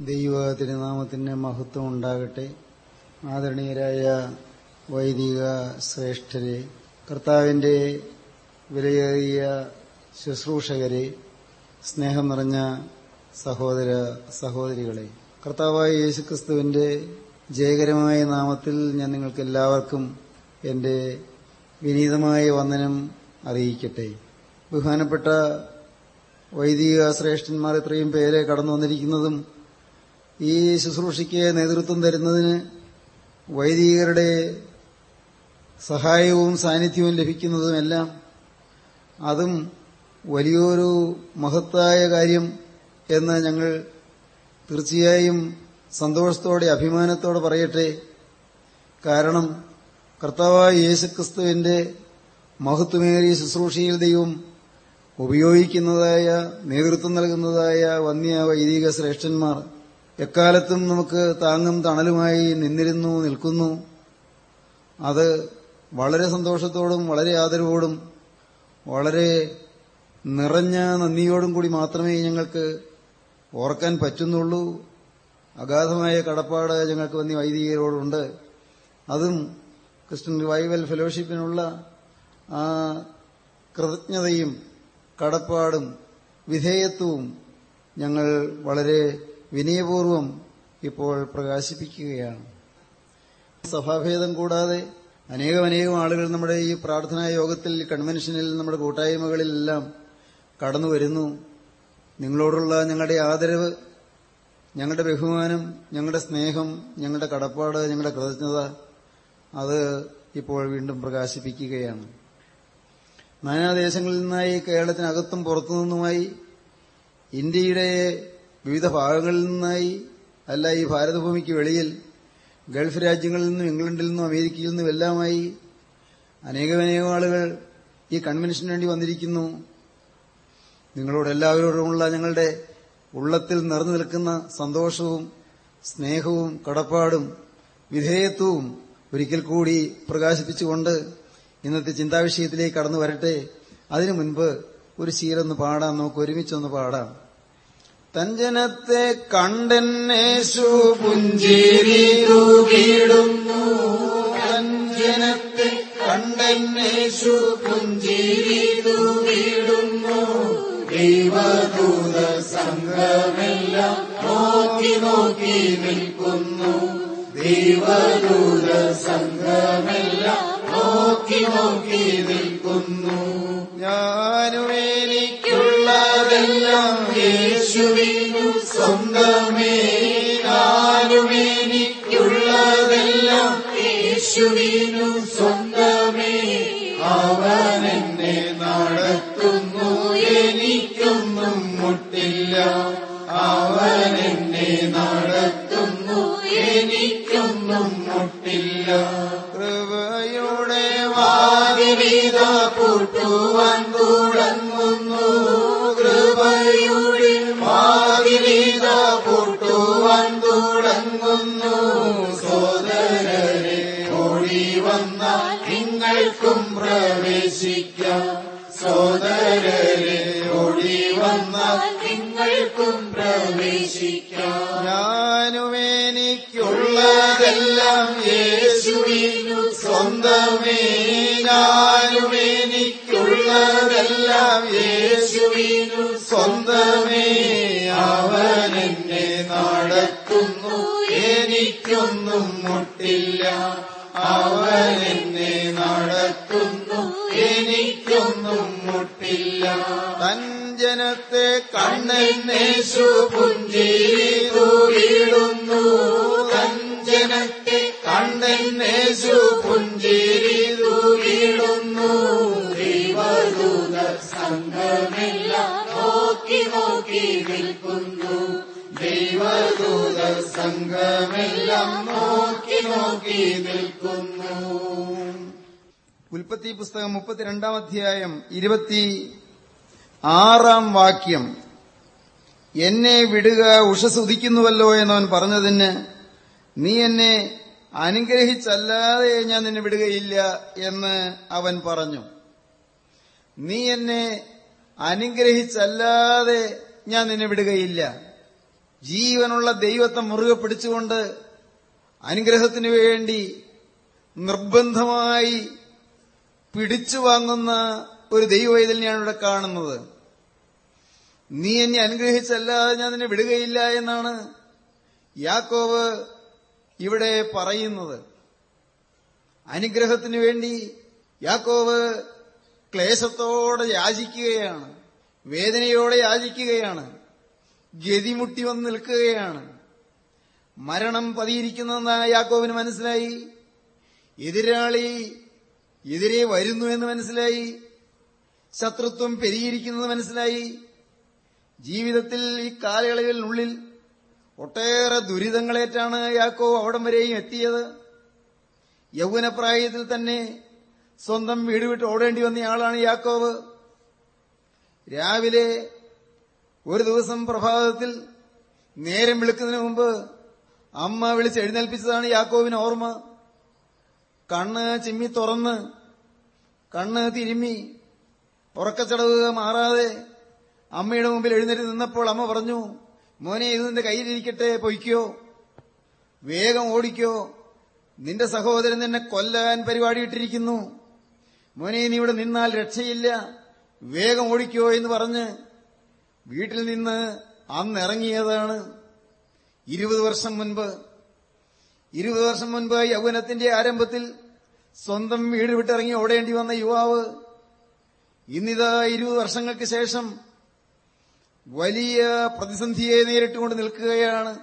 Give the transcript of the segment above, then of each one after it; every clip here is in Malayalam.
ദൈവ തിരുനാമത്തിന് മഹത്വം ഉണ്ടാകട്ടെ. ആദരണീയരായ വൈദിക ശ്രേഷ്ഠരെ കർത്താവിന്റെ വിലയേറിയ ശുശ്രൂഷകരെ സ്നേഹം നിറഞ്ഞ സഹോദര സഹോദരികളെ കർത്താവായ യേശുക്രിസ്തുവിന്റെ ജയകരമായ നാമത്തിൽ ഞാൻ നിങ്ങൾക്ക് എല്ലാവർക്കും എന്റെ വിനീതമായ വന്ദനം അറിയിക്കട്ടെ. ബഹുമാനപ്പെട്ട വൈദിക ശ്രേഷ്ഠന്മാർ ഇത്രയും പേരെ കടന്നു വന്നിരിക്കുന്നതും ഈ ശുശ്രൂഷയ്ക്ക് നേതൃത്വം തരുന്നതിന് വൈദികരുടെ സഹായവും സാന്നിധ്യവും ലഭിക്കുന്നതുമെല്ലാം അതും വലിയൊരു മഹത്തായ കാര്യം എന്ന് ഞങ്ങൾ തീർച്ചയായും സന്തോഷത്തോടെ അഭിമാനത്തോടെ പറയട്ടെ. കാരണം കർത്താവായ യേശുക്രിസ്തുവിന്റെ മഹത്വമേറിയ ശുശ്രൂഷയിൽ ദൈവം ഉപയോഗിക്കുന്നതായ നേതൃത്വം നൽകുന്നതായ വന്യ വൈദിക ശ്രേഷ്ഠന്മാർ എക്കാലത്തും നമുക്ക് താങ്ങും തണലുമായി നിന്നിരുന്നു നിൽക്കുന്നു. അത് വളരെ സന്തോഷത്തോടും വളരെ ആദരവോടും വളരെ നിറഞ്ഞ നന്ദിയോടും കൂടി മാത്രമേ ഞങ്ങൾക്ക് ഓർക്കാൻ പറ്റുന്നുള്ളൂ. അഗാധമായ കടപ്പാട് ഞങ്ങൾക്ക് വന്നി വൈദികരോടുണ്ട്. അതും ക്രിസ്ത്യൻ റിവൈവൽ ഫെലോഷിപ്പിനുള്ള ആ കൃതജ്ഞതയും കടപ്പാടും വിധേയത്വവും ഞങ്ങൾ വളരെ വിനയപൂർവം ഇപ്പോൾ പ്രകാശിപ്പിക്കുകയാണ്. സഭാഭേദം കൂടാതെ അനേകമനേകം ആളുകൾ നമ്മുടെ ഈ പ്രാർത്ഥനാ യോഗത്തിൽ കൺവെൻഷനിൽ നമ്മുടെ കൂട്ടായ്മകളിലെല്ലാം കടന്നു വരുന്നു. നിങ്ങളോടുള്ള ഞങ്ങളുടെ ആദരവ് ഞങ്ങളുടെ ബഹുമാനം ഞങ്ങളുടെ സ്നേഹം ഞങ്ങളുടെ കടപ്പാട് ഞങ്ങളുടെ കൃതജ്ഞത അത് ഇപ്പോൾ വീണ്ടും പ്രകാശിപ്പിക്കുകയാണ്. നാനാദേശങ്ങളിൽ നിന്നായി കേരളത്തിനകത്തും പുറത്തുനിന്നുമായി ഇന്ത്യയുടെ വിവിധ ഭാഗങ്ങളിൽ നിന്നായി അല്ല ഈ ഭാരതഭൂമിക്ക് വെളിയിൽ ഗൾഫ് രാജ്യങ്ങളിൽ നിന്നും ഇംഗ്ലണ്ടിൽ നിന്നും അമേരിക്കയിൽ നിന്നും എല്ലാമായി അനേകമനേകം ആളുകൾ ഈ കൺവെൻഷന് വേണ്ടി വന്നിരിക്കുന്നു. നിങ്ങളോട് എല്ലാവരോടുമുള്ള ഞങ്ങളുടെ ഉള്ളത്തിൽ നിറഞ്ഞു നിൽക്കുന്ന സന്തോഷവും സ്നേഹവും കടപ്പാടും വിധേയത്വവും ഒരിക്കൽ കൂടി പ്രകാശിപ്പിച്ചുകൊണ്ട് ഇന്നത്തെ ചിന്താവിഷയത്തിലേക്ക് കടന്നു വരട്ടെ. അതിനു മുൻപ് ഒരു ശീലൊന്ന് പാടാം. നമുക്ക് ഒരുമിച്ചൊന്ന് പാടാം. തഞ്ജനത്തെ കണ്ടെന്നേശു പുഞ്ചേരി തൂകിടുന്നു. തഞ്ജനത്തെ കണ്ടെന്നേശു പുഞ്ചേരി തൂകിടുന്നു. ദൈവദൂത സംഘമെല്ലാം നോക്കി നോക്കി നിൽക്കുന്നു. ദൈവദൂത സംഘമെല്ലാം നോക്കി നോക്കി നിൽക്കുന്നു. ഞാനും സോദരരെ ഓടി വന്ന നിങ്ങൾക്കും പ്രവേശിക്കാം. ഞാനുമേനിക്കുള്ളതെല്ലാം യേശുവിനു സ്വന്തമേ. ഞാനും എനിക്കുള്ളതെല്ലാം യേശുവിനു സ്വന്തമേ. അവൻ എന്നെ എനിക്കൊന്നും മുട്ടില്ല. അവൻ എന്നെ തഞ്ജനത്തെ കണ്ണെന്നേശു പുഞ്ചിരി കഞ്ചനത്തെ തഞ്ജനത്തെ കണ്ണെന്നേശു പുഞ്ചിരി ദൈവദൂത സംഘമെല്ലാം നോക്കി നോക്കി നിൽക്കുന്നു. ദൈവദൂത സംഘമെല്ലാം നോക്കി നോക്കി നിൽക്കുന്നു. ഉൽപ്പത്തി പുസ്തകം മുപ്പത്തിരണ്ടാം അധ്യായം ഇരുപത്തി ആറാം വാക്യം. എന്നെ വിടുക ഉഷസുദിക്കുന്നുവല്ലോ എന്നവൻ പറഞ്ഞതിന് നീ എന്നെ അനുഗ്രഹിച്ചല്ലാതെ ഞാൻ നിന്നെ വിടുകയില്ല എന്ന് അവൻ പറഞ്ഞു. നീ എന്നെ അനുഗ്രഹിച്ചല്ലാതെ ഞാൻ നിന്നെ വിടുകയില്ല. ജീവനുള്ള ദൈവത്തെ മുറുകെ പിടിച്ചുകൊണ്ട് അനുഗ്രഹത്തിനു വേണ്ടി നിർബന്ധമായി പിടിച്ചു വാങ്ങുന്ന ഒരു ദൈവവേദനയാണ് ഇവിടെ കാണുന്നത്. നീ എന്നെ അനുഗ്രഹിച്ചല്ലാതെ ഞാൻ നിന്നെ വിടുകയില്ല എന്നാണ് യാക്കോവ് ഇവിടെ പറയുന്നത്. അനുഗ്രഹത്തിനു വേണ്ടി യാക്കോവ് ക്ലേശത്തോടെ യാചിക്കുകയാണ്. വേദനയോടെ യാചിക്കുകയാണ്. ഗതിമുട്ടി വന്ന് നിൽക്കുകയാണ്. മരണം പതിയിരിക്കുന്നതെന്ന് യാക്കോവിന് മനസ്സിലായി. എതിരാളി എതിരെ വരുന്നു എന്ന് മനസ്സിലായി. ശത്രുത്വം പെരുകിയിരിക്കുന്നത് മനസ്സിലായി. ജീവിതത്തിൽ ഈ കാലയളവിനുള്ളിൽ ഒട്ടേറെ ദുരിതങ്ങളേറ്റാണ് യാക്കോ അവിടം വരെയും എത്തിയത്. യൗവനപ്രായത്തിൽ തന്നെ സ്വന്തം വീട് വിട്ട് ഓടേണ്ടി വന്നയാളാണ് യാക്കോവ് രാവിലെ ഒരു ദിവസം പ്രഭാതത്തിൽ നേരം വിളിക്കുന്നതിന് മുമ്പ് അമ്മ വിളിച്ച് എഴുന്നേൽപ്പിച്ചതാണ് യാക്കോവിന് ഓർമ്മ. കണ്ണ് ചിമ്മി തുറന്ന് കണ്ണ് തിരുമ്മി ഉറക്കച്ചടവ് മാറാതെ അമ്മയുടെ മുമ്പിൽ എഴുന്നേറ്റ് നിന്നപ്പോൾ അമ്മ പറഞ്ഞു മോനെ ഇത് നിന്റെ കയ്യിലിരിക്കട്ടെ പൊയ്ക്കോ. വേഗം ഓടിക്കോ. നിന്റെ സഹോദരൻ നിന്നെ കൊല്ലാൻ പരിപാടിയിട്ടിരിക്കുന്നു മോനെ നീ ഇവിടെ നിന്നാൽ രക്ഷയില്ല. വേഗം ഓടിക്കോ എന്ന് പറഞ്ഞ് വീട്ടിൽ നിന്ന് അന്ന് ഇറങ്ങിയതാണ്. ഇരുപത് വർഷം മുൻപ്. ഇരുപത് വർഷം മുൻപ് യൗവനത്തിന്റെ ആരംഭത്തിൽ സ്വന്തം വീട് വിട്ടിറങ്ങി ഓടേണ്ടി വന്ന യുവാവ് ഇന്നിതാ ഇരുപത് വർഷങ്ങൾക്ക് ശേഷം വലിയ പ്രതിസന്ധിയെ നേരിട്ടുകൊണ്ട് നിൽക്കുകയാണ്.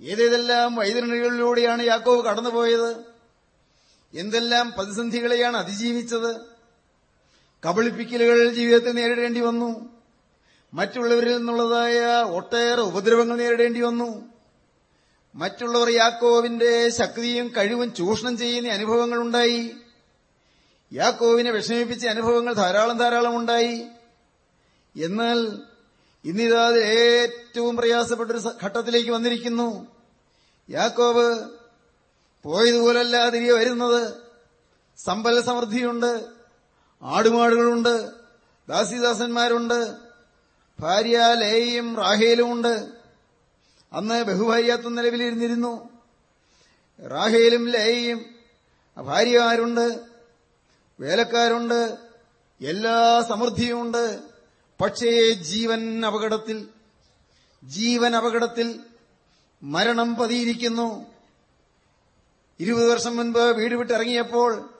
ഏതേതെല്ലാം വൈതരണികളിലൂടെയാണ് യാക്കോവ് കടന്നുപോയത്? എന്തെല്ലാം പ്രതിസന്ധികളെയാണ് അതിജീവിച്ചത്? കബളിപ്പിക്കലുകൾ ജീവിതത്തിൽ നേരിടേണ്ടി വന്നു. മറ്റുള്ളവരിൽ നിന്നുള്ളതായ ഒട്ടേറെ ഉപദ്രവങ്ങൾ നേരിടേണ്ടി വന്നു. മറ്റുള്ളവർ യാക്കോവിന്റെ ശക്തിയും കഴിവും ചൂഷണം ചെയ്യുന്ന അനുഭവങ്ങൾ ഉണ്ടായി. യാക്കോവിനെ വിഷമിപ്പിച്ച അനുഭവങ്ങൾ ധാരാളം ധാരാളം ഉണ്ടായി. എന്നാൽ ഇന്നിതാ ഏറ്റവും പ്രയാസപ്പെട്ടൊരു ഘട്ടത്തിലേക്ക് വന്നിരിക്കുന്നു. യാക്കോവ് പോയതുപോലല്ല തിരികെ വരുന്നത്. സമ്പൽ സമൃദ്ധിയുണ്ട്. ആടുമാടുകളുണ്ട്. ദാസിദാസന്മാരുണ്ട്. ഭാര്യ ലേയും റാഹേലുമുണ്ട്. അന്ന് ബഹുഭാര്യാത്വം നിലവിലിരുന്നിരുന്നു. റാഹേലും ലേയും ഭാര്യമാരുണ്ട്. വേലക്കാരുണ്ട്. എല്ലാ സമൃദ്ധിയുമുണ്ട്. പക്ഷേ ജീവൻ അപകടത്തിൽ ജീവൻ അപകടത്തിൽ മരണം പതിയിരിക്കുന്നു. ഇരുപത് വർഷം മുൻപ് വീട് വിട്ടിറങ്ങിയപ്പോൾ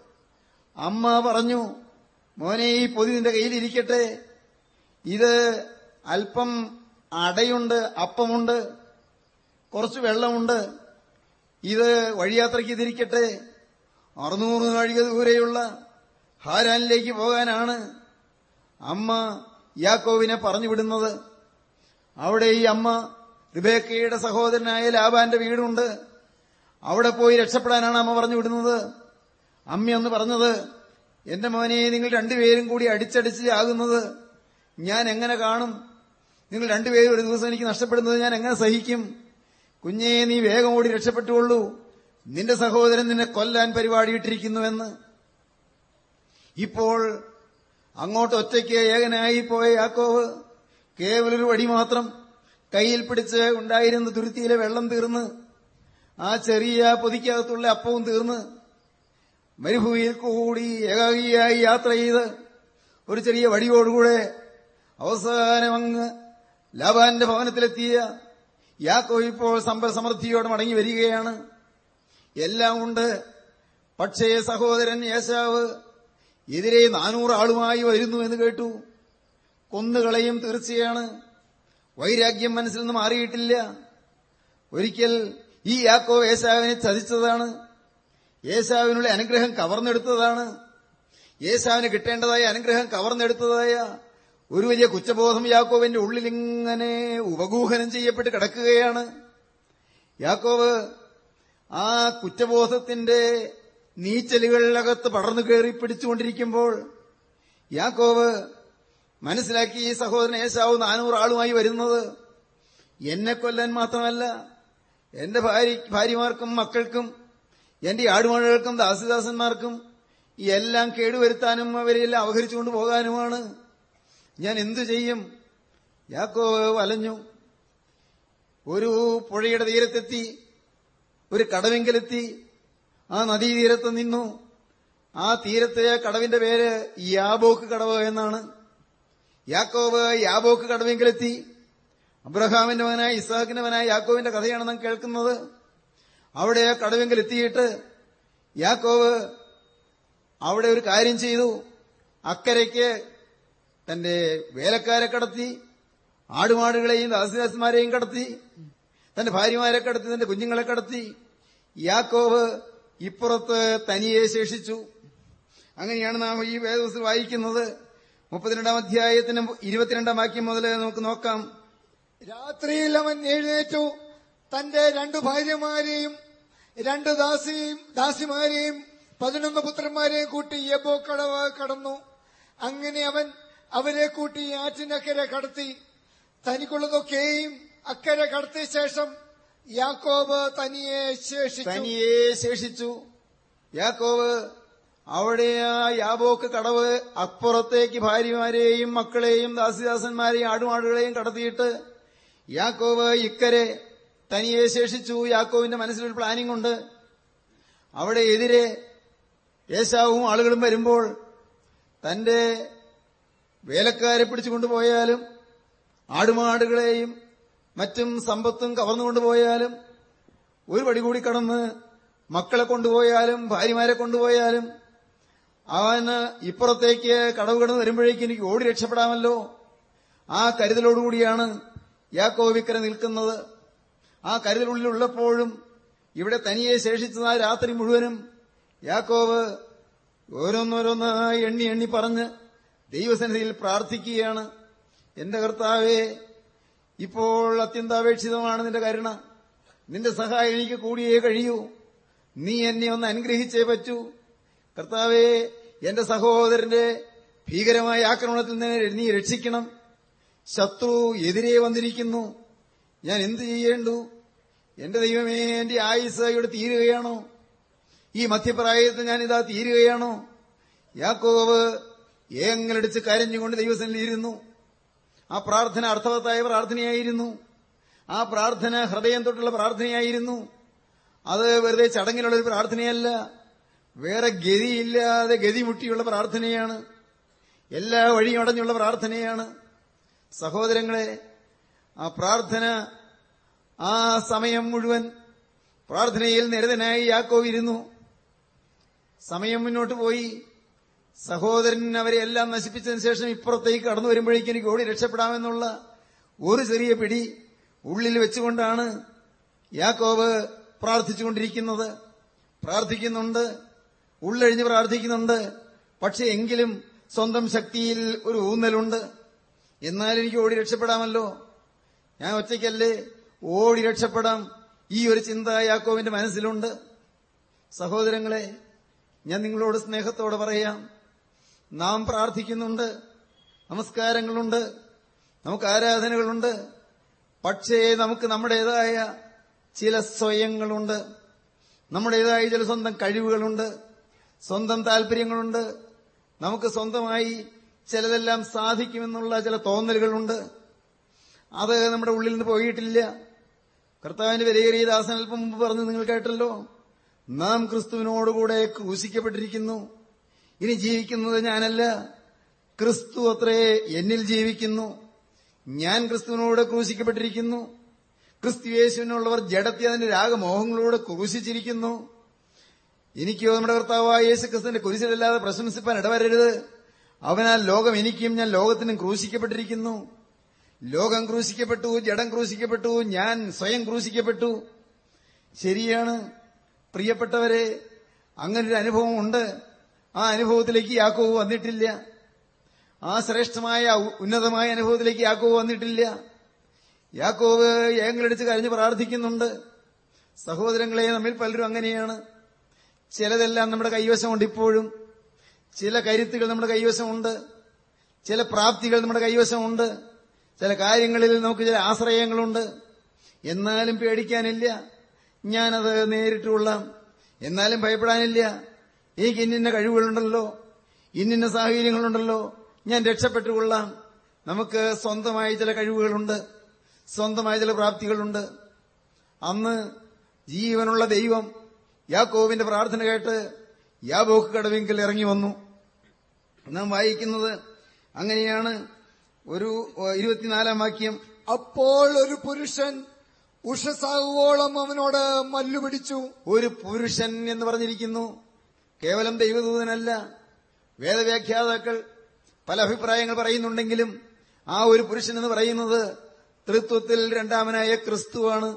അമ്മ പറഞ്ഞു മോനെ ഈ പൊതി നിന്റെ കയ്യിലിരിക്കട്ടെ. ഇത് അല്പം അടയുണ്ട് അപ്പമുണ്ട് കുറച്ച് വെള്ളമുണ്ട്. ഇത് വഴിയാത്രയ്ക്ക് ഇതിരിക്കട്ടെ. അറുന്നൂറ് നാഴിക ദൂരെയുള്ള ഹാരാനിലേക്ക് പോകാനാണ്. അമ്മ യാക്കോവിനെ പറഞ്ഞു വിടുന്നത്. അവിടെ ഈ അമ്മ റിബേക്കയുടെ സഹോദരനായ ലാബാന്റെ വീടുണ്ട്. അവിടെ പോയി രക്ഷപ്പെടാനാണ് അമ്മ പറഞ്ഞു വിടുന്നത്. അമ്മയൊന്ന് പറഞ്ഞത് എന്റെ മോനെ നിങ്ങൾ രണ്ടുപേരും കൂടി അടിച്ചടിച്ച് ആകുന്നത് ഞാൻ എങ്ങനെ കാണും? നിങ്ങൾ രണ്ടുപേരും ഒരു ദിവസം എനിക്ക് നഷ്ടപ്പെടുന്നത് ഞാൻ എങ്ങനെ സഹിക്കും? കുഞ്ഞേ നീ വേഗം ഓടി രക്ഷപ്പെട്ടുകൊള്ളൂ. നിന്റെ സഹോദരൻ നിന്നെ കൊല്ലാൻ പരിപാടിയിട്ടിരിക്കുന്നുവെന്ന്. ഇപ്പോൾ അങ്ങോട്ട് ഒറ്റയ്ക്ക് ഏകനായി പോയ യാക്കോവ് കേവലൊരു വടി മാത്രം കയ്യിൽ പിടിച്ച് ഉണ്ടായിരുന്ന തുരുത്തിയിലെ വെള്ളം തീർന്ന് ആ ചെറിയ പൊതിക്കകത്തുള്ള അപ്പവും തീർന്ന് മരുഭൂമിയിൽ കൂടി ഏകാഗിയായി യാത്ര ചെയ്ത് ഒരു ചെറിയ വടിയോടുകൂടെ അവസാനം അങ്ങ് ലാബാന്റെ ഭവനത്തിലെത്തിയ യാക്കോ ഇപ്പോൾ സമ്പൽ സമൃദ്ധിയോടെ മടങ്ങി വരികയാണ്. എല്ലാം ഉണ്ട്. പക്ഷേ സഹോദരൻ യേശാവ് എതിരെ നാനൂറ് ആളുമായി വരുന്നു എന്ന് കേട്ടു. കൊന്നുകളയും തീർച്ചയാണ്. വൈരാഗ്യം മനസ്സിൽ നിന്ന് മാറിയിട്ടില്ല. ഒരിക്കൽ ഈ യാക്കോ യേശാവിനെ ചതിച്ചതാണ്. യേശാവിനുള്ള അനുഗ്രഹം കവർന്നെടുത്തതാണ്. യേശാവിന് കിട്ടേണ്ടതായ അനുഗ്രഹം കവർന്നെടുത്തതായ ഒരു വലിയ കുറ്റബോധം യാക്കോവിന്റെ ഉള്ളിലിങ്ങനെ ഉപഗൂഹനം ചെയ്യപ്പെട്ട് കിടക്കുകയാണ്. യാക്കോവ് ആ കുറ്റബോധത്തിന്റെ നീച്ചലുകളിലകത്ത് പടർന്നു കയറി പിടിച്ചുകൊണ്ടിരിക്കുമ്പോൾ യാക്കോവ് മനസ്സിലാക്കി ഈ സഹോദരൻ ഏശാവ് നാനൂറ് ആളുമായി വരുന്നത് എന്നെ കൊല്ലാൻ മാത്രമല്ല എന്റെ ഭാര്യ ഭാര്യമാർക്കും മക്കൾക്കും എന്റെ ആടുമഴകൾക്കും ദാസിദാസന്മാർക്കും എല്ലാം കേടുവരുത്താനും അവരെല്ലാം അപഹരിച്ചുകൊണ്ട് പോകാനുമാണ്. ഞാൻ എന്തു ചെയ്യും? യാക്കോവ് വലഞ്ഞു. ഒരു പുഴയുടെ തീരത്തെത്തി ഒരു കടവെങ്കിലെത്തി ആ നദീതീരത്ത് നിന്നു. ആ തീരത്തെ കടവിന്റെ പേര് യാബോക്ക് കടവ് എന്നാണ്. യാക്കോബ് യാബോക്ക് കടവെങ്കിലെത്തി. അബ്രഹാമിന്റെ മകനായ ഇസാഖിന്റെ മകനായ യാക്കോവിന്റെ കഥയാണ് നാം കേൾക്കുന്നത്. അവിടെ ആ കടവെങ്കിൽ എത്തിയിട്ട് യാക്കോവ് അവിടെ ഒരു കാര്യം ചെയ്തു. അക്കരയ്ക്ക് തന്റെ വേലക്കാരെ കടത്തി ആടുമാടുകളെയും ദാസദാസന്മാരെയും കടത്തി തന്റെ ഭാര്യമാരെ കടത്തി തന്റെ കുഞ്ഞുങ്ങളെ കടത്തി. യാക്കോവ് ഇപ്പുറത്ത് തനിയെ ശേഷിച്ചു. അങ്ങനെയാണ് നാം ഈ വേദത്തിൽ വായിക്കുന്നത്. മുപ്പത്തിരണ്ടാം അധ്യായത്തിന് ഇരുപത്തിരണ്ടാം വാക്യം മുതൽ നമുക്ക് നോക്കാം. രാത്രിയിൽ അവൻ എഴുന്നേറ്റു. തന്റെ രണ്ടു ഭാര്യമാരെയും രണ്ട് ദാസിയും ദാസിമാരെയും പതിനൊന്ന് പുത്രന്മാരെയും കൂട്ടി യബോ കടവ് കടന്നു. അങ്ങനെ അവൻ അവരെ കൂട്ടി ആറ്റിനക്കരെ കടത്തി. തനിക്കുള്ളതൊക്കെയും അക്കരെ കടത്തിയ ശേഷം യാക്കോബ് തനിയെ ശേഷിച്ചു. തനിയെ ശേഷിച്ചു. യാക്കോവ് അവിടെ ആ യാബോക്ക് കടവ് അപ്പുറത്തേക്ക് ഭാര്യമാരെയും മക്കളെയും ദാസിദാസന്മാരെയും ആടുമാടുകളെയും കടത്തിയിട്ട് യാക്കോവ് ഇക്കരെ തനിയെ ശേഷിച്ചു. യാക്കോവിന്റെ മനസ്സിലൊരു പ്ലാനിംഗ് ഉണ്ട്. അവിടെ എതിരെ യേശാവും ആളുകളും വരുമ്പോൾ തന്റെ വേലക്കാരെ പിടിച്ചുകൊണ്ടുപോയാലും ആടുമാടുകളെയും മറ്റും സമ്പത്തും കവർന്നുകൊണ്ടുപോയാലും ഒരു പടി കൂടി കടന്ന് മക്കളെ കൊണ്ടുപോയാലും ഭാര്യമാരെ കൊണ്ടുപോയാലും അവന് ഇപ്പുറത്തേക്ക് കടവ് കടന്ന് വരുമ്പോഴേക്ക് എനിക്ക് ഓടി രക്ഷപ്പെടാമല്ലോ. ആ കരുതലോടുകൂടിയാണ് യാക്കോവിക്കര നിൽക്കുന്നത്. ആ കരുതലുള്ളിലുള്ളപ്പോഴും ഇവിടെ തനിയെ ശേഷിച്ചത് രാത്രി മുഴുവനും യാക്കോവ് ഓരോന്നോരോന്നായി എണ്ണി എണ്ണി പറഞ്ഞ് ദൈവസന്നിധിയിൽ പ്രാർത്ഥിക്കുകയാണ്. എന്റെ കർത്താവേ ഇപ്പോൾ അത്യന്താപേക്ഷിതമാണ് നിന്റെ കരുണ. നിന്റെ സഹായം എനിക്ക് കൂടിയേ കഴിയൂ. നീ എന്നെ ഒന്ന് അനുഗ്രഹിച്ചേ പറ്റൂ. കർത്താവേ എന്റെ സഹോദരന്റെ ഭീകരമായ ആക്രമണത്തിൽ നിന്ന് നീ രക്ഷിക്കണം. ശത്രു എതിരെ വന്നിരിക്കുന്നു. ഞാൻ എന്തു ചെയ്യേണ്ടു? എന്റെ ദൈവമേ എന്റെ ആയുസ് ഇവിടെ തീരുകയാണോ? ഈ മധ്യപ്രായത്തിൽ ഞാൻ ഇതാ തീരുകയാണോ? യാക്കോവ് ഏങ്ങലടിച്ച് കരഞ്ഞുകൊണ്ട് ദൈവസന്നിധിയിരുന്നു ആ പ്രാർത്ഥന അർത്ഥവത്തായ പ്രാർത്ഥനയായിരുന്നു ആ പ്രാർത്ഥന ഹൃദയം തൊട്ടുള്ള പ്രാർത്ഥനയായിരുന്നു. അത് വെറുതെ ചടങ്ങിലുള്ള ഒരു പ്രാർത്ഥനയല്ല. വേറെ ഗതിയില്ലാതെ ഗതിമുട്ടിയുള്ള പ്രാർത്ഥനയാണ്. എല്ലാ വഴിയും അടഞ്ഞുള്ള പ്രാർത്ഥനയാണ്. സഹോദരങ്ങളെ ആ പ്രാർത്ഥന ആ സമയം മുഴുവൻ പ്രാർത്ഥനയിൽ നിരതനായി യാക്കോവിരുന്നു സമയം മുന്നോട്ട് പോയി. സഹോദരൻ അവരെ എല്ലാം നശിപ്പിച്ചതിന് ശേഷം ഇപ്പുറത്തേക്ക് കടന്നു വരുമ്പോഴേക്കും എനിക്ക് ഓടി രക്ഷപ്പെടാമെന്നുള്ള ഒരു ചെറിയ പിടി ഉള്ളിൽ വെച്ചുകൊണ്ടാണ് യാക്കോവ് പ്രാർത്ഥിച്ചുകൊണ്ടിരിക്കുന്നത്. പ്രാർത്ഥിക്കുന്നുണ്ട്. ഉള്ളഴിഞ്ഞ് പ്രാർത്ഥിക്കുന്നുണ്ട്. പക്ഷെ എങ്കിലും സ്വന്തം ശക്തിയിൽ ഒരു ഊന്നലുണ്ട്. എന്നാലും എനിക്ക് ഓടി രക്ഷപ്പെടാമല്ലോ. ഞാൻ ഒറ്റയ്ക്കല്ലേ ഓടി രക്ഷപ്പെടാം. ഈ ഒരു ചിന്ത യാക്കോവിന്റെ മനസ്സിലുണ്ട്. സഹോദരങ്ങളെ ഞാൻ നിങ്ങളോട് സ്നേഹത്തോടെ പറയാം. നാം പ്രാർത്ഥിക്കുന്നുണ്ട്. നമസ്കാരങ്ങളുണ്ട്. നമുക്ക് ആരാധനകളുണ്ട്. പക്ഷേ നമുക്ക് നമ്മുടേതായ ചില സ്വയങ്ങളുണ്ട്. നമ്മുടേതായ ചില സ്വന്തം കഴിവുകളുണ്ട്. സ്വന്തം താല്പര്യങ്ങളുണ്ട്. നമുക്ക് സ്വന്തമായി ചിലതെല്ലാം സാധിക്കുമെന്നുള്ള ചില തോന്നലുകളുണ്ട്. അത് നമ്മുടെ ഉള്ളിൽ നിന്ന് പോയിട്ടില്ല. കർത്താവിന്റെ വിലയേറിയ ദാസൻ അല്പം മുമ്പ് പറഞ്ഞ് നിങ്ങൾ കേട്ടല്ലോ. നാം ക്രിസ്തുവിനോടുകൂടെ ക്രൂശിക്കപ്പെട്ടിരിക്കുന്നു. ഇനി ജീവിക്കുന്നത് ഞാനല്ല. ക്രിസ്തു അത്രേ എന്നിൽ ജീവിക്കുന്നു. ഞാൻ ക്രിസ്തുവിനോട് ക്രൂശിക്കപ്പെട്ടിരിക്കുന്നു. ക്രിസ്തു യേശുവിനുള്ളവർ ജഡത്തി അതിന്റെ രാഗമോഹങ്ങളോട് ക്രൂശിച്ചിരിക്കുന്നു. എനിക്കോ നമ്മുടെ കർത്താവായ യേശു ക്രിസ്തുവിന്റെ കുരിശിലല്ലാതെ പ്രശംസിപ്പാൻ ഇടവരരുത്. അവനാൽ ലോകം എനിക്കും ഞാൻ ലോകത്തിനും ക്രൂശിക്കപ്പെട്ടിരിക്കുന്നു. ലോകം ക്രൂശിക്കപ്പെട്ടു ജഡം ക്രൂശിക്കപ്പെട്ടു ഞാൻ സ്വയം ക്രൂശിക്കപ്പെട്ടു. ശരിയാണ്. പ്രിയപ്പെട്ടവരെ അങ്ങനൊരു അനുഭവം ഉണ്ട് ആ അനുഭവത്തിലേക്ക് യാക്കോവ് വന്നിട്ടില്ല. ആ ശ്രേഷ്ഠമായ ഉന്നതമായ അനുഭവത്തിലേക്ക് യാക്കോവ് വന്നിട്ടില്ല. യാക്കോവ് ഏങ്ങളടിച്ച് കരഞ്ഞ് പ്രാർത്ഥിക്കുന്നുണ്ട്. സഹോദരങ്ങളെ നമ്മിൽ പലരും അങ്ങനെയാണ്. ചിലതെല്ലാം നമ്മുടെ കൈവശമുണ്ട് ഇപ്പോഴും. ചില കരുത്തുകൾ നമ്മുടെ കൈവശമുണ്ട്. ചില പ്രാപ്തികൾ നമ്മുടെ കൈവശമുണ്ട്. ചില കാര്യങ്ങളിൽ നമുക്ക് ചില ആശ്രയങ്ങളുണ്ട്. എന്നാലും പേടിക്കാനില്ല. ഞാനത് നേരിട്ടുകൊള്ളാം എന്നാലും ഭയപ്പെടാനില്ല. എനിക്ക് ഇന്നിന്ന കഴിവുകളുണ്ടല്ലോ. ഇന്നിന്ന സാഹചര്യങ്ങളുണ്ടല്ലോ. ഞാൻ രക്ഷപ്പെട്ടുകൊള്ളാം. നമുക്ക് സ്വന്തമായ ചില കഴിവുകളുണ്ട്. സ്വന്തമായ ചില പ്രാപ്തികളുണ്ട്. അന്ന് ജീവനുള്ള ദൈവം യാക്കോവിന്റെ പ്രാർത്ഥന കേട്ട് യാബോക്ക് കടവിങ്കിൽ ഇറങ്ങി വന്നു. നാം വായിക്കുന്നത് അങ്ങനെയാണ് ഒരു ഇരുപത്തിനാലാം വാക്യം. അപ്പോൾ ഒരു പുരുഷൻ ഉഷസാകുവോളം അവനോട് മല്ലു പിടിച്ചു. ഒരു പുരുഷൻ എന്ന് പറഞ്ഞിരിക്കുന്നു. കേവലം ദൈവദൂതനല്ല. വേദവ്യാഖ്യാതാക്കൾ പല അഭിപ്രായങ്ങൾ പറയുന്നുണ്ടെങ്കിലും ആ ഒരു പുരുഷനെന്ന് പറയുന്നത് തൃത്വത്തിൽ രണ്ടാമനായ ക്രിസ്തുവാണ്.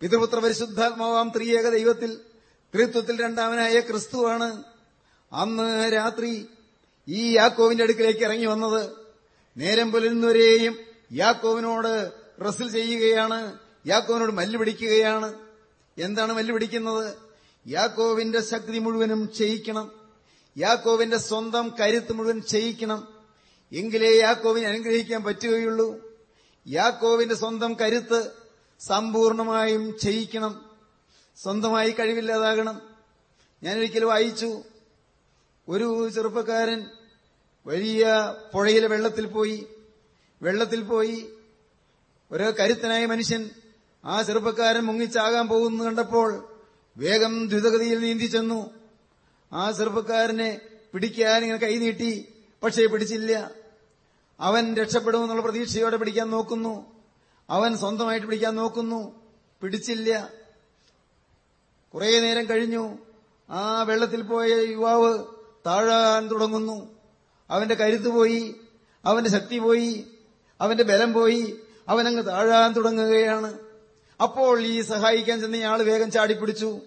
പിതൃപുത്ര പരിശുദ്ധാത്മാവാം ത്രിയേക ദൈവത്തിൽ ത്രിത്വത്തിൽ രണ്ടാമനായ ക്രിസ്തുവാണ്. അന്ന് രാത്രി ഈ യാക്കോവിന്റെ അടുക്കിലേക്ക് ഇറങ്ങി വന്നത് നേരം പുലരുന്നവരെയും യാക്കോവിനോട് റസിൽ ചെയ്യുകയാണ് യാക്കോവിനോട് മല്ലുപിടിക്കുകയാണ് എന്താണ് മല്ല് പിടിക്കുന്നത്? യാക്കോവിന്റെ ശക്തി മുഴുവനും ക്ഷയിക്കണം. യാക്കോവിന്റെ സ്വന്തം കരുത്ത് മുഴുവൻ ക്ഷയിക്കണം. എങ്കിലേ യാക്കോവിനെ അനുഗ്രഹിക്കാൻ പറ്റുകയുള്ളൂ. യാക്കോവിന്റെ സ്വന്തം കരുത്ത് സമ്പൂർണമായും ക്ഷയിക്കണം. സ്വന്തമായി കഴിവില്ലാതാകണം. ഞാനൊരിക്കലും വായിച്ചു. ഒരു ചെറുപ്പക്കാരൻ വലിയ പുഴയിലെ വെള്ളത്തിൽ പോയി. വെള്ളത്തിൽ പോയി. ഒരു കരുത്തനായ മനുഷ്യൻ ആ ചെറുപ്പക്കാരൻ മുങ്ങിച്ചാകാൻ പോകുന്നു കണ്ടപ്പോൾ വേഗം ദ്രുതഗതിയിൽ നീന്തി ചെന്നു. ആ ചെറുപ്പക്കാരനെ പിടിക്കാൻ ഇങ്ങനെ കൈനീട്ടി പക്ഷേ പിടിച്ചില്ല. അവൻ രക്ഷപ്പെടുമെന്നുള്ള പ്രതീക്ഷയോടെ പിടിക്കാൻ നോക്കുന്നു. അവൻ സ്വന്തമായിട്ട് പിടിക്കാൻ നോക്കുന്നു. പിടിച്ചില്ല. കുറെ നേരം കഴിഞ്ഞു. ആ വെള്ളത്തിൽ പോയ യുവാവ് താഴാൻ തുടങ്ങുന്നു. അവന്റെ കരുത്ത് പോയി അവന്റെ ശക്തി പോയി അവന്റെ ബലം പോയി അവനങ്ങ് താഴാൻ തുടങ്ങുകയാണ്. അപ്പോൾ ഈ സഹായിക്കാൻ ചെന്നയാൾ വേഗം ചാടിപ്പിടിച്ചു.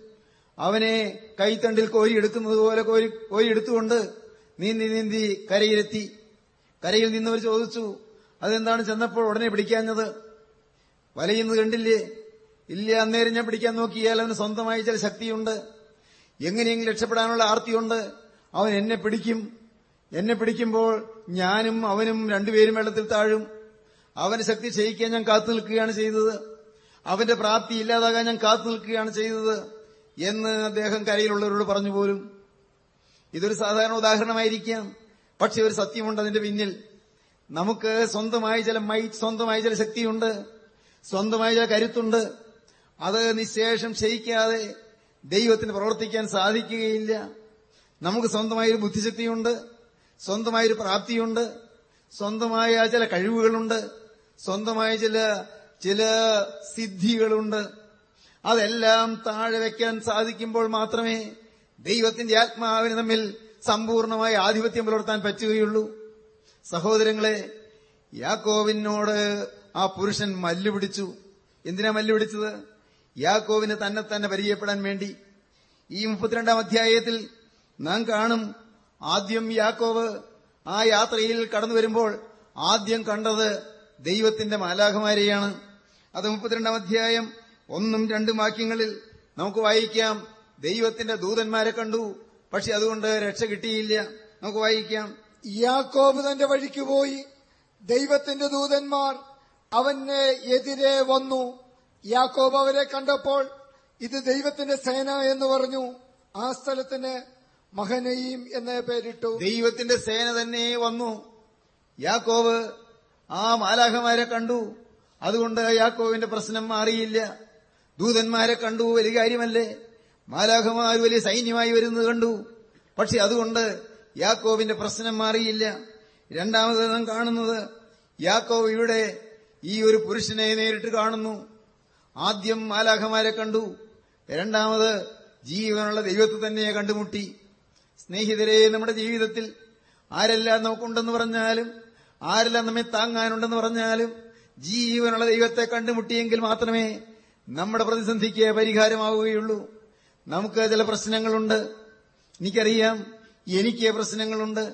അവനെ കൈത്തണ്ടിൽ കോരി എടുക്കുന്നത് പോലെ കോരി കോരി എടുത്തുകൊണ്ട് നീന്തി നീന്തി കരയിലെത്തി. കരയിൽ നിന്നവർ ചോദിച്ചു അതെന്താണ് ചെന്നപ്പോൾ ഉടനെ പിടിക്കാഞ്ഞത്? വലയുന്നത് കണ്ടില്ലേ? ഇല്ല അന്നേരം ഞാൻ പിടിക്കാൻ നോക്കിയാൽ അവന് സ്വന്തമായി ചില ശക്തിയുണ്ട്. എങ്ങനെയെങ്കിലും രക്ഷപ്പെടാനുള്ള ആർത്തിയുണ്ട്. അവൻ എന്നെ പിടിക്കും. എന്നെ പിടിക്കുമ്പോൾ ഞാനും അവനും രണ്ടുപേരും വെള്ളത്തിൽ താഴും. അവന്റെ ശക്തി ക്ഷയിക്കാൻ ഞാൻ കാത്തു നിൽക്കുകയാണ് ചെയ്തത്. അവന്റെ പ്രാപ്തി ഇല്ലാതാകാൻ ഞാൻ കാത്തു നിൽക്കുകയാണ് ചെയ്തത് എന്ന് അദ്ദേഹം കരയിലുള്ളവരോട് പറഞ്ഞു പോലും. ഇതൊരു സാധാരണ ഉദാഹരണമായിരിക്കാം. പക്ഷെ ഒരു സത്യമുണ്ട് അതിന്റെ പിന്നിൽ. നമുക്ക് സ്വന്തമായ ചില മൈ സ്വന്തമായ ചില ശക്തിയുണ്ട്. സ്വന്തമായ ചില കരുത്തുണ്ട്. അത് നിശേഷം ക്ഷയിക്കാതെ ദൈവത്തിന് പ്രവർത്തിക്കാൻ സാധിക്കുകയില്ല. നമുക്ക് സ്വന്തമായൊരു ബുദ്ധിശക്തിയുണ്ട്. സ്വന്തമായൊരു പ്രാപ്തിയുണ്ട്. സ്വന്തമായ ചില കഴിവുകളുണ്ട്. സ്വന്തമായ ചില ചില സിദ്ധികളുണ്ട്. അതെല്ലാം താഴെ വെക്കാൻ സാധിക്കുമ്പോൾ മാത്രമേ ദൈവത്തിന്റെ ആത്മാവിന് തമ്മിൽ സമ്പൂർണമായ ആധിപത്യം പുലർത്താൻ പറ്റുകയുള്ളൂ. സഹോദരങ്ങളെ യാക്കോവിനോട് ആ പുരുഷൻ മല്ലുപിടിച്ചു. എന്തിനാ മല്ലുപിടിച്ചത്? യാക്കോവിന് തന്നെ തന്നെ പരിചയപ്പെടാൻ വേണ്ടി. ഈ മുപ്പത്തിരണ്ടാം അധ്യായത്തിൽ നാം കാണും ആദ്യം യാക്കോവ് ആ യാത്രയിൽ കടന്നു വരുമ്പോൾ ആദ്യം കണ്ടത് ദൈവത്തിന്റെ മാലാഖമാരെയാണ്. അത് മുപ്പത്തിരണ്ടാം അധ്യായം. ഒന്നും രണ്ടും വാക്യങ്ങളിൽ നമുക്ക് വായിക്കാം. ദൈവത്തിന്റെ ദൂതന്മാരെ കണ്ടു. പക്ഷെ അതുകൊണ്ട് രക്ഷ കിട്ടിയില്ല. നമുക്ക് വായിക്കാം. യാക്കോബ് തന്റെ വഴിക്ക് പോയി. ദൈവത്തിന്റെ ദൂതന്മാർ അവന് എതിരെ വന്നു. യാക്കോബ് അവരെ കണ്ടപ്പോൾ ഇത് ദൈവത്തിന്റെ സേന എന്ന് പറഞ്ഞു. ആ സ്ഥലത്തിന് മഹനയും എന്ന പേരിട്ടു. ദൈവത്തിന്റെ സേന തന്നെ വന്നു. യാക്കോബ് ആ മാലാഹമാരെ കണ്ടു. അതുകൊണ്ട് യാക്കോവിന്റെ പ്രശ്നം മാറിയില്ല. ദൂതന്മാരെ കണ്ടു വലിയ കാര്യമല്ലേ? മാലാഖമാർ വലിയ സൈന്യമായി വരുന്നത് കണ്ടു. പക്ഷെ അതുകൊണ്ട് യാക്കോവിന്റെ പ്രശ്നം മാറിയില്ല. രണ്ടാമത് നാം കാണുന്നത് യാക്കോവ് ഇവിടെ ഈ ഒരു പുരുഷനെ നേരിട്ട് കാണുന്നു. ആദ്യം മാലാഖമാരെ കണ്ടു. രണ്ടാമത് ജീവനുള്ള ദൈവത്തെ തന്നെ കണ്ടുമുട്ടി. സ്നേഹിതരെ നമ്മുടെ ജീവിതത്തിൽ ആരെല്ലാം നമുക്കുണ്ടെന്ന് പറഞ്ഞാലും ആരെല്ലാം നമ്മെ താങ്ങാനുണ്ടെന്ന് പറഞ്ഞാലും ജീവനുള്ള ദൈവത്തെ കണ്ടുമുട്ടിയെങ്കിൽ മാത്രമേ നമ്മുടെ പ്രതിസന്ധിക്ക് പരിഹാരമാവുകയുള്ളൂ. നമുക്ക് ചില പ്രശ്നങ്ങളുണ്ട്. എനിക്കറിയാം എനിക്ക് പ്രശ്നങ്ങളുണ്ട്.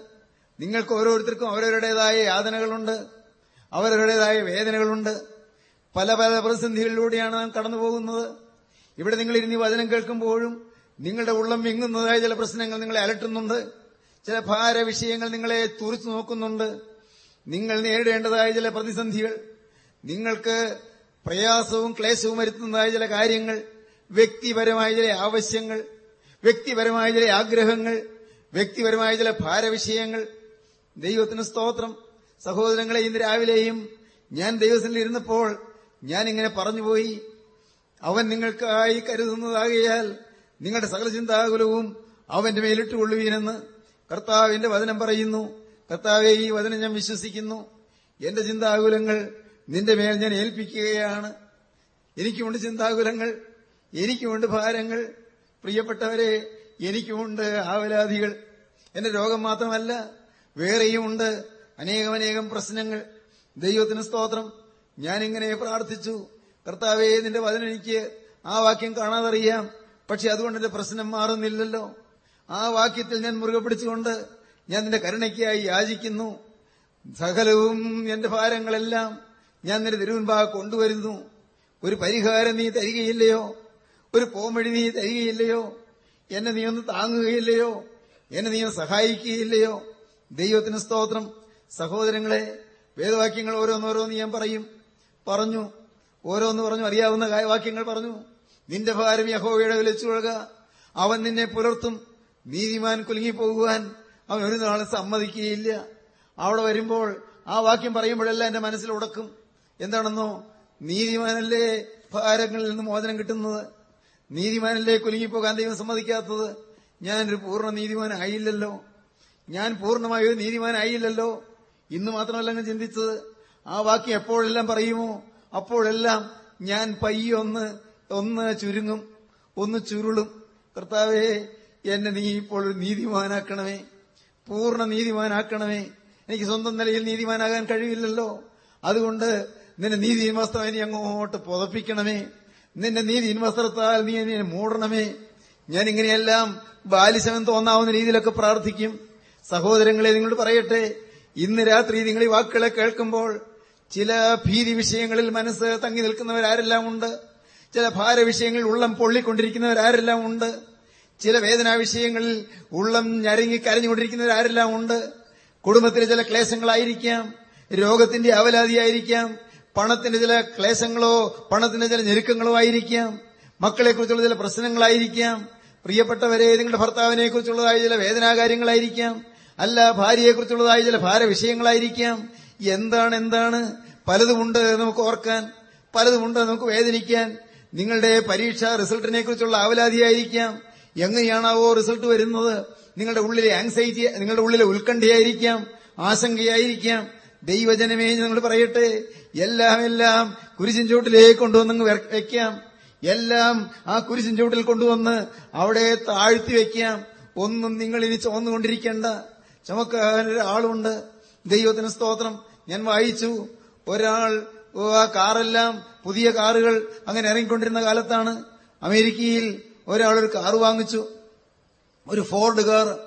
നിങ്ങൾക്ക് ഓരോരുത്തർക്കും അവരവരുടേതായ യാതനകളുണ്ട് അവരവരുടേതായ വേദനകളുണ്ട്. പല പല പ്രതിസന്ധികളിലൂടെയാണ് നാം കടന്നു പോകുന്നത് ഇവിടെ ഈ വചനം കേൾക്കുമ്പോഴും നിങ്ങളുടെ ഉള്ളം വിങ്ങുന്നതായ ചില പ്രശ്നങ്ങൾ നിങ്ങളെ അലട്ടുന്നുണ്ട്. ചില ഭാര വിഷയങ്ങൾ നിങ്ങളെ തുറിച്ചു നോക്കുന്നുണ്ട്. നിങ്ങൾ നേരിടേണ്ടതായ ചില പ്രതിസന്ധികൾ നിങ്ങൾക്ക് പ്രയാസവും ക്ലേശവും വരുത്തുന്നതായ ചില കാര്യങ്ങൾ വ്യക്തിപരമായ ചില ആവശ്യങ്ങൾ വ്യക്തിപരമായ ചില ആഗ്രഹങ്ങൾ വ്യക്തിപരമായ ചില ഭാരവിഷയങ്ങൾ. ദൈവത്തിന് സ്തോത്രം. സഹോദരങ്ങളെ ഇന്ന് രാവിലെയും ഞാൻ ദൈവത്തിൽ ഇരുന്നപ്പോൾ ഞാൻ ഇങ്ങനെ പറഞ്ഞുപോയി. അവൻ നിങ്ങൾക്കായി കരുതുന്നതാകിയാൽ നിങ്ങളുടെ സകല ചിന്താകുലവും അവന്റെ മേലിട്ടുകൊള്ളുവീനെന്ന് കർത്താവിന്റെ വചനം പറയുന്നു. കർത്താവെ ഈ വചനം ഞാൻ വിശ്വസിക്കുന്നു. എന്റെ ചിന്താകുലങ്ങൾ നിന്റെ മേൽ ഞാൻ ഏൽപ്പിക്കുകയാണ്. എനിക്കുമുണ്ട് ചിന്താകുലങ്ങൾ എനിക്കുമുണ്ട് ഭാരങ്ങൾ. പ്രിയപ്പെട്ടവരെ എനിക്കുമുണ്ട് ആവലാധികൾ എന്റെ രോഗം മാത്രമല്ല വേറെയുമുണ്ട് അനേകമനേകം പ്രശ്നങ്ങൾ. ദൈവത്തിന് സ്തോത്രം. ഞാനിങ്ങനെ പ്രാർത്ഥിച്ചു. കർത്താവേ നിന്റെ വചനം എനിക്ക് ആ വാക്യം കാണാതറിയാം. പക്ഷെ അതുകൊണ്ട് എന്റെ പ്രശ്നം മാറുന്നില്ലല്ലോ. ആ വാക്യത്തിൽ ഞാൻ മുറുകെ പിടിച്ചുകൊണ്ട് ഞാൻ നിന്റെ കരുണയ്ക്കായി യാചിക്കുന്നു. സകലവും എന്റെ ഭാരങ്ങളെല്ലാം ഞാൻ നിന്റെ തിരുമുൻപാകെ കൊണ്ടുവരുന്നു. ഒരു പരിഹാരം നീ തരികയില്ലയോ? ഒരു പോംവഴി നീ തരികയില്ലയോ? എന്നെ നീ ഒന്ന് താങ്ങുകയില്ലയോ? എന്നെ നീ ഒന്ന് സഹായിക്കുകയില്ലയോ? ദൈവത്തിന് സ്തോത്രം. സഹോദരങ്ങളെ വേദവാക്യങ്ങൾ ഓരോന്നോരോന്ന് ഞാൻ പറയും. പറഞ്ഞു. ഓരോന്ന് പറഞ്ഞു അറിയാവുന്ന വാക്യങ്ങൾ പറഞ്ഞു. നിന്റെ ഭാരം യഹോവയുടെ വിലച്ചുകൊഴുക അവൻ നിന്നെ പുലർത്തും. നീതിമാൻ കുലുങ്ങിപ്പോകുവാൻ അവൻ ഒരു നാളും സമ്മതിക്കുകയില്ല. അവിടെ വരുമ്പോൾ ആ വാക്യം പറയുമ്പോഴെല്ലാം എന്റെ മനസ്സിൽ ഉടക്കും. എന്താണെന്നോ? നീതിമാനല്ലേ ഭാരങ്ങളിൽ നിന്ന് മോചനം കിട്ടുന്നത്? നീതിമാനല്ലേ കുലുങ്ങിപ്പോകാൻ ദൈവം സമ്മതിക്കാത്തത്? ഞാനൊരു പൂർണ നീതിമാനായില്ലല്ലോ. ഞാൻ പൂർണമായ ഒരു നീതിമാനായില്ലല്ലോ. ഇന്ന് മാത്രമല്ല ഞാൻ ചിന്തിച്ചത്. ആ വാക്യം എപ്പോഴെല്ലാം പറയുമോ? അപ്പോഴെല്ലാം ഞാൻ പയ്യൊന്ന് ഒന്ന് ചുരുങ്ങും ഒന്ന് ചുരുളും. കർത്താവേ എന്നെ നീ ഇപ്പോൾ ഒരു നീതിമാനാക്കണമേ. പൂർണ നീതിമാനാക്കണമേ. എനിക്ക് സ്വന്തം നിലയിൽ നീതിമാനാകാൻ കഴിയില്ലല്ലോ അതുകൊണ്ട് നിന്റെ നീതി വസ്ത്രം ഇനി അങ്ങോട്ട് പുതപ്പിക്കണമേ. നിന്റെ നീതി വസ്ത്രത്താൽ നീ എന്നെ മൂടണമേ. ഞാൻ ഇങ്ങനെയെല്ലാം ബാലിശമം തോന്നാവുന്ന രീതിയിലൊക്കെ പ്രാർത്ഥിക്കും. സഹോദരങ്ങളെ നിങ്ങളോട് പറയട്ടെ. ഇന്ന് രാത്രി നിങ്ങൾ ഈ വാക്കുകളെ കേൾക്കുമ്പോൾ ചില ഭീതി വിഷയങ്ങളിൽ മനസ്സ് തങ്ങി നിൽക്കുന്നവരാരെല്ലാം ഉണ്ട്. ചില ഭാര വിഷയങ്ങളിൽ ഉള്ളം പൊള്ളിക്കൊണ്ടിരിക്കുന്നവരാരെല്ലാം ഉണ്ട്. ചില വേദനാ വിഷയങ്ങളിൽ ഉള്ളം ഞരങ്ങി കരഞ്ഞുകൊണ്ടിരിക്കുന്നവരാരെല്ലാം ഉണ്ട്. കുടുംബത്തിലെ ചില ക്ലേശങ്ങളായിരിക്കാം. രോഗത്തിന്റെ അവലാതിയായിരിക്കാം. പണത്തിന്റെ ചില ക്ലേശങ്ങളോ പണത്തിന്റെ ചില ഞെരുക്കങ്ങളോ ആയിരിക്കാം. മക്കളെക്കുറിച്ചുള്ള ചില പ്രശ്നങ്ങളായിരിക്കാം. പ്രിയപ്പെട്ടവരെ നിങ്ങളുടെ ഭർത്താവിനെ കുറിച്ചുള്ളതായ ചില വേദനാകാര്യങ്ങളായിരിക്കാം. അല്ല ഭാര്യയെ കുറിച്ചുള്ളതായ ചില ഭാര വിഷയങ്ങളായിരിക്കാം എന്താണ്? എന്താണ് പലതുമുണ്ട് നമുക്ക് ഓർക്കാൻ പലതുമുണ്ട് നമുക്ക് വേദനിക്കാൻ. നിങ്ങളുടെ പരീക്ഷ റിസൾട്ടിനെ കുറിച്ചുള്ള ആവലാതിയായിരിക്കാം. എങ്ങനെയാണാവോ റിസൾട്ട് വരുന്നത്? നിങ്ങളുടെ ഉള്ളിലെ ആങ്സൈറ്റി നിങ്ങളുടെ ഉള്ളിലെ ഉത്കണ്ഠയായിരിക്കാം. ആശങ്കയായിരിക്കാം. ദൈവജനമേ നിങ്ങൾ പറയട്ടെ. എല്ലാം എല്ലാം കുരിശിൻ ചുവട്ടിലേക്ക് കൊണ്ടുവന്ന് വെക്കാം. എല്ലാം ആ കുരിശിൻ ചുവട്ടിൽ കൊണ്ടുവന്ന് അവിടെ താഴ്ത്തി വെക്കാം. ഒന്നും നിങ്ങൾ ഇനി ചുമന്നുകൊണ്ടിരിക്കേണ്ട ചുമക്കാനൊരാളുണ്ട് ദൈവത്തിന് സ്തോത്രം. ഞാൻ വായിച്ചു. ഒരാൾ ആ കാറെല്ലാം പുതിയ കാറുകൾ അങ്ങനെ ഇറങ്ങിക്കൊണ്ടിരുന്ന കാലത്താണ് അമേരിക്കയിൽ ഒരാൾ ഒരു കാർ വാങ്ങിച്ചു. ഒരു ഫോർഡ് കാർ.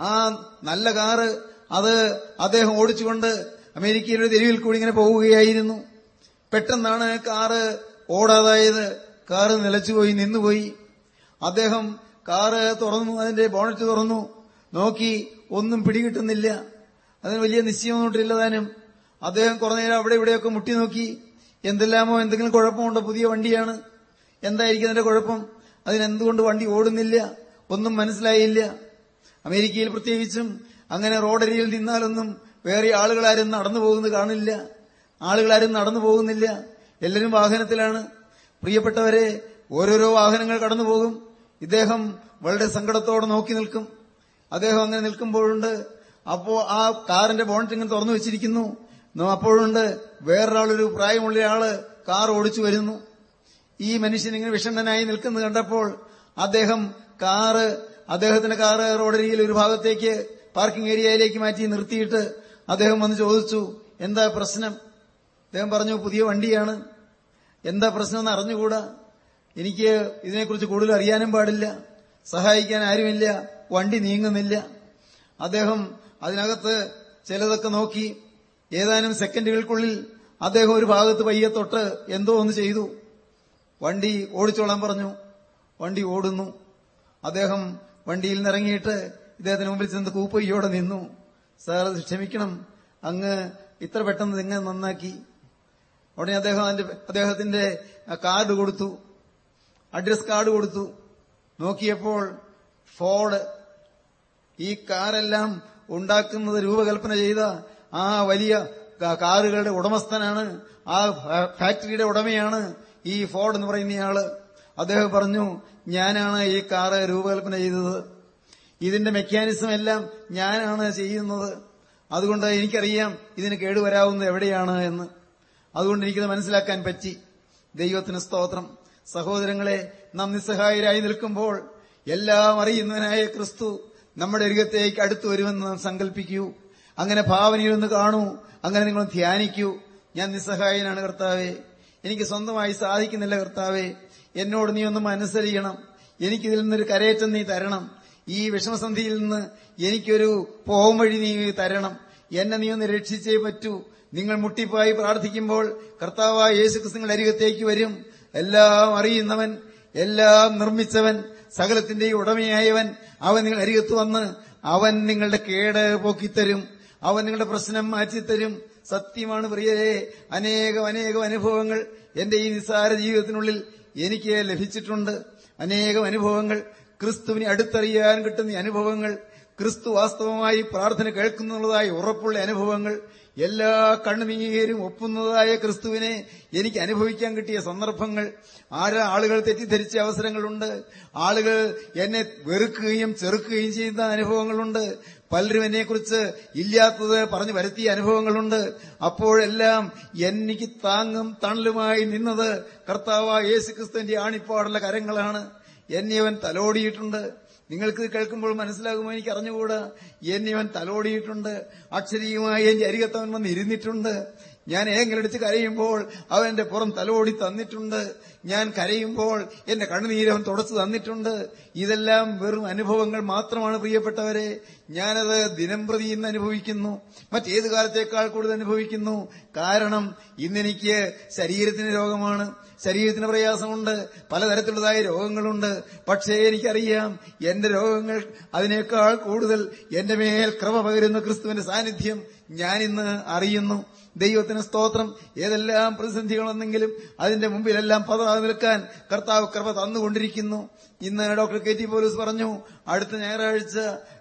ആ നല്ല കാറ്. അത് അദ്ദേഹം ഓടിച്ചുകൊണ്ട് അമേരിക്കയിൽ ഒരു തെരുവിൽ കൂടി ഇങ്ങനെ പോവുകയായിരുന്നു. പെട്ടെന്നാണ് കാറ് ഓടാതായത്. കാറ് നിലച്ചുപോയി നിന്നുപോയി. അദ്ദേഹം കാറ് തുറന്നു അതിന്റെ ബോണറ്റ് തുറന്നു. നോക്കി ഒന്നും പിടികിട്ടുന്നില്ല. അതിന് വലിയ നിശ്ചയമൊന്നുമില്ല താനും അദ്ദേഹം കുറെ നേരം അവിടെ ഇവിടെയൊക്കെ മുട്ടി നോക്കി. എന്തെല്ലാമോ എന്തെങ്കിലും കുഴപ്പമുണ്ടോ? പുതിയ വണ്ടിയാണ്. എന്തായിരിക്കും അതിന്റെ കുഴപ്പം? അതിനെന്തുകൊണ്ട് വണ്ടി ഓടുന്നില്ല? ഒന്നും മനസ്സിലായില്ല. അമേരിക്കയിൽ പ്രത്യേകിച്ചും അങ്ങനെ റോഡരിയിൽ നിന്നാലൊന്നും വേറെ ആളുകളാരും നടന്നു പോകുന്നത് കാണില്ല. ആളുകളാരും നടന്നു പോകുന്നില്ല. എല്ലാവരും വാഹനത്തിലാണ്. പ്രിയപ്പെട്ടവരെ ഓരോരോ വാഹനങ്ങൾ കടന്നു പോകും. ഇദ്ദേഹം വളരെ സങ്കടത്തോടെ നോക്കി നിൽക്കും. അദ്ദേഹം അങ്ങനെ നിൽക്കുമ്പോഴുണ്ട് അപ്പോ ആ കാറിന്റെ ബോണറ്റ് ഇങ്ങനെ തുറന്നു വെച്ചിരിക്കുന്നു. അപ്പോഴുണ്ട് വേറൊരാളൊരു പ്രായമുള്ള ആൾ കാർ ഓടിച്ചു വരുന്നു. ഈ മനുഷ്യൻ ഇങ്ങനെ വിഷണ്ണനായി നിൽക്കുന്നത് കണ്ടപ്പോൾ അദ്ദേഹം കാറ് അദ്ദേഹത്തിന്റെ കാറ് റോഡരിയിൽ ഒരു ഭാഗത്തേക്ക് പാർക്കിംഗ് ഏരിയയിലേക്ക് മാറ്റി നിർത്തിയിട്ട് അദ്ദേഹം വന്ന് ചോദിച്ചു എന്താ പ്രശ്നം? അദ്ദേഹം പറഞ്ഞു പുതിയ വണ്ടിയാണ്. എന്താ പ്രശ്നം എന്ന് അറിഞ്ഞുകൂടാ? എനിക്ക് ഇതിനെക്കുറിച്ച് കൂടുതൽ അറിയാനും പാടില്ല. സഹായിക്കാൻ ആരുമില്ല. വണ്ടി നീങ്ങുന്നില്ല. അദ്ദേഹം അതിനകത്ത് ചിലതൊക്കെ നോക്കി. ഏതാനും സെക്കൻഡുകൾക്കുള്ളിൽ അദ്ദേഹം ഒരു ഭാഗത്ത് പയ്യെ തൊട്ട് എന്തോ ഒന്ന് ചെയ്തു. വണ്ടി ഓടിച്ചോളാൻ പറഞ്ഞു. വണ്ടി ഓടുന്നു. അദ്ദേഹം വണ്ടിയിൽ നിന്നിറങ്ങിയിട്ട് ഇദ്ദേഹത്തിന് മുമ്പിൽ ചെന്ന് കൂപ്പയ്യോടെ നിന്നു. സാർ ക്ഷമിക്കണം. അങ്ങ് ഇത്ര പെട്ടെന്ന് നിങ്ങൾ നന്നാക്കി. ഉടനെ അദ്ദേഹം അദ്ദേഹത്തിന്റെ കാർഡ് കൊടുത്തു. അഡ്രസ് കാർഡ് കൊടുത്തു. നോക്കിയപ്പോൾ ഫോർഡ് ഈ കാറെല്ലാം ഉണ്ടാക്കുന്നത് രൂപകൽപ്പന ചെയ്ത ആ വലിയ കാറുകളുടെ ഉടമസ്ഥനാണ്. ആ ഫാക്ടറിയുടെ ഉടമയാണ് ഈ ഫോർഡ് എന്ന് പറയുന്നയാൾ അദ്ദേഹം പറഞ്ഞു ഞാനാണ് ഈ കാറ് രൂപകൽപ്പന ചെയ്തത്. ഇതിന്റെ മെക്കാനിസം എല്ലാം ഞാനാണ് ചെയ്യുന്നത്. അതുകൊണ്ട് എനിക്കറിയാം ഇതിന് കേടുവരാവുന്നത് എവിടെയാണ് എന്ന്. അതുകൊണ്ട് എനിക്കത് മനസ്സിലാക്കാൻ പറ്റി. ദൈവത്തിന് സ്തോത്രം. സഹോദരങ്ങളെ നാം നിസ്സഹായരായി നിൽക്കുമ്പോൾ എല്ലാം അറിയുന്നവനായ ക്രിസ്തു നമ്മുടെ അരികത്തേക്ക് അടുത്തു വരുമെന്ന് നാം സങ്കല്പിക്കൂ അങ്ങനെ ഭാവനയിലൊന്ന് കാണൂ. അങ്ങനെ നിങ്ങൾ ധ്യാനിക്കൂ. ഞാൻ നിസ്സഹായനാണ് കർത്താവേ. എനിക്ക് സ്വന്തമായി സാധിക്കുന്നില്ല കർത്താവേ. എന്നോട് നീ ഒന്ന് മനസ്സരിയണം എനിക്കിതിൽ നിന്നൊരു കരയേറ്റം നീ തരണം. ഈ വിഷമസന്ധിയിൽ നിന്ന് എനിക്കൊരു പോവും വഴി നീ തരണം. എന്നെ നീ ഒന്ന് രക്ഷിച്ചേ പറ്റൂ. നിങ്ങൾ മുട്ടിപ്പായി പ്രാർത്ഥിക്കുമ്പോൾ കർത്താവായ യേശു ക്രിസ്തുങ്ങളുടെ അരികത്തേക്ക് വരും. എല്ലാം അറിയുന്നവൻ എല്ലാം നിർമ്മിച്ചവൻ സകലത്തിന്റെ ഉടമയായവൻ അവൻ നിങ്ങൾ അരികത്ത് വന്ന് അവൻ നിങ്ങളുടെ കേട് പോക്കിത്തരും. അവൻ നിങ്ങളുടെ പ്രശ്നം മാറ്റിത്തരും. സത്യമാണ് പ്രിയരെ അനേകം അനേകം അനുഭവങ്ങൾ എന്റെ ഈ നിസ്സാര ജീവിതത്തിനുള്ളിൽ എനിക്ക് ലഭിച്ചിട്ടുണ്ട്. അനേകം അനുഭവങ്ങൾ ക്രിസ്തുവിനെ അടുത്തറിയാൻ കിട്ടുന്ന അനുഭവങ്ങൾ ക്രിസ്തു വാസ്തവമായി പ്രാർത്ഥന കേൾക്കുന്നുള്ളതായ ഉറപ്പുള്ള അനുഭവങ്ങൾ എല്ലാ കണ്ണുനീരും ഒപ്പുന്നതായ ക്രിസ്തുവിനെ എനിക്ക് അനുഭവിക്കാൻ കിട്ടിയ സന്ദർഭങ്ങൾ ആരാ ആളുകൾ തെറ്റിദ്ധരിച്ച അവസരങ്ങളുണ്ട് ആളുകൾ എന്നെ വെറുക്കുകയും ചെറുക്കുകയും ചെയ്യുന്ന അനുഭവങ്ങളുണ്ട് പലരും എന്നെക്കുറിച്ച് ഇല്ലാത്തത് പറഞ്ഞു വരുത്തിയ അനുഭവങ്ങളുണ്ട് അപ്പോഴെല്ലാം എനിക്ക് താങ്ങും തണലുമായി നിന്നത് കർത്താവ് യേശുക്രിസ്തുവിന്റെ ആണിപ്പാടുള്ള കരങ്ങളാണ്. എന്നെ അവൻ തലോടിയിട്ടുണ്ട്. നിങ്ങൾക്ക് കേൾക്കുമ്പോൾ മനസ്സിലാകുമോ എനിക്ക് അറിഞ്ഞുകൂടാ? എന്നെ അവൻ തലോടിയിട്ടുണ്ട്. അക്ഷരീയമായി എന്റെ അരികത്തവൻ വന്ന് ഇരുന്നിട്ടുണ്ട് ഞാൻ ഏങ്ങലടിച്ച് കരയുമ്പോൾ അവൻ എന്റെ പുറം തലോടി തന്നിട്ടുണ്ട്. ഞാൻ കരയുമ്പോൾ എന്റെ കണ്ണുനീരവൻ തുടച്ചു തന്നിട്ടുണ്ട്. ഇതെല്ലാം വെറും അനുഭവങ്ങൾ മാത്രമാണ് പ്രിയപ്പെട്ടവരെ. ഞാനത് ദിനം പ്രതി ഇന്ന് അനുഭവിക്കുന്നു. മറ്റേത് കാലത്തേക്കാൾ കൂടുതൽ അനുഭവിക്കുന്നു. കാരണം ഇന്നെനിക്ക് ശരീരത്തിന് രോഗമാണ്. ശരീരത്തിന് പ്രയാസമുണ്ട്. പലതരത്തിലുള്ളതായ രോഗങ്ങളുണ്ട്. പക്ഷേ എനിക്കറിയാം എന്റെ രോഗങ്ങൾ അതിനേക്കാൾ കൂടുതൽ എന്റെ മേൽ ക്രമ പകരുന്ന ക്രിസ്തുവിന്റെ സാന്നിധ്യം ഞാനിന്ന് അറിയുന്നു. ദൈവത്തിന് സ്തോത്രം. ഏതെല്ലാം പ്രതിസന്ധികൾ വന്നെങ്കിലും അതിന്റെ മുമ്പിലെല്ലാം പതറാതെ നിൽക്കാൻ കർത്താവ് കൃപ തന്നുകൊണ്ടിരിക്കുന്നു. ഇന്ന് ഡോക്ടർ കെ ടി പോലീസ് പറഞ്ഞു അടുത്ത ഞായറാഴ്ച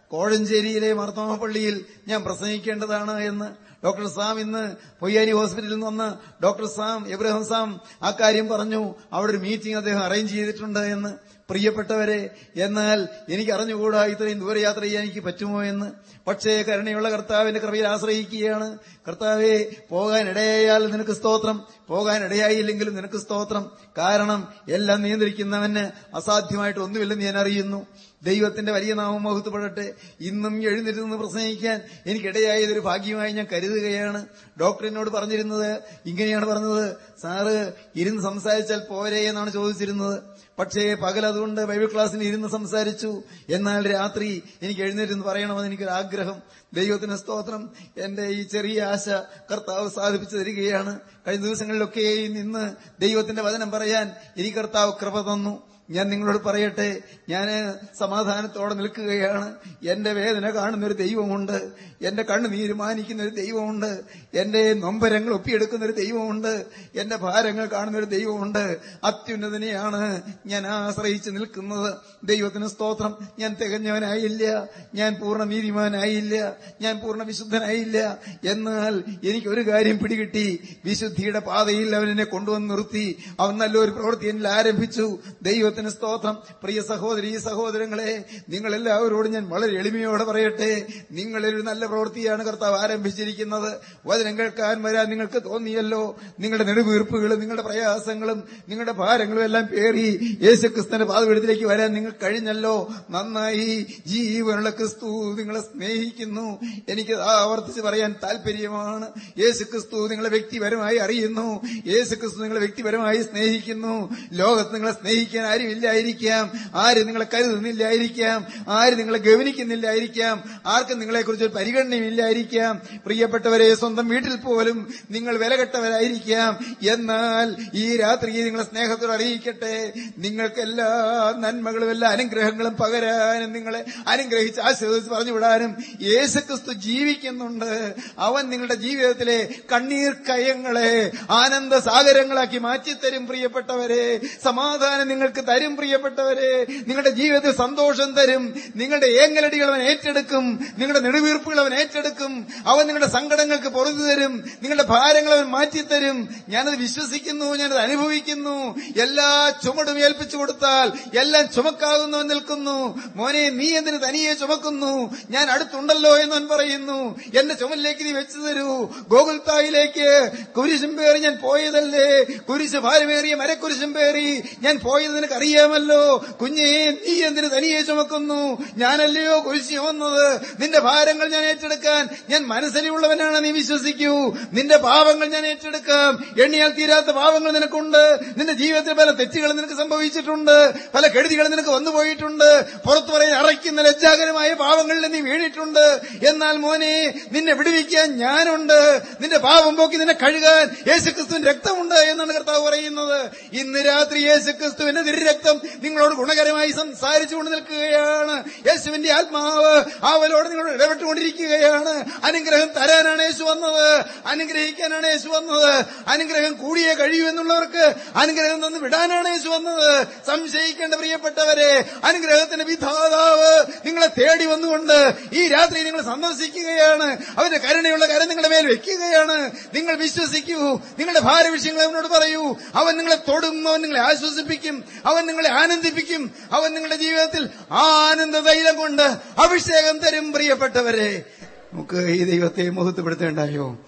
കോഴഞ്ചേരിയിലെ മർത്തോമ പള്ളിയിൽ ഞാൻ പ്രസംഗിക്കേണ്ടതാണ് എന്ന്. ഡോക്ടർ സാം ഇന്ന് പൊയ്യാനി ഹോസ്പിറ്റലിൽ നിന്ന് വന്ന് ഡോക്ടർ സാം എബ്രഹാം സാം ആ കാര്യം പറഞ്ഞു. അവിടെ ഒരു മീറ്റിംഗ് അദ്ദേഹം അറേഞ്ച് ചെയ്തിട്ടുണ്ട് എന്ന്. പ്രിയപ്പെട്ടവരെ എന്നാൽ എനിക്ക് അറിഞ്ഞുകൂടാ ഇത്രയും ദൂരയാത്ര ചെയ്യാൻ എനിക്ക് പറ്റുമോ എന്ന്. പക്ഷേ കരുണയുള്ള കർത്താവിന്റെ കൃപയിൽ ആശ്രയിക്കുകയാണ്. കർത്താവെ പോകാൻ ഇടയായാൽ നിനക്ക് സ്തോത്രം. പോകാനിടയായില്ലെങ്കിലും നിനക്ക് സ്തോത്രം. കാരണം എല്ലാം നിയന്ത്രിക്കുന്നവന് അസാധ്യമായിട്ട് ഒന്നുമില്ലെന്ന് ഞാൻ അറിയുന്നു. ദൈവത്തിന്റെ വലിയ നാമം മഹത്വപ്പെടട്ടെ. ഇന്നും എഴുന്നേറ്റ് നിന്ന് പ്രസംഗിക്കാൻ എനിക്കിടയായതൊരു ഭാഗ്യമായി ഞാൻ കരുതുകയാണ്. ഡോക്ടർ എന്നോട് പറഞ്ഞിരുന്നത് ഇങ്ങനെയാണ് പറഞ്ഞത്. സാറ് ഇരുന്ന് സംസാരിച്ചാൽ പോരേ എന്നാണ് ചോദിച്ചിരുന്നത്. പക്ഷേ പകൽ അതുകൊണ്ട് ബൈബിൾ ക്ലാസ്സിന് ഇരുന്ന് സംസാരിച്ചു. എന്നാൽ രാത്രി എനിക്ക് എഴുന്നേറ്റ് പറയണമെന്ന് എനിക്കൊരു ആഗ്രഹം ദൈവത്തിന് സ്തോത്രം എന്റെ ഈ ചെറിയ ആശ കർത്താവ് സാധിപ്പിച്ചു തരികയാണ്. കഴിഞ്ഞ ദിവസങ്ങളിലൊക്കെ നിന്ന് ദൈവത്തിന്റെ വചനം പറയാൻ എനിക്ക് കർത്താവ് കൃപ തന്നു. ഞാൻ നിങ്ങളോട് പറയട്ടെ ഞാൻ സമാധാനത്തോടെ നിൽക്കുകയാണ്. എന്റെ വേദന കാണുന്നൊരു ദൈവമുണ്ട്. എന്റെ കണ്ണ് മാനിക്കുന്ന ഒരു ദൈവമുണ്ട്. എന്റെ നൊമ്പരങ്ങൾ ഒപ്പിയെടുക്കുന്ന ഒരു ദൈവമുണ്ട്. എന്റെ ഭാരങ്ങൾ കാണുന്ന ഒരു ദൈവമുണ്ട്. അത്യുന്നതനെയാണ് ഞാൻ ആശ്രയിച്ച് നിൽക്കുന്നത്. ദൈവത്തിന് സ്തോത്രം. ഞാൻ തികഞ്ഞവനായില്ല. ഞാൻ പൂർണ നീതിമാനായില്ല ഞാൻ പൂർണ വിശുദ്ധനായില്ല എന്നാൽ എനിക്കൊരു കാര്യം പിടികിട്ടി. വിശുദ്ധിയുടെ പാതയിൽ എന്നെ കൊണ്ടുവന്ന് നിർത്തി. അവൻ നല്ലൊരു പ്രവൃത്തി എന്നിൽ ആരംഭിച്ചു. ദൈവത്തിന് സ്തോത്രം. പ്രിയ സഹോദരി സഹോദരങ്ങളെ നിങ്ങൾ എല്ലാവരോടും ഞാൻ വളരെ എളിമയോടെ പറയട്ടെ. നിങ്ങളൊരു നല്ല പ്രവൃത്തിയാണ് കർത്താവ് ആരംഭിച്ചിരിക്കുന്നത്. വചനം കേൾക്കാൻ വരാൻ നിങ്ങൾക്ക് തോന്നിയല്ലോ. നിങ്ങളുടെ നെടുവീർപ്പുകളും നിങ്ങളുടെ പ്രയാസങ്ങളും നിങ്ങളുടെ ഭാരങ്ങളും എല്ലാം പേറി യേശു ക്രിസ്തുവിന്റെ പാതപീഠത്തിലേക്ക് വരാൻ നിങ്ങൾ കഴിഞ്ഞല്ലോ. നന്നായി ജീവനുള്ള ക്രിസ്തു നിങ്ങളെ സ്നേഹിക്കുന്നു. എനിക്ക് ആവർത്തിച്ച് പറയാൻ താല്പര്യമാണ് യേശു ക്രിസ്തു നിങ്ങളെ വ്യക്തിപരമായി അറിയുന്നു. യേശു ക്രിസ്തു നിങ്ങളെ വ്യക്തിപരമായി സ്നേഹിക്കുന്നു. ലോകത്ത് നിങ്ങളെ സ്നേഹിക്കാൻ ആരുമില്ലായിരിക്കാം ആര് നിങ്ങളെ കരുതുന്നില്ലായിരിക്കാം. ആര് നിങ്ങളെ ഗവനിക്കുന്നില്ലായിരിക്കാം ആർക്കും നിങ്ങളെക്കുറിച്ച് ഒരു പരിഗണനയില്ലായിരിക്കാം പ്രിയപ്പെട്ടവരെ സ്വന്തം വീട്ടിൽ പോലും നിങ്ങൾ വിലകെട്ടവരായിരിക്കാം. എന്നാൽ ഈ രാത്രി നിങ്ങളെ സ്നേഹത്തോട് അറിയിക്കട്ടെ. നിങ്ങൾക്ക് എല്ലാ നന്മകളും എല്ലാ അനുഗ്രഹങ്ങളും പകരാനും നിങ്ങളെ അനുഗ്രഹിച്ച് ആശീർവദിച്ച് പറഞ്ഞുവിടാനും യേശുക്രിസ്തു ജീവിക്കുന്നുണ്ട്. അവൻ നിങ്ങളുടെ ജീവിതത്തിലെ കണ്ണീർ കയങ്ങളെ ആനന്ദ സാഗരങ്ങളാക്കി മാറ്റിത്തരും പ്രിയപ്പെട്ടവരെ. സമാധാനം നിങ്ങൾക്ക് തരും പ്രിയപ്പെട്ടവരെ. നിങ്ങളുടെ ജീവിതത്തിൽ സന്തോഷം തരും. നിങ്ങളുടെ ഏങ്ങലടികൾ അവൻ ഏറ്റെടുക്കും. നിങ്ങളുടെ നെടുവീർപ്പുകൾ അവൻ ഏറ്റെടുക്കും. അവൻ നിങ്ങളുടെ സങ്കടങ്ങൾക്ക് പുറത്തു തരും. നിങ്ങളുടെ ഭാരങ്ങൾ അവൻ മാറ്റിത്തരും. ഞാനത് വിശ്വസിക്കുന്നു ഞാനത് അനുഭവിക്കുന്നു. എല്ലാ ചുമടും ഏൽപ്പിച്ചു കൊടുത്താൽ എല്ലാം ചുമക്കാകുന്നവൻ നിൽക്കുന്നു. മോനെ നീ എന്തിന് തനിയെ ചുമക്കുന്നു? ഞാൻ അടുത്തുണ്ടല്ലോ എന്നവൻ പറയുന്നു. എന്റെ ചുമലിലേക്ക് നീ വെച്ചു തരൂ. ഗോകുൽത്തായിലേക്ക് കുരിശും പേറി ഞാൻ പോയതല്ലേ? കുരിശ് ഭാരമേറിയ മരക്കുരിശും പേറി ഞാൻ പോയത് നിനക്ക് അറിയാമല്ലോ. കുഞ്ഞേ നീ എന്തിന് തനിയെ ചുമക്കുന്നു? ഞാനല്ലയോ കുഴിച്ചു വന്നത്? നിന്റെ ഭാരങ്ങൾ ഞാൻ ഏറ്റെടുക്കാൻ ഞാൻ മനസ്സിലുള്ളവനാണ് നീ വിശ്വസിക്കൂ. നിന്റെ പാവങ്ങൾ ഞാൻ ഏറ്റെടുക്കാം. എണ്ണിയാൽ തീരാത്ത പാവങ്ങൾ നിനക്കുണ്ട്. നിന്റെ ജീവിതത്തിൽ പല തെറ്റുകൾ നിനക്ക് സംഭവിച്ചിട്ടുണ്ട്. പല കെടുതികൾ നിനക്ക് വന്നുപോയിട്ടുണ്ട് പുറത്തു പറയാൻ അറയ്ക്കുന്ന ലജ്ജാകരമായ പാവങ്ങളിൽ നീ വീണിട്ടുണ്ട്. എന്നാൽ മോനെ നിന്നെ വിടുവിക്കാൻ ഞാനുണ്ട്. നിന്റെ പാപം പോക്കി നിന്നെ കഴുകാൻ യേശുക്രിസ്തുവിന്റെ രക്തമുണ്ട് എന്നാണ് കർത്താവ് പറയുന്നത്. ഇന്ന് രാത്രി യേശുക്രിസ്തുവിന്റെ തിരുരക്തം നിങ്ങളോട് ഗുണകരമായി സംസാരിച്ചുകൊണ്ട് നിൽക്കുകയാണ്. യേശുവിന്റെ ആത്മാവ് അവലോട് നിങ്ങളോട് ഇടപെട്ടുകൊണ്ടിരിക്കുകയാണ്. അനുഗ്രഹം തരാനാണ് യേശു വന്നത്. അനുഗ്രഹിക്കാനാണ് യേശു വന്നത്. അനുഗ്രഹം കൂടിയേ കഴിയൂ എന്നുള്ളവർക്ക് അനുഗ്രഹം തന്നു വിടാനാണ് യേശു വന്നത്. സംശയിക്കേണ്ട പ്രിയപ്പെട്ടവരെ അനുഗ്രഹത്തിന്റെ വിധാതാവ് നിങ്ങളെ തേടി വന്നുകൊണ്ട് ഈ രാത്രി നിങ്ങൾ സന്ദർശിക്കുകയാണ്. അവന്റെ കരുണയുള്ള കരം നിങ്ങളുടെ മേൽ വെക്കുകയാണ്. നിങ്ങൾ വിശ്വസിക്കൂ. നിങ്ങളുടെ ഭാര വിഷയങ്ങൾ അവനോട് പറയൂ. അവൻ നിങ്ങളെ തൊടും. അവൻ നിങ്ങളെ ആശ്വസിപ്പിക്കും. അവൻ നിങ്ങളെ ആനന്ദിപ്പിക്കും. അവൻ നിങ്ങളുടെ ജീവിതത്തിൽ ആനന്ദ തൈലം കൊണ്ട് അഭിഷേകം തരും പ്രിയപ്പെട്ടവരെ. നമുക്ക് ഈ ദൈവത്തെ മുഹത്വപ്പെടുത്തേണ്ടായോ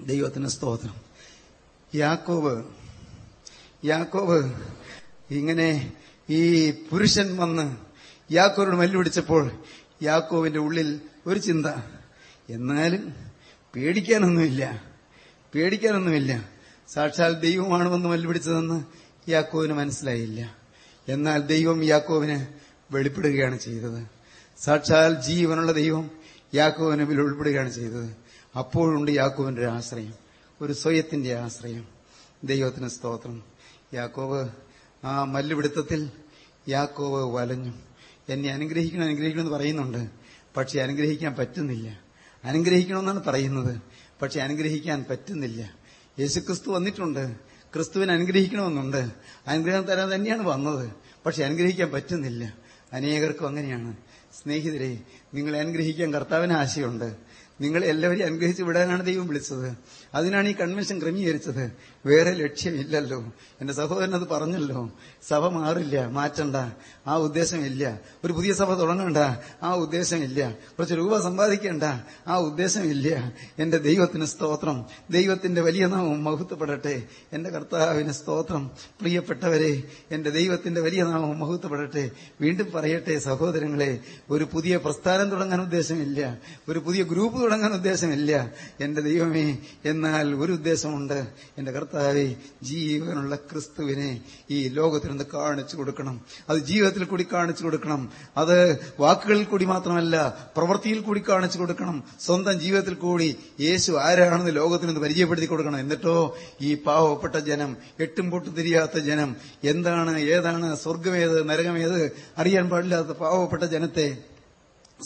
ദൈവത്തിന് സ്തോത്രം. യാക്കോവ് യാക്കോവ് ഇങ്ങനെ ഈ പുരുഷൻ വന്ന് യാക്കോവിനോട് മല്ലുപിടിച്ചപ്പോൾ യാക്കോവിന്റെ ഉള്ളിൽ ഒരു ചിന്ത. എന്നാലും പേടിക്കാനൊന്നുമില്ല. പേടിക്കാനൊന്നുമില്ല. സാക്ഷാൽ ദൈവമാണ് വന്ന് മല്ലുപിടിച്ചതെന്ന് യാക്കോവിന് മനസ്സിലായില്ല. എന്നാൽ ദൈവം യാക്കോവിന് വെളിപ്പെടുകയാണ് ചെയ്തത്. സാക്ഷാൽ ജീവനുള്ള ദൈവം യാക്കോവിന് വെളിപ്പെടുകയാണ് ചെയ്തത്. അപ്പോഴുണ്ട് യാക്കോവിന്റെ ആശ്രയം. ഒരു സ്വയത്തിന്റെ ആശ്രയം. ദൈവത്തിന് സ്തോത്രം. യാക്കോവ് ആ മല്ലുപിടുത്തത്തിൽ യാക്കോവ് വലഞ്ഞു. എന്നെ അനുഗ്രഹിക്കണം അനുഗ്രഹിക്കണം എന്ന് പറയുന്നുണ്ട്. പക്ഷെ അനുഗ്രഹിക്കാൻ പറ്റുന്നില്ല. അനുഗ്രഹിക്കണമെന്നാണ് പറയുന്നത്. പക്ഷെ അനുഗ്രഹിക്കാൻ പറ്റുന്നില്ല. യേശുക്രിസ്തു വന്നിട്ടുണ്ട്. ക്രിസ്തുവിനെ അനുഗ്രഹിക്കണമെന്നുണ്ട്. അനുഗ്രഹം തരാൻ തന്നെയാണ് വന്നത്. പക്ഷെ അനുഗ്രഹിക്കാൻ പറ്റുന്നില്ല. അനേകർക്കും അങ്ങനെയാണ്. സ്നേഹിതരെ നിങ്ങളെ അനുഗ്രഹിക്കാൻ കർത്താവിന് ആശയമുണ്ട്. നിങ്ങളെ എല്ലാവരെയും അനുഗ്രഹിച്ച് വിടാനാണ് ദൈവം വിളിച്ചത്. അതിനാണ് ഈ കൺവെൻഷൻ ക്രമീകരിച്ചത്. വേറെ ലക്ഷ്യമില്ലല്ലോ. എന്റെ സഹോദരൻ അത് പറഞ്ഞല്ലോ. സഭ മാറില്ല. മാറ്റണ്ട. ആ ഉദ്ദേശമില്ല. ഒരു പുതിയ സഭ തുടങ്ങണ്ട. ആ ഉദ്ദേശമില്ല. കുറച്ച് രൂപ സമ്പാദിക്കേണ്ട. ആ ഉദ്ദേശമില്ല. എന്റെ ദൈവത്തിന് സ്തോത്രം. ദൈവത്തിന്റെ വലിയ നാമം മഹത്വപ്പെടട്ടെ. എന്റെ കർത്താവിന് സ്തോത്രം. പ്രിയപ്പെട്ടവരെ എന്റെ ദൈവത്തിന്റെ വലിയ നാമം മഹത്വപ്പെടട്ടെ. വീണ്ടും പറയട്ടെ സഹോദരങ്ങളെ ഒരു പുതിയ പ്രസ്ഥാനം തുടങ്ങാൻ ഉദ്ദേശമില്ല. ഒരു പുതിയ ഗ്രൂപ്പ് തുടങ്ങാൻ ഉദ്ദേശമില്ല. എന്റെ ദൈവമേ എന്നാൽ ഒരു ഉദ്ദേശമുണ്ട്. എന്റെ കർത്താവെ ജീവനുള്ള ക്രിസ്തുവിനെ ഈ ലോകത്തിനൊന്ന് കാണിച്ചു കൊടുക്കണം. അത് ജീവിതത്തിൽ കൂടി കാണിച്ചു കൊടുക്കണം. അത് വാക്കുകളിൽ കൂടി മാത്രമല്ല പ്രവൃത്തിയിൽ കൂടി കാണിച്ചു കൊടുക്കണം. സ്വന്തം ജീവിതത്തിൽ കൂടി യേശു ആരാണെന്ന് ലോകത്തിനൊന്ന് പരിചയപ്പെടുത്തി കൊടുക്കണം. എന്നിട്ടോ ഈ പാവപ്പെട്ട ജനം എട്ടും പൊട്ടും തിരിയാത്ത ജനം എന്താണ് ഏതാണ് സ്വർഗമേത് നരകമേത് അറിയാൻ പാടില്ലാത്ത പാവപ്പെട്ട ജനത്തെ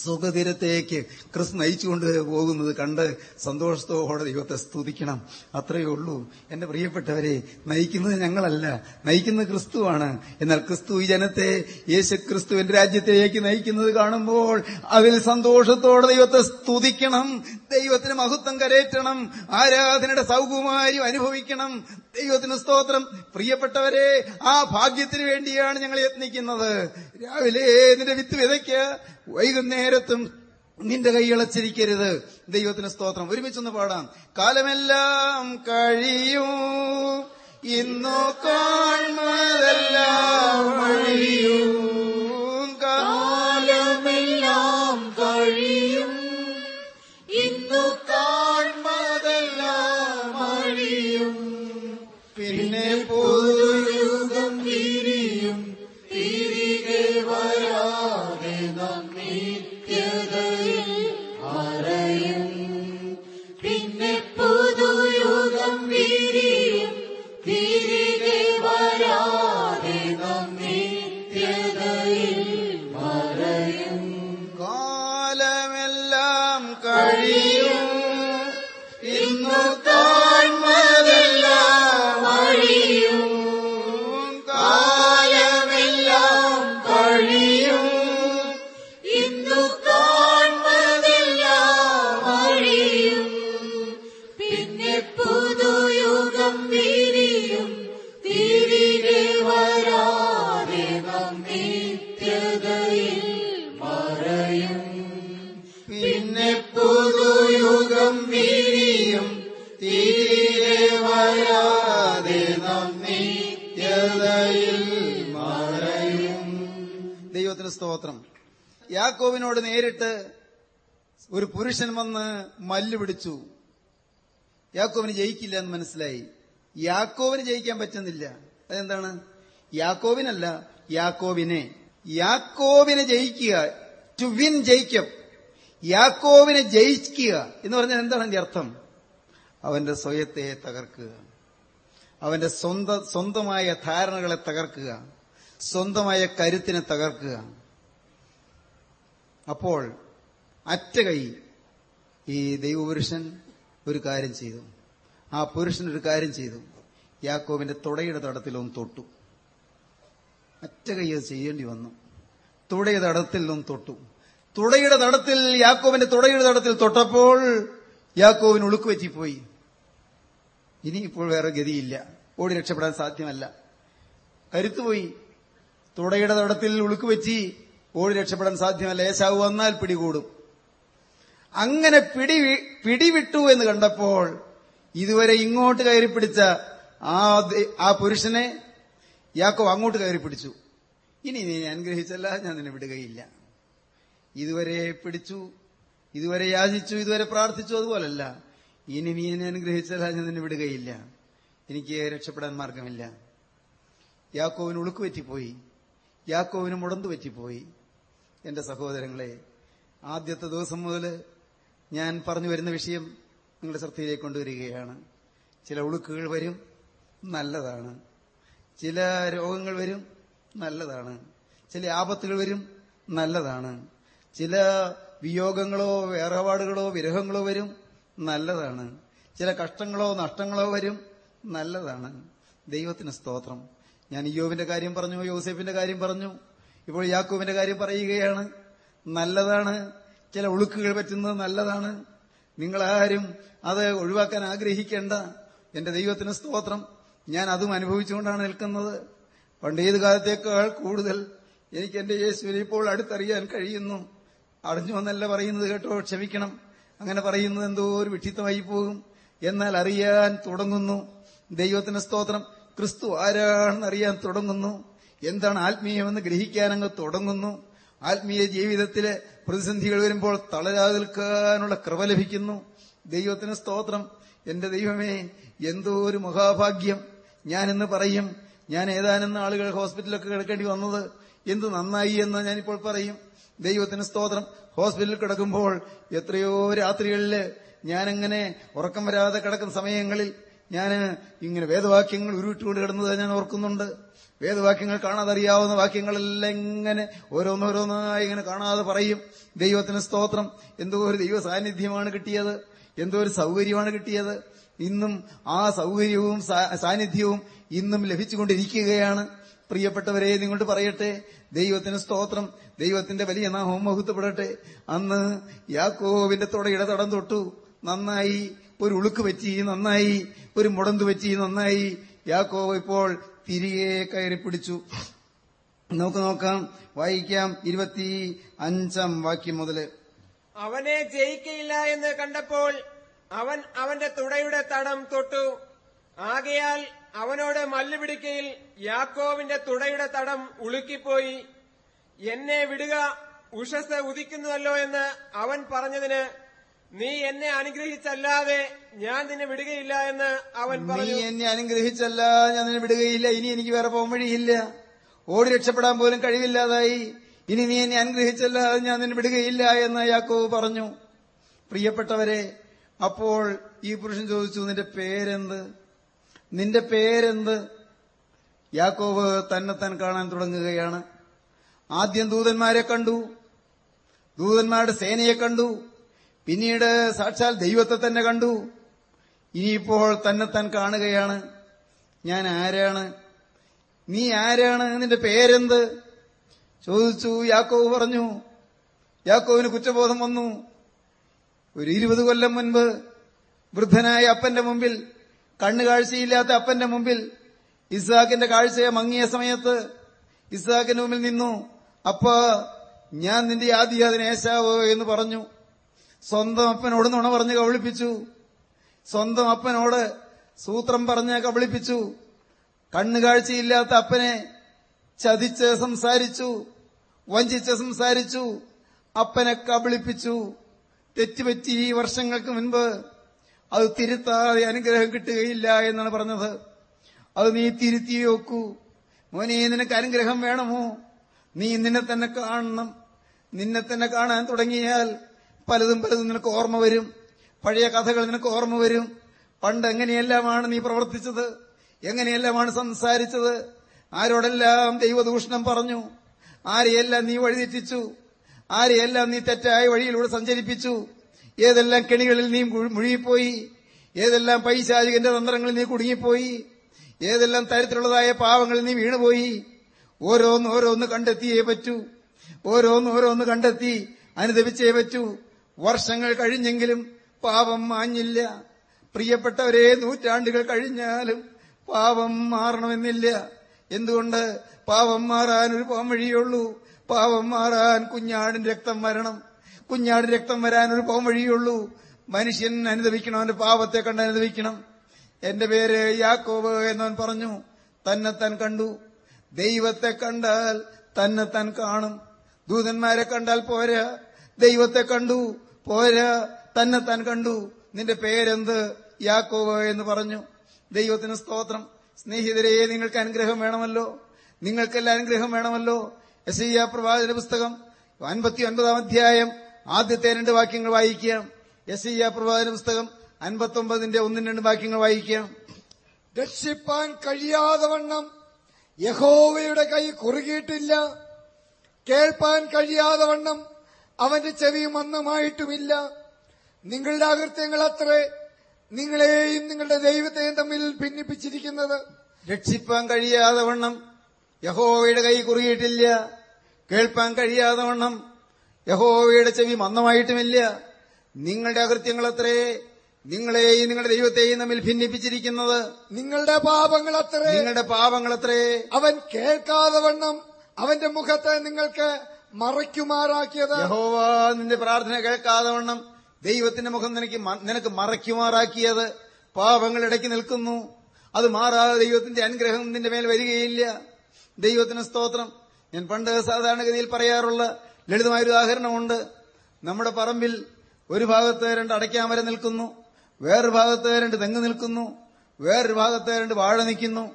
സുഖതീരത്തേക്ക് ക്രിസ് നയിച്ചുകൊണ്ട് പോകുന്നത് കണ്ട് സന്തോഷത്തോടെ ദൈവത്തെ സ്തുതിക്കണം. അത്രയേ ഉള്ളൂ. എന്റെ പ്രിയപ്പെട്ടവരെ നയിക്കുന്നത് ഞങ്ങളല്ല. നയിക്കുന്നത് ക്രിസ്തുവാണ്. എന്നാൽ ക്രിസ്തു ഈ ജനത്തെ യേശു ക്രിസ്തുവിന്റെ രാജ്യത്തിലേക്ക് നയിക്കുന്നത് കാണുമ്പോൾ അതിൽ സന്തോഷത്തോടെ ദൈവത്തെ സ്തുതിക്കണം. ദൈവത്തിന് മഹത്വം കരേറ്റണം. ആരാധനയുടെ സൗകുമാര്യം അനുഭവിക്കണം. ദൈവത്തിന് സ്തോത്രം. പ്രിയപ്പെട്ടവരെ ആ ഭാഗ്യത്തിന് വേണ്ടിയാണ് ഞങ്ങൾ യത്നിക്കുന്നത്. രാവിലെ നിന്റെ വിത്ത് വിതയ്ക്ക്. വൈകുന്നേരത്തും നിന്റെ കൈയിളച്ചിരിക്കരുത് ദൈവത്തിന് സ്തോത്രം. ഒരുമിച്ചൊന്ന് പാടാം. കാലമെല്ലാം കഴിയൂ. ഇന്നോ കാൺമതെല്ലാം വഴിയൂ. യാക്കോവിനോട് നേരിട്ട് ഒരു പുരുഷൻ വന്ന് മല്ല് പിടിച്ചു. യാക്കോവിന് ജയിക്കില്ല എന്ന് മനസ്സിലായി. യാക്കോവിന് ജയിക്കാൻ പറ്റുന്നില്ല. അതെന്താണ്? യാക്കോവിനല്ല യാക്കോവിനെ യാക്കോവിനെ ജയിക്കുക. ടു വിൻ ജയിക്കും. യാക്കോവിനെ ജയിക്കുക എന്ന് പറഞ്ഞാൽ എന്താണ് എന്റെ അർത്ഥം? അവന്റെ സ്വയത്തെ തകർക്കുക. അവന്റെ സ്വന്ത സ്വന്തമായ ധാരണകളെ തകർക്കുക. സ്വന്തമായ കരുത്തിനെ തകർക്കുക. അപ്പോൾ അറ്റ കൈ ഈ ദൈവപുരുഷൻ ഒരു കാര്യം ചെയ്തു. ആ പുരുഷൻ ഒരു കാര്യം ചെയ്തു. യാക്കോവിന്റെ തുടയുടെ തടത്തിലൊന്ന് തൊട്ടു. അറ്റ കൈ അത് ചെയ്യേണ്ടി വന്നു. തുടയുടെ തടത്തിൽ ഒന്ന് തൊട്ടു. തുടയുടെ തടത്തിൽ യാക്കോവിന്റെ തുടയുടെ തടത്തിൽ തൊട്ടപ്പോൾ യാക്കോവിന് ഉളുക്ക് ഇനി ഇനിയിപ്പോൾ വേറെ ഗതിയില്ല. ഓടി രക്ഷപ്പെടാൻ സാധ്യമല്ല. കരുത്തുപോയി. തുടയുടെ തടത്തിൽ ഉളുക്ക് വെച്ച് ഓടി രക്ഷപ്പെടാൻ സാധ്യമല്ല. ഏശാവ് വന്നാൽ പിടികൂടും. അങ്ങനെ പിടി പിടിവിട്ടു എന്ന് കണ്ടപ്പോൾ ഇതുവരെ ഇങ്ങോട്ട് കയറി പിടിച്ച ആ ആ പുരുഷനെ യാക്കോ അങ്ങോട്ട് കയറി പിടിച്ചു ഇനി നീ അനുഗ്രഹിച്ചല്ല ഞാൻ നിന്നെ വിടുകയില്ല. ഇതുവരെ പിടിച്ചു ഇതുവരെ യാചിച്ചു ഇതുവരെ പ്രാർത്ഥിച്ചു അതുപോലല്ല. ഇനി നീ എന്നെ അനുഗ്രഹിച്ചല്ല ഞാൻ നിന്നെ വിടുകയില്ല. എനിക്ക് രക്ഷപ്പെടാൻ മാർഗമില്ല. യാക്കോവിന് ഉളുക്ക് പറ്റിപ്പോയി. യാക്കോവിന് മുടന്തു പറ്റിപ്പോയി. എന്റെ സഹോദരങ്ങളെ ആദ്യത്തെ ദിവസം മുതൽ ഞാൻ പറഞ്ഞു വരുന്ന വിഷയം നിങ്ങളുടെ ശ്രദ്ധയിലേക്ക് കൊണ്ടുവരികയാണ്. ചില ഉളുക്കുകൾ വരും നല്ലതാണ്. ചില രോഗങ്ങൾ വരും നല്ലതാണ്. ചില ആപത്തുകൾ വരും നല്ലതാണ്. ചില വിയോഗങ്ങളോ വേറപാടുകളോ വിരഹങ്ങളോ വരും നല്ലതാണ്. ചില കഷ്ടങ്ങളോ നഷ്ടങ്ങളോ വരും നല്ലതാണ്. ദൈവത്തിന് സ്തോത്രം. ഞാൻ യോവിന്റെ കാര്യം പറഞ്ഞു യോസെഫിന്റെ കാര്യം പറഞ്ഞു. ഇപ്പോൾ യാക്കൂബിന്റെ കാര്യം പറയുകയാണ്. നല്ലതാണ്. ചില ഒഴുക്കുകൾ പറ്റുന്നത് നല്ലതാണ്. നിങ്ങളാരും അത് ഒഴിവാക്കാൻ ആഗ്രഹിക്കേണ്ട. എന്റെ ദൈവത്തിന് സ്തോത്രം. ഞാൻ അതും അനുഭവിച്ചുകൊണ്ടാണ് നിൽക്കുന്നത്. പണ്ട് ഏത് കാലത്തേക്കാൾ കൂടുതൽ എനിക്ക് എന്റെ യേശുവിനെ ഇപ്പോൾ അടുത്തറിയാൻ കഴിയുന്നു. അടഞ്ഞു വന്നല്ല പറയുന്നത് കേട്ടോ. ക്ഷമിക്കണം. അങ്ങനെ പറയുന്നത് എന്തോ ഒരു വിക്ഷിത്തമായി പോകും. എന്നാൽ അറിയാൻ തുടങ്ങുന്നു. ദൈവത്തിന് സ്തോത്രം. ക്രിസ്തു ആരാണെന്ന് അറിയാൻ തുടങ്ങുന്നു. എന്താണ് ആത്മീയമെന്ന് ഗ്രഹിക്കാൻ അങ്ങ് തുടങ്ങുന്നു. ആത്മീയ ജീവിതത്തിലെ പ്രതിസന്ധികൾ വരുമ്പോൾ തളരാതെ നിൽക്കാനുള്ള കൃപ ലഭിക്കുന്നു. ദൈവത്തിന് സ്തോത്രം. എന്റെ ദൈവമേ എന്തോ ഒരു മഹാഭാഗ്യം. ഞാനിന്ന് പറയും ഞാൻ ഏതാനും ആളുകൾ ഹോസ്പിറ്റലൊക്കെ കിടക്കേണ്ടി വന്നത് എന്ത് നന്നായി എന്ന് ഞാനിപ്പോൾ പറയും. ദൈവത്തിന് സ്തോത്രം. ഹോസ്പിറ്റലിൽ കിടക്കുമ്പോൾ എത്രയോ രാത്രികളിൽ ഞാനങ്ങനെ ഉറക്കം വരാതെ കിടക്കുന്ന സമയങ്ങളിൽ ഞാൻ ഇങ്ങനെ വേദവാക്യങ്ങൾ ഉരുവിട്ടുകൊണ്ട് കിടന്നത് ഞാൻ ഓർക്കുന്നുണ്ട്. വേദവാക്യങ്ങൾ കാണാതെ അറിയാവുന്ന വാക്യങ്ങളെല്ലാം എങ്ങനെ ഓരോന്നോരോന്നായി ഇങ്ങനെ കാണാതെ പറയും. ദൈവത്തിന് സ്തോത്രം. എന്തോ ഒരു ദൈവ സാന്നിധ്യമാണ് കിട്ടിയത്. എന്തോ ഒരു സൗകര്യമാണ് കിട്ടിയത്. ഇന്നും ആ സൗകര്യവും സാന്നിധ്യവും ഇന്നും ലഭിച്ചുകൊണ്ടിരിക്കുകയാണ്. പ്രിയപ്പെട്ടവരെ നിങ്ങോട്ട് പറയട്ടെ. ദൈവത്തിന് സ്തോത്രം. ദൈവത്തിന്റെ വലിയ നാമം മഹത്വപ്പെടട്ടെ. അന്ന് യാക്കോവിന്റെ തുടയുടെ തടം തൊട്ടു. നന്നായി ഒരു ഉളുക്ക് പറ്റി നന്നായി ഒരു മുടന്തു പറ്റി നന്നായി. യാക്കോവ് ഇപ്പോൾ തിരികെ കയറി പിടിച്ചു. നമുക്ക് നോക്കാം. വായിക്കാം. ഇരുപത്തി അഞ്ചാം വാക്യം മുതൽ. അവനെ ജയിക്കയില്ല എന്ന് കണ്ടപ്പോൾ അവൻ അവന്റെ തുടയുടെ തടം തൊട്ടു. ആകയാൽ അവനോട് മല്ലുപിടിക്കയിൽ യാക്കോവിന്റെ തുടയുടെ തടം ഉളുക്കിപ്പോയി. എന്നെ വിടുക ഉഷസ് ഉദിക്കുന്നുവല്ലോ എന്ന് അവൻ പറഞ്ഞതിന് നീ എന്നെ അനുഗ്രഹിച്ചല്ലാതെ ഞാൻ നിന്നെ വിടുകയില്ല എന്ന് അവൻ പറഞ്ഞു. നീ എന്നെ അനുഗ്രഹിച്ചല്ല ഞാൻ നിന്നെ വിടുകയില്ല. ഇനി എനിക്ക് വേറെ പോകാൻ വഴിയില്ല. ഓടി രക്ഷപ്പെടാൻ പോലും കഴിവില്ലാതായി. ഇനി നീ എന്നെ അനുഗ്രഹിച്ചല്ല ഞാൻ നിന്നെ വിടുകയില്ല എന്ന് യാക്കോവ് പറഞ്ഞു. പ്രിയപ്പെട്ടവരെ അപ്പോൾ ഈ പുരുഷൻ ചോദിച്ചു നിന്റെ പേരെന്ത്? നിന്റെ പേരെന്ത്? യാക്കോവ് തന്നെത്താൻ കാണാൻ തുടങ്ങുകയാണ്. ആദ്യം ദൂതന്മാരെ കണ്ടു. ദൂതന്മാരുടെ സേനയെ കണ്ടു. പിന്നീട് സാക്ഷാൽ ദൈവത്തെ തന്നെ കണ്ടു. ഇനിയിപ്പോൾ തന്നെ തന്നെത്താൻ കാണുകയാണ്. ഞാൻ ആരാണ്? നീ ആരാണ്? നിന്റെ പേരെന്ത്? ചോദിച്ചു. യാക്കോവ് പറഞ്ഞു യാക്കോവിന് കുറ്റബോധം വന്നു. ഒരു ഇരുപത് കൊല്ലം മുൻപ് വൃദ്ധനായ അപ്പന്റെ മുമ്പിൽ കണ്ണുകാഴ്ചയില്ലാത്ത അപ്പന്റെ മുമ്പിൽ ഇസ്ഹാക്കിന്റെ കാഴ്ചയെ മങ്ങിയ സമയത്ത് ഇസ്ഹാക്കിന്റെ മുമ്പിൽ നിന്നു. അപ്പ ഞാൻ നിന്റെ ആദ്യാതിന് ഏശാവോ എന്ന് പറഞ്ഞു. സ്വന്തം അപ്പനോട് നുണ പറഞ്ഞ് കബളിപ്പിച്ചു. സ്വന്തം അപ്പനോട് സൂത്രം പറഞ്ഞ് കബളിപ്പിച്ചു. കണ്ണുകാഴ്ചയില്ലാത്ത അപ്പനെ ചതിച്ച് സംസാരിച്ചു. വഞ്ചിച്ച് സംസാരിച്ചു. അപ്പനെ കബളിപ്പിച്ചു. തെറ്റുപറ്റി ഈ വർഷങ്ങൾക്ക് മുൻപ് അത് തിരുത്താതെ അനുഗ്രഹം കിട്ടുകയില്ല എന്നാണ് പറഞ്ഞത്. അത് നീ തിരുത്തി നോക്കൂ. മോനെ നിനക്ക് അനുഗ്രഹം വേണമോ? നീ നിന്നെ തന്നെ കാണണം. നിന്നെ തന്നെ കാണാൻ തുടങ്ങിയാൽ പലതും പലതും നിനക്ക് ഓർമ്മ വരും. പഴയ കഥകൾ നിനക്ക് ഓർമ്മ വരും. പണ്ട് എങ്ങനെയെല്ലാമാണ് നീ പ്രവർത്തിച്ചത്? എങ്ങനെയെല്ലാമാണ് സംസാരിച്ചത്? ആരോടെല്ലാം ദൈവദൂഷണം പറഞ്ഞു? ആരെയെല്ലാം നീ വഴിതെറ്റിച്ചു? ആരെയെല്ലാം നീ തെറ്റായ വഴിയിലൂടെ സഞ്ചരിപ്പിച്ചു? ഏതെല്ലാം കെണികളിൽ നീ മുഴു- മുഴുകിപ്പോയി? ഏതെല്ലാം പൈശാചികന്റെ തന്ത്രങ്ങളിൽ നീ കുടുങ്ങിപ്പോയി? ഏതെല്ലാം തരത്തിലുള്ളതായ പാവങ്ങളിൽ നീ വീണുപോയി? ഓരോന്ന് ഓരോന്ന് കണ്ടെത്തിയേ പറ്റൂ. ഓരോന്ന് ഓരോന്ന് കണ്ടെത്തി അനുദപിച്ചേ പറ്റൂ. വർഷങ്ങൾ കഴിഞ്ഞെങ്കിലും പാപം മാഞ്ഞില്ല. പ്രിയപ്പെട്ടവരെ നൂറ്റാണ്ടുകൾ കഴിഞ്ഞാലും പാപം മാറണമെന്നില്ല. എന്തുകൊണ്ട്? പാപം മാറാൻ ഒരു പോംവഴിയുള്ളൂ പാപം മാറാൻ കുഞ്ഞാടിൻ രക്തം വരണം. കുഞ്ഞാടിൻ രക്തം വരാൻ ഒരു പോംവഴിയുള്ളൂ മനുഷ്യൻ അനുദവിക്കണം അവന്റെ പാപത്തെ കണ്ട് അനുദവിക്കണം എന്റെ പേര് യാക്കോബ് എന്നവൻ പറഞ്ഞു തന്നെ താൻ കണ്ടു. ദൈവത്തെ കണ്ടാൽ തന്നെ താൻ കാണും. ദൂതന്മാരെ കണ്ടാൽ പോരാ. ദൈവത്തെ കണ്ടു. പോരാ. തന്നെ താൻ കണ്ടു. നിന്റെ പേരെന്ത്? യാക്കോബ് എന്ന് പറഞ്ഞു. ദൈവത്തിന് സ്തോത്രം. സ്നേഹിതരെ നിങ്ങൾക്ക് അനുഗ്രഹം വേണമല്ലോ. നിങ്ങൾക്കെല്ലാം അനുഗ്രഹം വേണമല്ലോ. എസ് ഐ പ്രവാചക പുസ്തകം അൻപത്തി ഒൻപതാം അധ്യായം ആദ്യത്തെ രണ്ട് വാക്യങ്ങൾ വായിക്കാം. എസ് ഐ പ്രവാചക പുസ്തകം അൻപത്തി ഒമ്പതിന്റെ ഒന്നും രണ്ട് വാക്യങ്ങൾ വായിക്കാം. രക്ഷിപ്പാൻ കഴിയാതെ വണ്ണം യഹോവയുടെ കൈ കുറുകിയിട്ടില്ല. കേൾപ്പാൻ കഴിയാതെ വണ്ണം അവന്റെ ചെവി മന്ദമായിട്ടുമില്ല നിങ്ങളുടെ അകൃത്യങ്ങൾ അത്രേ നിങ്ങളെയും നിങ്ങളുടെ ദൈവത്തെയും തമ്മിൽ ഭിന്നിപ്പിച്ചിരിക്കുന്നത്. രക്ഷിപ്പാൻ കഴിയാതെ വണ്ണം യഹോവയുടെ കൈ കുറുകിയിട്ടില്ല. കേൾപ്പാൻ കഴിയാതെ വണ്ണം യഹോവയുടെ ചെവി മന്ദമായിട്ടുമില്ല. നിങ്ങളുടെ അകൃത്യങ്ങൾ അത്രേ നിങ്ങളെയും നിങ്ങളുടെ ദൈവത്തെയും തമ്മിൽ ഭിന്നിപ്പിച്ചിരിക്കുന്നത്. നിങ്ങളുടെ പാപങ്ങൾ അത്രേ നിങ്ങളുടെ പാപങ്ങളത്രേ അവൻ കേൾക്കാതെ വണ്ണം അവന്റെ മുഖത്തെ നിങ്ങൾക്ക് മറയ്ക്കുമാറാക്കിയത്. യഹോവ നിന്റെ പ്രാർത്ഥന കേൾക്കാതെ വണ്ണം ദൈവത്തിന്റെ മുഖം നിനക്ക് നിനക്ക് മറയ്ക്കുമാറാക്കിയത്. പാപങ്ങൾ ഇടയ്ക്ക് നിൽക്കുന്നു. അത് മാറാതെ ദൈവത്തിന്റെ അനുഗ്രഹം നിന്റെ മേൽ വരികയില്ല. ദൈവത്തിന് സ്തോത്രം. ഞാൻ പണ്ട് സാധാരണഗതിയിൽ പറയാറുള്ള ലളിതമായൊരു ഉദാഹരണമുണ്ട്. നമ്മുടെ പറമ്പിൽ ഒരു ഭാഗത്ത് രണ്ട് അടയ്ക്കാമരം നിൽക്കുന്നു. വേറൊരു ഭാഗത്ത് രണ്ട് തെങ്ങ് നിൽക്കുന്നു. വേറൊരു ഭാഗത്ത് രണ്ട് വാഴ നിൽക്കുന്നു.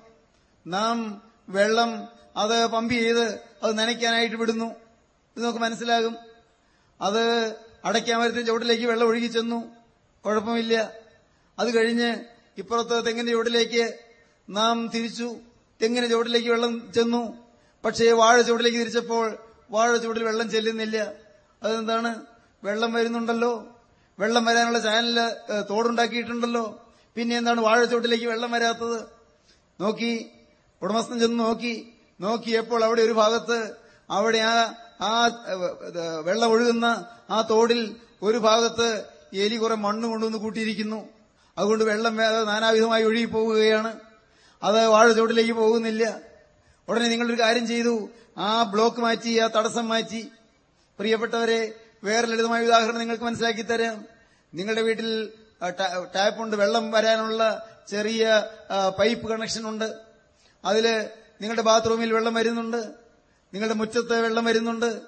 നാം വെള്ളം അത് പമ്പ് ചെയ്ത് അത് നനയ്ക്കാനായിട്ട് വിടുന്നു. ഇത് നമുക്ക് മനസ്സിലാകും. അത് അടയ്ക്കാമരത്തിന്റെ ചുവട്ടിലേക്ക് വെള്ളം ഒഴുകി ചെന്നു. കുഴപ്പമില്ല. അത് കഴിഞ്ഞ് ഇപ്പുറത്ത് തെങ്ങിന്റെ ചുവട്ടിലേക്ക് നാം തിരിച്ചു. തെങ്ങിന് ചുവട്ടിലേക്ക് വെള്ളം ചെന്നു. പക്ഷേ വാഴ ചുവട്ടിലേക്ക് തിരിച്ചപ്പോൾ വാഴ ചുവട്ടിൽ വെള്ളം ചെല്ലുന്നില്ല. അതെന്താണ്? വെള്ളം വരുന്നുണ്ടല്ലോ. വെള്ളം വരാനുള്ള ചാനൽ തോടുണ്ടാക്കിയിട്ടുണ്ടല്ലോ. പിന്നെ എന്താണ് വാഴ ചുവട്ടിലേക്ക് വെള്ളം വരാത്തത്? നോക്കി. ഉടമസ്ഥൻ ചെന്ന് നോക്കി. നോക്കിയപ്പോൾ അവിടെ ഒരു ഭാഗത്ത് അവിടെ ആ ആ വെള്ളമൊഴുകുന്ന ആ തോടിൽ ഒരു ഭാഗത്ത് എലി കുറെ മണ്ണ് കൊണ്ടുവന്ന് കൂട്ടിയിരിക്കുന്നു. അതുകൊണ്ട് വെള്ളം നാനാവിധമായി ഒഴുകി പോവുകയാണ് അത് വാഴ ചുവട്ടിലേക്ക് പോകുന്നില്ല. ഉടനെ നിങ്ങളൊരു കാര്യം ചെയ്തു. ആ ബ്ലോക്ക് മാറ്റി ആ തടസ്സം മാറ്റി. പ്രിയപ്പെട്ടവരെ വേറെ ലളിതമായ ഉദാഹരണം നിങ്ങൾക്ക് മനസ്സിലാക്കി തരാം. നിങ്ങളുടെ വീട്ടിൽ ടാപ്പുണ്ട്. വെള്ളം വരാനുള്ള ചെറിയ പൈപ്പ് കണക്ഷൻ ഉണ്ട് അതിൽ നിങ്ങളുടെ ബാത്റൂമിൽ വെള്ളം വരുന്നുണ്ട്. നിങ്ങളുടെ മുറ്റത്ത് വെള്ളം വരുന്നുണ്ട്.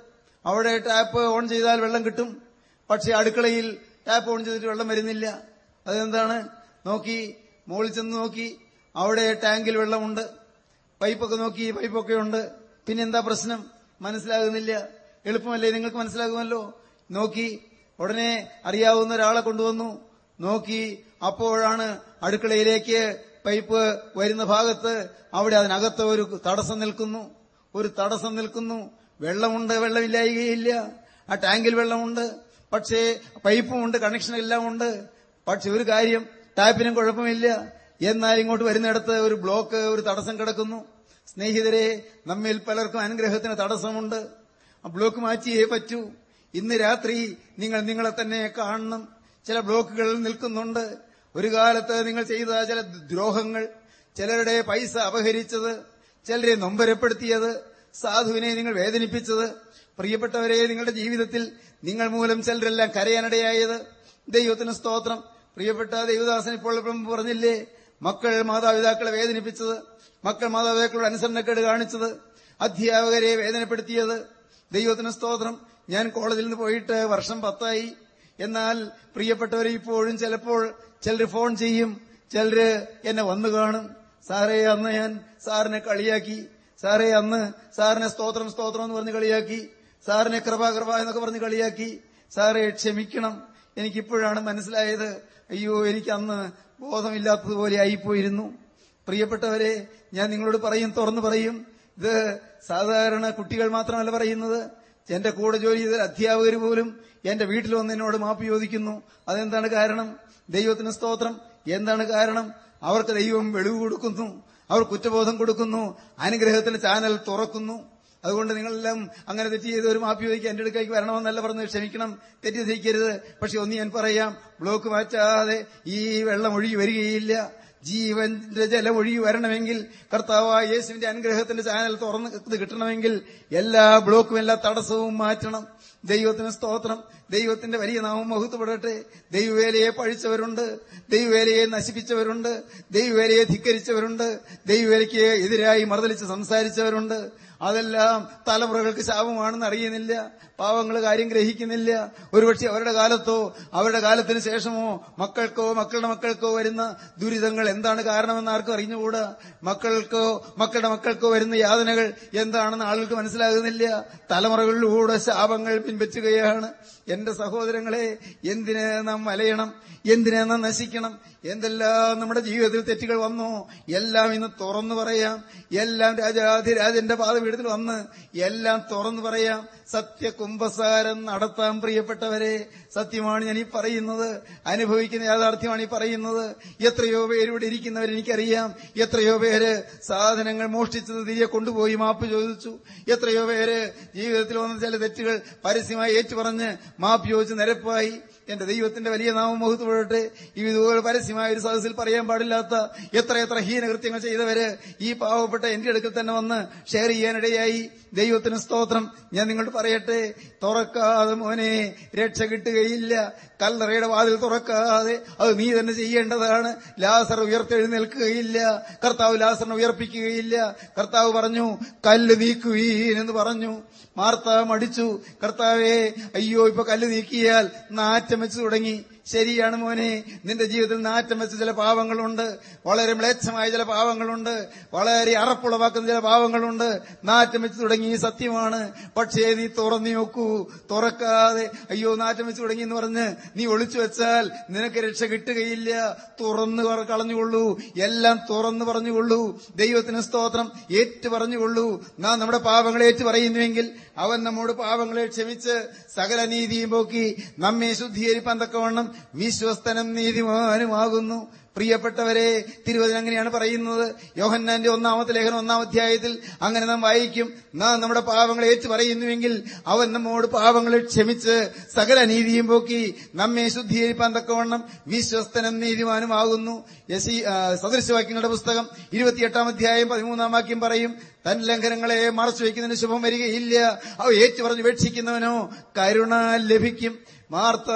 അവിടെ ടാപ്പ് ഓൺ ചെയ്താൽ വെള്ളം കിട്ടും. പക്ഷേ അടുക്കളയിൽ ടാപ്പ് ഓൺ ചെയ്തിട്ട് വെള്ളം വരുന്നില്ല. അതെന്താണ്? നോക്കി മുകളിൽ ചെന്ന് നോക്കി. അവിടെ ടാങ്കിൽ വെള്ളമുണ്ട്. പൈപ്പൊക്കെ നോക്കി പൈപ്പൊക്കെ ഉണ്ട്. പിന്നെന്താ പ്രശ്നം? മനസ്സിലാകുന്നില്ല. എളുപ്പമല്ലേ? നിങ്ങൾക്ക് മനസ്സിലാകുമല്ലോ. നോക്കി ഉടനെ അറിയാവുന്ന ഒരാളെ കൊണ്ടുവന്നു. നോക്കി അപ്പോഴാണ് അടുക്കളയിലേക്ക് പൈപ്പ് വരുന്ന ഭാഗത്ത് അവിടെ അതിനകത്ത് ഒരു തടസ്സം നിൽക്കുന്നു. ഒരു തടസ്സം നിൽക്കുന്നു. വെള്ളമുണ്ട് വെള്ളമില്ലായികയില്ല. ആ ടാങ്കിൽ വെള്ളമുണ്ട്. പക്ഷേ പൈപ്പുമുണ്ട് കണക്ഷൻ എല്ലാം ഉണ്ട് പക്ഷെ ഒരു കാര്യം ടാപ്പിനും കുഴപ്പമില്ല. എന്നാൽ ഇങ്ങോട്ട് വരുന്നിടത്ത് ഒരു ബ്ലോക്ക് ഒരു തടസ്സം കിടക്കുന്നു. സ്നേഹിതരെ നമ്മിൽ പലർക്കും അനുഗ്രഹത്തിന് തടസ്സമുണ്ട്. ആ ബ്ലോക്ക് മാറ്റിയേ പറ്റൂ. ഇന്ന് രാത്രി നിങ്ങൾ നിങ്ങളെ തന്നെ കാണണം. ചില ബ്ലോക്കുകൾ നിൽക്കുന്നുണ്ട്. ഒരു കാലത്ത് നിങ്ങൾ ചെയ്ത ചില ദ്രോഹങ്ങൾ ചിലരുടെ പൈസ അപഹരിച്ചത് ചിലരെ നൊമ്പരപ്പെടുത്തിയത് സാധുവിനെ നിങ്ങൾ വേദനിപ്പിച്ചത് പ്രിയപ്പെട്ടവരെ നിങ്ങളുടെ ജീവിതത്തിൽ നിങ്ങൾ മൂലം ചിലരെല്ലാം കരയാനിടയായത്. ദൈവത്തിന് സ്തോത്രം. പ്രിയപ്പെട്ട ദൈവദാസൻ ഇപ്പോൾ പറഞ്ഞില്ലേ മക്കൾ മാതാപിതാക്കളെ വേദനിപ്പിച്ചത് മക്കൾ മാതാപിതാക്കളുടെ അനുസരണക്കേട് കാണിച്ചത് അധ്യാപകരെ വേദനപ്പെടുത്തിയത്. ദൈവത്തിന് സ്തോത്രം. ഞാൻ കോളേജിൽ നിന്ന് പോയിട്ട് വർഷം പത്തായി. എന്നാൽ പ്രിയപ്പെട്ടവരെ ഇപ്പോഴും ചിലപ്പോൾ ചിലർ ഫോൺ ചെയ്യും ചിലര് എന്നെ വന്നു കാണും. സാറേ അന്ന് ഞാൻ സാറിനെ കളിയാക്കി. സാറേ അന്ന് സാറിനെ സ്തോത്രം സ്തോത്രം എന്ന് പറഞ്ഞ് കളിയാക്കി. സാറിനെ കൃപ കൃപ എന്നൊക്കെ പറഞ്ഞ് കളിയാക്കി. സാറേ ക്ഷമിക്കണം. എനിക്കിപ്പോഴാണ് മനസ്സിലായത്. അയ്യോ എനിക്ക് അന്ന് ബോധമില്ലാത്തതുപോലെ ആയിപ്പോയിരുന്നു. പ്രിയപ്പെട്ടവരെ ഞാൻ നിങ്ങളോട് പറയും തുറന്നു പറയും. ഇത് സാധാരണ കുട്ടികൾ മാത്രമല്ല പറയുന്നത്. എന്റെ കൂടെ ജോലി ചെയ്ത അധ്യാപകർ പോലും എന്റെ വീട്ടിൽ വന്ന് എന്നോട് മാപ്പ് ചോദിക്കുന്നു. അതെന്താണ് കാരണം? ദൈവത്തിന് സ്തോത്രം. എന്താണ് കാരണം? അവർക്ക് ദൈവം വെളിവ് കൊടുക്കുന്നു. അവർ കുറ്റബോധം കൊടുക്കുന്നു അനുഗ്രഹത്തിന്റെ ചാനൽ തുറക്കുന്നു. അതുകൊണ്ട് നിങ്ങളെല്ലാം അങ്ങനെ തെറ്റ് ചെയ്ത് ഒരു മാപ്പി ചോദിക്കുക എന്റെ അടുക്കേക്ക് വരണമെന്നല്ല പറഞ്ഞ് ക്ഷമിക്കണം. തെറ്റിദ്ധരിക്കരുത് പക്ഷെ ഒന്ന് ഞാൻ പറയാം ബ്ലോക്ക് മാറ്റാതെ ഈ വെള്ളം ഒഴുകി വരികയില്ല. ജീവന്റെ ജലം ഒഴുകി വരണമെങ്കിൽ കർത്താവായ യേശുവിന്റെ അനുഗ്രഹത്തിന്റെ ചാനൽ തുറന്ന് കിട്ടണമെങ്കിൽ എല്ലാ ബ്ലോക്കും എല്ലാ തടസ്സവും മാറ്റണം. ദൈവത്തിന് സ്തോത്രം. ദൈവത്തിന്റെ വലിയ നാമം മഹത്വപ്പെടട്ടെ. ദൈവവേലയെ പഴിച്ചവരുണ്ട്. ദൈവവേലയെ നശിപ്പിച്ചവരുണ്ട്. ദൈവവേലയെ ധിക്കരിച്ചവരുണ്ട്. ദൈവവേലയ്ക്ക് എതിരായി മറുതലിച്ച് സംസാരിച്ചവരുണ്ട്. അതെല്ലാം തലമുറകൾക്ക് ശാപമാണെന്ന് അറിയുന്നില്ല. പാവങ്ങൾ കാര്യം ഗ്രഹിക്കുന്നില്ല. ഒരുപക്ഷെ അവരുടെ കാലത്തോ അവരുടെ കാലത്തിന് ശേഷമോ മക്കൾക്കോ മക്കളുടെ മക്കൾക്കോ വരുന്ന ദുരിതങ്ങൾ എന്താണ് കാരണമെന്ന് ആർക്കും അറിഞ്ഞുകൂടാ. മക്കൾക്കോ മക്കളുടെ മക്കൾക്കോ വരുന്ന യാതനകൾ എന്താണെന്ന് ആളുകൾക്ക് മനസ്സിലാകുന്നില്ല. തലമുറകളിലൂടെ ശാപങ്ങൾ പിൻപറ്റുകയാണ് എന്റെ സഹോദരങ്ങളെ എന്തിനെ നാം വലയണം? എന്തിനെ നാം നശിക്കണം? എന്തെല്ലാം നമ്മുടെ ജീവിതത്തിൽ തെറ്റുകൾ വന്നോ? എല്ലാം ഇന്ന് തുറന്നു പറയാം. എല്ലാം രാജാധിരാജന്റെ പാതപീഠത്തിൽ വന്ന് എല്ലാം തുറന്നു പറയാം. സത്യ കുംഭസാരം നടത്താൻ പ്രിയപ്പെട്ടവരെ സത്യമാണ് ഞാൻ ഈ പറയുന്നത്. അനുഭവിക്കുന്ന യാഥാർത്ഥ്യമാണ് ഈ പറയുന്നത്. എത്രയോ പേരിവിടെ ഇരിക്കുന്നവരെനിക്കറിയാം എത്രയോ പേര് സാധനങ്ങൾ മോഷ്ടിച്ചത് തിരികെ കൊണ്ടുപോയി മാപ്പ് ചോദിച്ചു. എത്രയോ പേര് ജീവിതത്തിൽ വന്ന ചില തെറ്റുകൾ പരസ്യമായി ഏറ്റുപറഞ്ഞ് മാപ്പ് ചോദിച്ച് നിരപ്പായി. എന്റെ ദൈവത്തിന്റെ വലിയ നാമം മുഹത്തുപെടട്ടെ ഈ ഇതുപോലെ പരസ്യമായ ഒരു സദസ്സിൽ പറയാൻ പാടില്ലാത്ത എത്രയെത്ര എത്ര ഹീനകൃത്യങ്ങൾ ചെയ്തവര് ഈ പാവപ്പെട്ട എന്റെ അടുക്കൽ തന്നെ വന്ന് ഷെയർ ചെയ്യാനിടയായി. ദൈവത്തിന് സ്തോത്രം. ഞാൻ നിങ്ങളോട് പറയട്ടെ തുറക്കാതെ മോനെ രക്ഷ കിട്ടുകയില്ല. കല്ലറയുടെ വാതിൽ തുറക്കാതെ അത് നീ തന്നെ ചെയ്യേണ്ടതാണ്. ലാസർ ഉയർത്തെഴുന്നേൽക്കുകയില്ല. കർത്താവ് ലാസറിനെ ഉയർപ്പിക്കുകയില്ല. കർത്താവ് പറഞ്ഞു കല്ല് നീക്കുവീൻ എന്ന് പറഞ്ഞു. മാർത്ത മടിച്ചു. കർത്താവേ അയ്യോ ഇപ്പൊ കല്ല് നീക്കിയാൽ നാറ്റം തുടങ്ങി. ശരിയാണ് മോനെ. നിന്റെ ജീവിതത്തിൽ നാറ്റം വെച്ച ചില പാവങ്ങളുണ്ട്. വളരെ മ്ലേച്ഛമായ ചില പാവങ്ങളുണ്ട്. വളരെ അറപ്പുളവാക്കുന്ന ചില പാവങ്ങളുണ്ട്. നാറ്റം വെച്ച് തുടങ്ങി സത്യമാണ്. പക്ഷേ നീ തുറന്നു നോക്കൂ. തുറക്കാതെ അയ്യോ നാറ്റം വെച്ച് തുടങ്ങി എന്ന് പറഞ്ഞ് നീ ഒളിച്ചു വെച്ചാൽ നിനക്ക് രക്ഷ കിട്ടുകയില്ല. തുറന്നു കളഞ്ഞുകൊള്ളൂ. എല്ലാം തുറന്നു പറഞ്ഞുകൊള്ളൂ. ദൈവത്തിന് സ്തോത്രം ഏറ്റു പറഞ്ഞുകൊള്ളൂ നാം നമ്മുടെ പാവങ്ങളെ ഏറ്റു പറയുന്നുവെങ്കിൽ അവൻ നമ്മോട് പാപങ്ങളെ ക്ഷമിച്ച് സകല നീതിയും പോക്കി നമ്മെ ശുദ്ധീകരിപ്പാൻ തക്കവണ്ണം വിശ്വസ്തനും നീതിമാനുമാകുന്നു. പ്രിയപ്പെട്ടവരെ തിരുവചനം അങ്ങനെയാണ് പറയുന്നത്. യോഹന്നാന്റെ ഒന്നാമത്തെ ലേഖനം ഒന്നാം അധ്യായത്തിൽ അങ്ങനെ നാം വായിക്കും. നാം നമ്മുടെ പാവങ്ങളെ ഏറ്റു പറയുന്നുവെങ്കിൽ അവൻ നമ്മോട് പാവങ്ങളെ ക്ഷമിച്ച് സകല നീതിയും പോക്കി നമ്മെ ശുദ്ധീകരിപ്പാൻ തക്കവണ്ണം വിശ്വസ്തനും നീതിമാനുമാകുന്നു. സദൃശവാക്യങ്ങളുടെ പുസ്തകം ഇരുപത്തിയെട്ടാം അധ്യായം പതിമൂന്നാം വാക്യം പറയും തൻ ലംഘനങ്ങളെ മറച്ചു വയ്ക്കുന്നതിന് ശുഭം വരികയില്ല. അവ ഏറ്റു പറഞ്ഞ് ഉപേക്ഷിക്കുന്നവനോ കരുണ ലഭിക്കും. മാർത്ത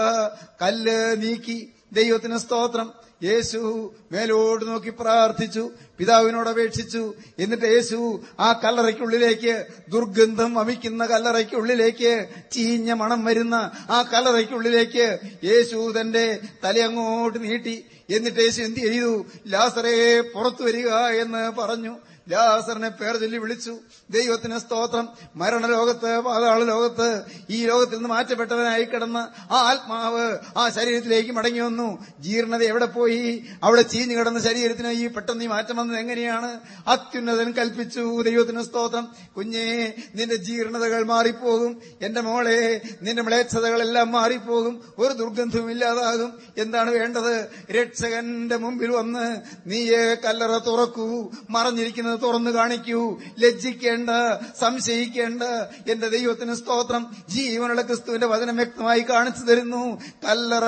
കല്ല് നീക്കി ദൈവത്തിന് സ്തോത്രം. യേശു മേലോട്ട് നോക്കി പ്രാർത്ഥിച്ചു പിതാവിനോട് അപേക്ഷിച്ചു. എന്നിട്ട് യേശു ആ കല്ലറയ്ക്കുള്ളിലേക്ക് ദുർഗന്ധം വമിക്കുന്ന കല്ലറയ്ക്കുള്ളിലേക്ക് ചീഞ്ഞ മണം വരുന്ന ആ കല്ലറയ്ക്കുള്ളിലേക്ക് യേശു തന്റെ തലയങ്ങോട്ട് നീട്ടി. എന്നിട്ട് യേശു എന്ത് ചെയ്തു? ലാസറേ പുറത്തു വരിക എന്ന് പറഞ്ഞു. ലാസറിനെ പേർ ചൊല്ലി വിളിച്ചു. ദൈവത്തിന് സ്തോത്രം. മരണലോകത്ത് പാതാള ലോകത്ത് ഈ ലോകത്തിൽ നിന്ന് മാറ്റപ്പെട്ടവനായി കിടന്ന ആ ആത്മാവ് ആ ശരീരത്തിലേക്ക് മടങ്ങി വന്നു. ജീർണത എവിടെ പോയി? അവിടെ ചീഞ്ഞു കിടന്ന ശരീരത്തിന് ഈ പെട്ടെന്ന് ഈ മാറ്റം വന്നത് എങ്ങനെയാണ്? അത്യുന്നതൻ കൽപ്പിച്ചു. ദൈവത്തിന് സ്തോത്രം. കുഞ്ഞേ നിന്റെ ജീർണതകൾ മാറിപ്പോകും. എന്റെ മോളെ നിന്റെ മ്ലേച്ഛതകളെല്ലാം മാറിപ്പോകും. ഒരു ദുർഗന്ധവും ഇല്ലാതാകും. എന്താണ് വേണ്ടത്? രക്ഷകന്റെ മുമ്പിൽ വന്ന് നീയെ കല്ലറ തുറക്കൂ. മറഞ്ഞിരിക്കുന്നത് തുറന്നു കാണിക്കൂ. ലജ്ജിക്കേണ്ട സംശയിക്കേണ്ട. എന്റെ ദൈവത്തിന് സ്തോത്രം. ജീവനുള്ള ക്രിസ്തുവിന്റെ വചനം വ്യക്തമായി കാണിച്ചു തരുന്നു. കല്ലറ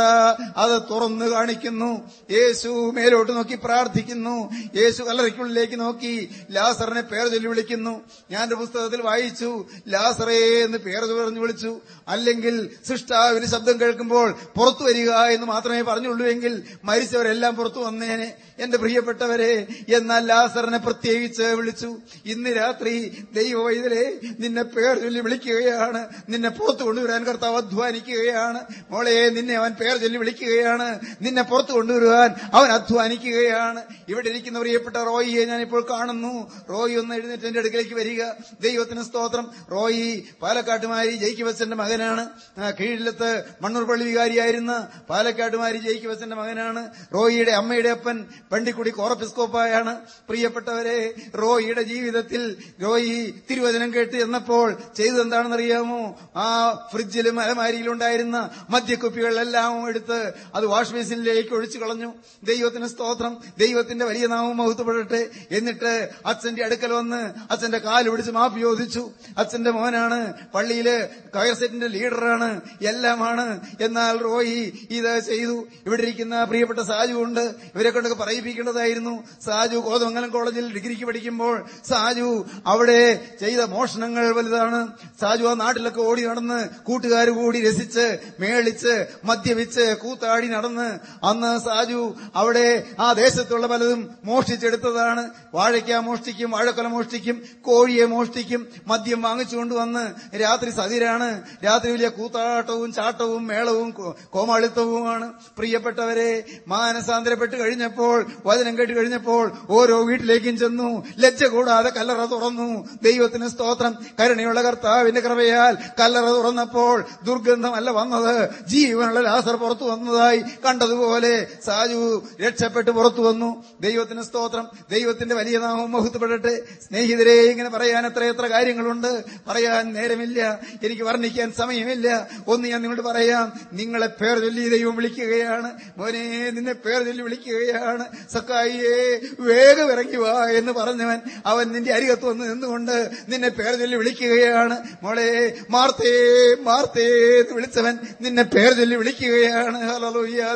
അത് തുറന്നു കാണിക്കുന്നു. യേശു മേലോട്ട് നോക്കി പ്രാർത്ഥിക്കുന്നു. യേശു കല്ലറയ്ക്കുള്ളിലേക്ക് നോക്കി. ലാസറിനെ പേര് ചൊല്ലി വിളിക്കുന്നു. ഞാൻ ഒരു പുസ്തകത്തിൽ വായിച്ചു. ലാസറേ എന്ന് പേര് പറഞ്ഞു വിളിച്ചു. അല്ലെങ്കിൽ സൃഷ്ടാവിന് ശബ്ദം കേൾക്കുമ്പോൾ പുറത്തു വരിക എന്ന് മാത്രമേ പറഞ്ഞുള്ളൂ എങ്കിൽ മരിച്ചവരെല്ലാം പുറത്തു വന്നേനെ. എന്റെ പ്രിയപ്പെട്ടവരെ എന്നാൽ ലാസറിനെ പ്രത്യേകിച്ച് വിളിച്ചു. ഇന്ന് രാത്രി ദൈവവൈതലെ നിന്നെ പേർ ചൊല്ലി വിളിക്കുകയാണ്. നിന്നെ പുറത്തു കൊണ്ടുവരാൻ കർത്താവ് അധ്വാനിക്കുകയാണ്. മോളെ നിന്നെ അവൻ പേർ ചൊല്ലി വിളിക്കുകയാണ്. നിന്നെ പുറത്തു കൊണ്ടുവരുവാൻ അവൻ അധ്വാനിക്കുകയാണ്. ഇവിടെ ഇരിക്കുന്ന പ്രിയപ്പെട്ട റോയിയെ ഞാനിപ്പോൾ കാണുന്നു. റോയി ഒന്ന് എഴുന്നേറ്റ് എന്റെ അടുക്കലേക്ക് വരിക. ദൈവത്തിന് സ്തോത്രം. റോയി പാലക്കാട്ടുമാരി ജയിക്കുവച്ചന്റെ മകനാണ്. ആ, കീഴിലത്ത് മണ്ണൂർ പള്ളി വികാരിയായിരുന്ന പാലക്കാട്ടുമാരി ജയിക്കുവച്ചന്റെ മകനാണ്. റോയിയുടെ അമ്മയുടെ അപ്പൻ പണ്ടിക്കുടി കോറപ്പിസ്കോപ്പായാണ്. പ്രിയപ്പെട്ടവരെ റോയിയുടെ ജീവിതത്തിൽ റോയി തിരുവചനം കേട്ട് എന്നപ്പോൾ ചെയ്തതെന്താണെന്നറിയാമോ ആ ഫ്രിഡ്ജിലും അലമാരിയിലും ഉണ്ടായിരുന്ന മദ്യക്കുപ്പികളെല്ലാം എടുത്ത് അത് വാഷ് ബേസിനിലേക്ക് ഒഴിച്ചു കളഞ്ഞു. ദൈവത്തിന് സ്തോത്രം. ദൈവത്തിന്റെ വലിയ നാമം മഹത്വപ്പെടട്ടെ. എന്നിട്ട് അച്ഛന്റെ അടുക്കൽ വന്ന് അച്ഛന്റെ കാൽ പിടിച്ച് മാപ്പ് ചോദിച്ചു. അച്ഛന്റെ മോനാണ്. പള്ളിയിലെ കയർസെറ്റിന്റെ ലീഡറാണ്. എല്ലാമാണ്. എന്നാൽ റോയി ഇത് ചെയ്തു. ഇവിടെ ഇരിക്കുന്ന പ്രിയപ്പെട്ട സാജു ഉണ്ട്. ഇവരെ കൊണ്ടൊക്കെ പറയിപ്പിക്കേണ്ടതായിരുന്നു. സാജു കോതമംഗലം കോളേജിൽ ഡിഗ്രിക്ക് പഠിക്കുമ്പോൾ സാജു അവിടെ ചെയ്ത മോഷണങ്ങൾ വലുതാണ്. സാജു ആ നാട്ടിലൊക്കെ ഓടി നടന്ന് കൂട്ടുകാർ കൂടി രസിച്ച് മേളിച്ച് മദ്യപിച്ച് കൂത്താടി നടന്ന് അന്ന് സാജു അവിടെ ആ ദേശത്തുള്ള പലതും മോഷ്ടിച്ചെടുത്തതാണ്. വാഴയ്ക്ക മോഷ്ടിക്കും വാഴക്കൊല മോഷ്ടിക്കും കോഴിയെ മോഷ്ടിക്കും മദ്യം വാങ്ങിച്ചുകൊണ്ടുവന്ന് രാത്രി സതിരാണ്. രാത്രി വലിയ കൂത്താട്ടവും ചാട്ടവും മേളവും കോമാളിത്തവുമാണ്. പ്രിയപ്പെട്ടവരെ മാനസാന്തരപ്പെട്ട് കഴിഞ്ഞപ്പോൾ വചനം കേട്ട് കഴിഞ്ഞപ്പോൾ ഓരോ വീട്ടിലേക്കും ചെന്നു. ലജ്ജ കൂടാതെ കല്ലറ തുറന്നു. ദൈവത്തിന് സ്തോത്രം. കരുണയുള്ള കർത്താവിന്റെ കൃപയാൽ കല്ലറ തുറന്നപ്പോൾ ദുർഗന്ധമല്ല വന്നത്. ജീവനുള്ള ലാസർ പുറത്തു വന്നതായി കണ്ടതുപോലെ സാജു രക്ഷപ്പെട്ട് പുറത്തു വന്നു. ദൈവത്തിന് സ്തോത്രം. ദൈവത്തിന്റെ വലിയ നാമം മഹത്വപ്പെടട്ടെ. സ്നേഹിതരെ ഇങ്ങനെ പറയാൻ എത്ര എത്ര കാര്യങ്ങളുണ്ട്. പറയാൻ നേരമില്ല. എനിക്ക് വർണിക്കാൻ സമയമില്ല. ഒന്ന് ഞാൻ നിങ്ങളോട് പറയാം. നിങ്ങളെ പേർ ചൊല്ലി ദൈവം വിളിക്കുകയാണ്. മോനെ നിന്നെ പേർ ചൊല്ലി വിളിക്കുകയാണ്. സക്കായിയെ വേഗം ഇറങ്ങി വാ എന്ന് പറഞ്ഞവൻ അവൻ നിന്റെ അരികത്ത് വന്ന് നിന്നുകൊണ്ട് നിന്നെ പേര് ചൊല്ലി വിളിക്കുകയാണ്. മോളെ മാർത്തേ മാർത്തേ എന്ന് വിളിച്ചവൻ നിന്നെ പേര് ചൊല്ലി വിളിക്കുകയാണ്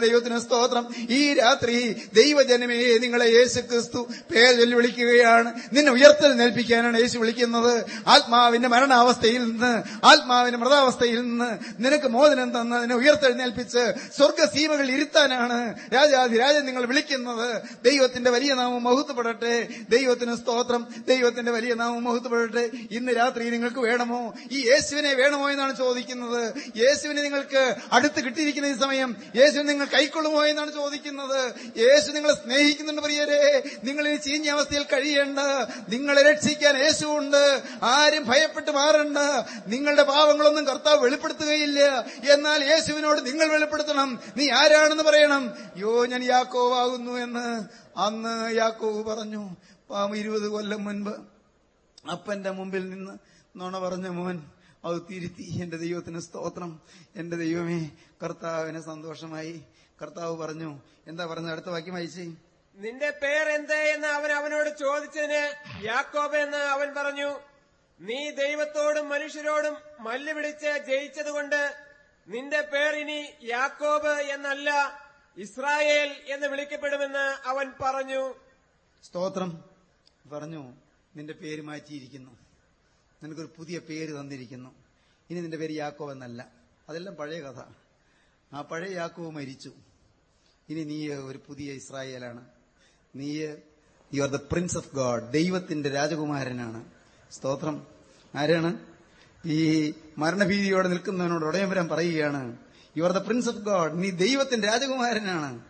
ദൈവത്തിന് സ്തോത്രം. ഈ രാത്രി ദൈവജനമേ നിങ്ങളെ യേശു ക്രിസ്തു പേർ ചൊല്ലി വിളിക്കുകയാണ്. നിന്നെ ഉയർത്തൽ നേൽപ്പിക്കാനാണ് യേശു വിളിക്കുന്നത്. ആത്മാവിന്റെ മരണാവസ്ഥയിൽ നിന്ന് ആത്മാവിന്റെ മൃതാവസ്ഥയിൽ നിന്ന് നിനക്ക് മോചനം തന്ന് നിന്നെ ഉയർത്തെഴുന്നേൽപ്പിച്ച് സ്വർഗസീമകൾ ഇരുത്താനാണ് രാജാധിരാജൻ നിങ്ങൾ വിളിക്കുന്നത്. ദൈവത്തിന്റെ വലിയ നാമം മഹത്വപ്പെടട്ടെ. ദൈവത്തിന് സ്തോത്രം. ദൈവത്തിന്റെ വലിയ നാമം മഹത്വപ്പെടട്ടെ. ഇന്ന് രാത്രി നിങ്ങൾക്ക് വേണമോ? ഈ യേശുവിനെ വേണമോ എന്നാണ് ചോദിക്കുന്നത്. യേശുവിനെ നിങ്ങൾക്ക് അടുത്ത് കിട്ടിയിരിക്കുന്ന ഈ സമയം യേശുവിനെ നിങ്ങൾ കൈക്കൊള്ളുമോ എന്നാണ് ചോദിക്കുന്നത്. യേശു നിങ്ങളെ സ്നേഹിക്കുന്നുണ്ട് പ്രിയരെ. നിങ്ങൾ ഈ ചീഞ്ഞ അവസ്ഥയിൽ കഴിയേണ്ട. നിങ്ങളെ രക്ഷിക്കാൻ യേശുവുണ്ട് ആരും ഭയപ്പെട്ട് മാറണ്ട. നിങ്ങളുടെ പാവങ്ങളൊന്നും കർത്താവ് വെളിപ്പെടുത്തുകയില്ല. എന്നാൽ യേശുവിനോട് നിങ്ങൾ വെളിപ്പെടുത്തണം. നീ ആരാണെന്ന് പറയണം. യോ ഞാൻ യാക്കോവാകുന്നു എന്ന് അന്ന് യാക്കോവ് പറഞ്ഞു. പാവം ഇരുപത് കൊല്ലം മുൻപ് അപ്പന്റെ മുമ്പിൽ നിന്ന് നുണ പറഞ്ഞ മോൻ അത് തിരുത്തി എന്റെ ദൈവത്തിന് സ്തോത്രം. എന്റെ ദൈവമേ കർത്താവിന് സന്തോഷമായി. കർത്താവ് പറഞ്ഞു എന്താ പറഞ്ഞു അടുത്ത വാക്യം വായിച്ചേ. നിന്റെ പേരെന്ത്? എന്ന് അവൻ അവനോട് ചോദിച്ചതിന് യാക്കോബ് എന്ന് അവൻ പറഞ്ഞു നീ ദൈവത്തോടും മനുഷ്യരോടും മല്ല് പിടിച്ച് ജയിച്ചതുകൊണ്ട് നിന്റെ പേർ ഇനി യാക്കോബ് എന്നല്ല ഇസ്രായേൽ എന്ന് വിളിക്കപ്പെടുമെന്ന് അവൻ പറഞ്ഞു. സ്തോത്രം. പറഞ്ഞു നിന്റെ പേര് മാറ്റിയിരിക്കുന്നു. നിനക്കൊരു പുതിയ പേര് തന്നിരിക്കുന്നു. ഇനി നിന്റെ പേര് യാക്കോ എന്നല്ല. അതെല്ലാം പഴയ കഥ. ആ പഴയ യാക്കോവ് മരിച്ചു. ഇനി നീ ഒരു പുതിയ ഇസ്രായേലാണ്. നീ you are the prince of God ദൈവത്തിന്റെ രാജകുമാരനാണ്. സ്തോത്രം. ആരാണ്? ഈ മരണഭീതിയോടെ നിൽക്കുന്നവനോട് ഉടയമ്പരം പറയുകയാണ്. You are the prince of God നീ ദൈവത്തിന്റെ രാജകുമാരനാണ്.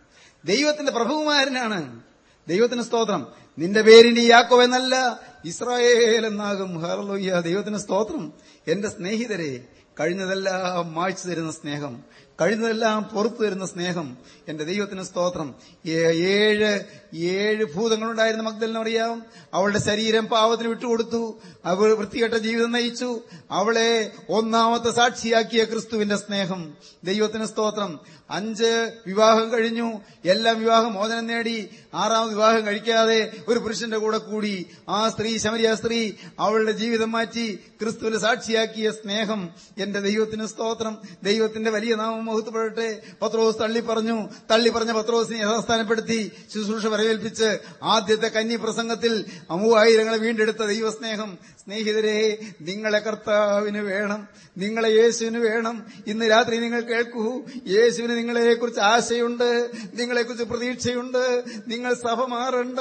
ദൈവത്തിന്റെ പ്രഭുകുമാരനാണ്. ദൈവത്തിന് സ്തോത്രം. നിന്റെ പേരിനി യാക്കോ എന്നല്ല ഇസ്രായേൽ എന്നാകും ഹർലോയ്യ ദൈവത്തിന് സ്തോത്രം. എന്റെ സ്നേഹിതരെ കഴിഞ്ഞതെല്ലാം മായ്ച്ചു തരുന്ന സ്നേഹം. കഴിഞ്ഞതെല്ലാം പുറത്തു തരുന്ന സ്നേഹം. എന്റെ ദൈവത്തിന് സ്തോത്രം. ഏഴ് ഏഴ് ഭൂതങ്ങളുണ്ടായിരുന്ന മഗ്ദലിന് അറിയാം. അവളുടെ ശരീരം പാവത്തിന് വിട്ടുകൊടുത്തു. അവൾ വൃത്തികെട്ട ജീവിതം നയിച്ചു. അവളെ ഒന്നാമത്തെ സാക്ഷിയാക്കിയ ക്രിസ്തുവിന്റെ സ്നേഹം. ദൈവത്തിന് സ്തോത്രം. അഞ്ച് വിവാഹം കഴിഞ്ഞു. എല്ലാം വിവാഹം മോചനം നേടി. ആറാമത് വിവാഹം കഴിക്കാതെ ഒരു പുരുഷന്റെ കൂടെ കൂടി ആ സ്ത്രീ ശമരിയ സ്ത്രീ അവളുടെ ജീവിതം മാറ്റി ക്രിസ്തുവിന് സാക്ഷിയാക്കിയ സ്നേഹം എന്റെ ദൈവത്തിന് സ്തോത്രം. ദൈവത്തിന്റെ വലിയ നാമം മുഹത്തുപെടട്ടെ പത്രോസ് തള്ളി പറഞ്ഞു. തള്ളി പറഞ്ഞ പത്രോസിനെ യഥാസ്ഥാനപ്പെടുത്തി ശുശ്രൂഷ വരവേൽപ്പിച്ച് ആദ്യത്തെ കന്നി പ്രസംഗത്തിൽ മൂവായിരങ്ങളെ വീണ്ടെടുത്ത ദൈവസ്നേഹം. സ്നേഹിതരെ നിങ്ങളെ കർത്താവിന് വേണം. നിങ്ങളെ യേശുവിന് വേണം. ഇന്ന് രാത്രി നിങ്ങൾ കേൾക്കൂ. യേശുവിന് നിങ്ങളെക്കുറിച്ച് ആശയുണ്ട് നിങ്ങളെക്കുറിച്ച് പ്രതീക്ഷയുണ്ട്. നിങ്ങൾ സഭ മാറണ്ട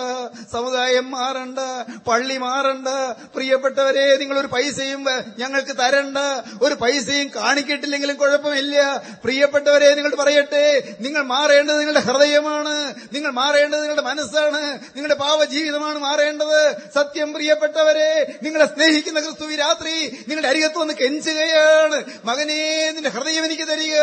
സമുദായം മാറണ്ട പള്ളി മാറണ്ട. പ്രിയപ്പെട്ടവരെ നിങ്ങൾ ഒരു പൈസയും ഞങ്ങൾക്ക് തരണ്ട. ഒരു പൈസയും കാണിക്കിട്ടില്ലെങ്കിലും കുഴപ്പമില്ല. പ്രിയപ്പെട്ടവരെ നിങ്ങൾ പറയട്ടെ നിങ്ങൾ മാറേണ്ടത് നിങ്ങളുടെ ഹൃദയമാണ്. നിങ്ങൾ മാറേണ്ടത് നിങ്ങളുടെ മനസ്സാണ്. നിങ്ങളുടെ പാവജീവിതമാണ് മാറേണ്ടത്. സത്യം പ്രിയപ്പെട്ടവരെ നിങ്ങളെ സ്നേഹിക്കുന്ന ക്രിസ്തു രാത്രി നിങ്ങളുടെ അരികത്ത് വന്ന് കെഞ്ചുകയാണ്. മകനെ നിന്റെ ഹൃദയം എനിക്ക് തരിക.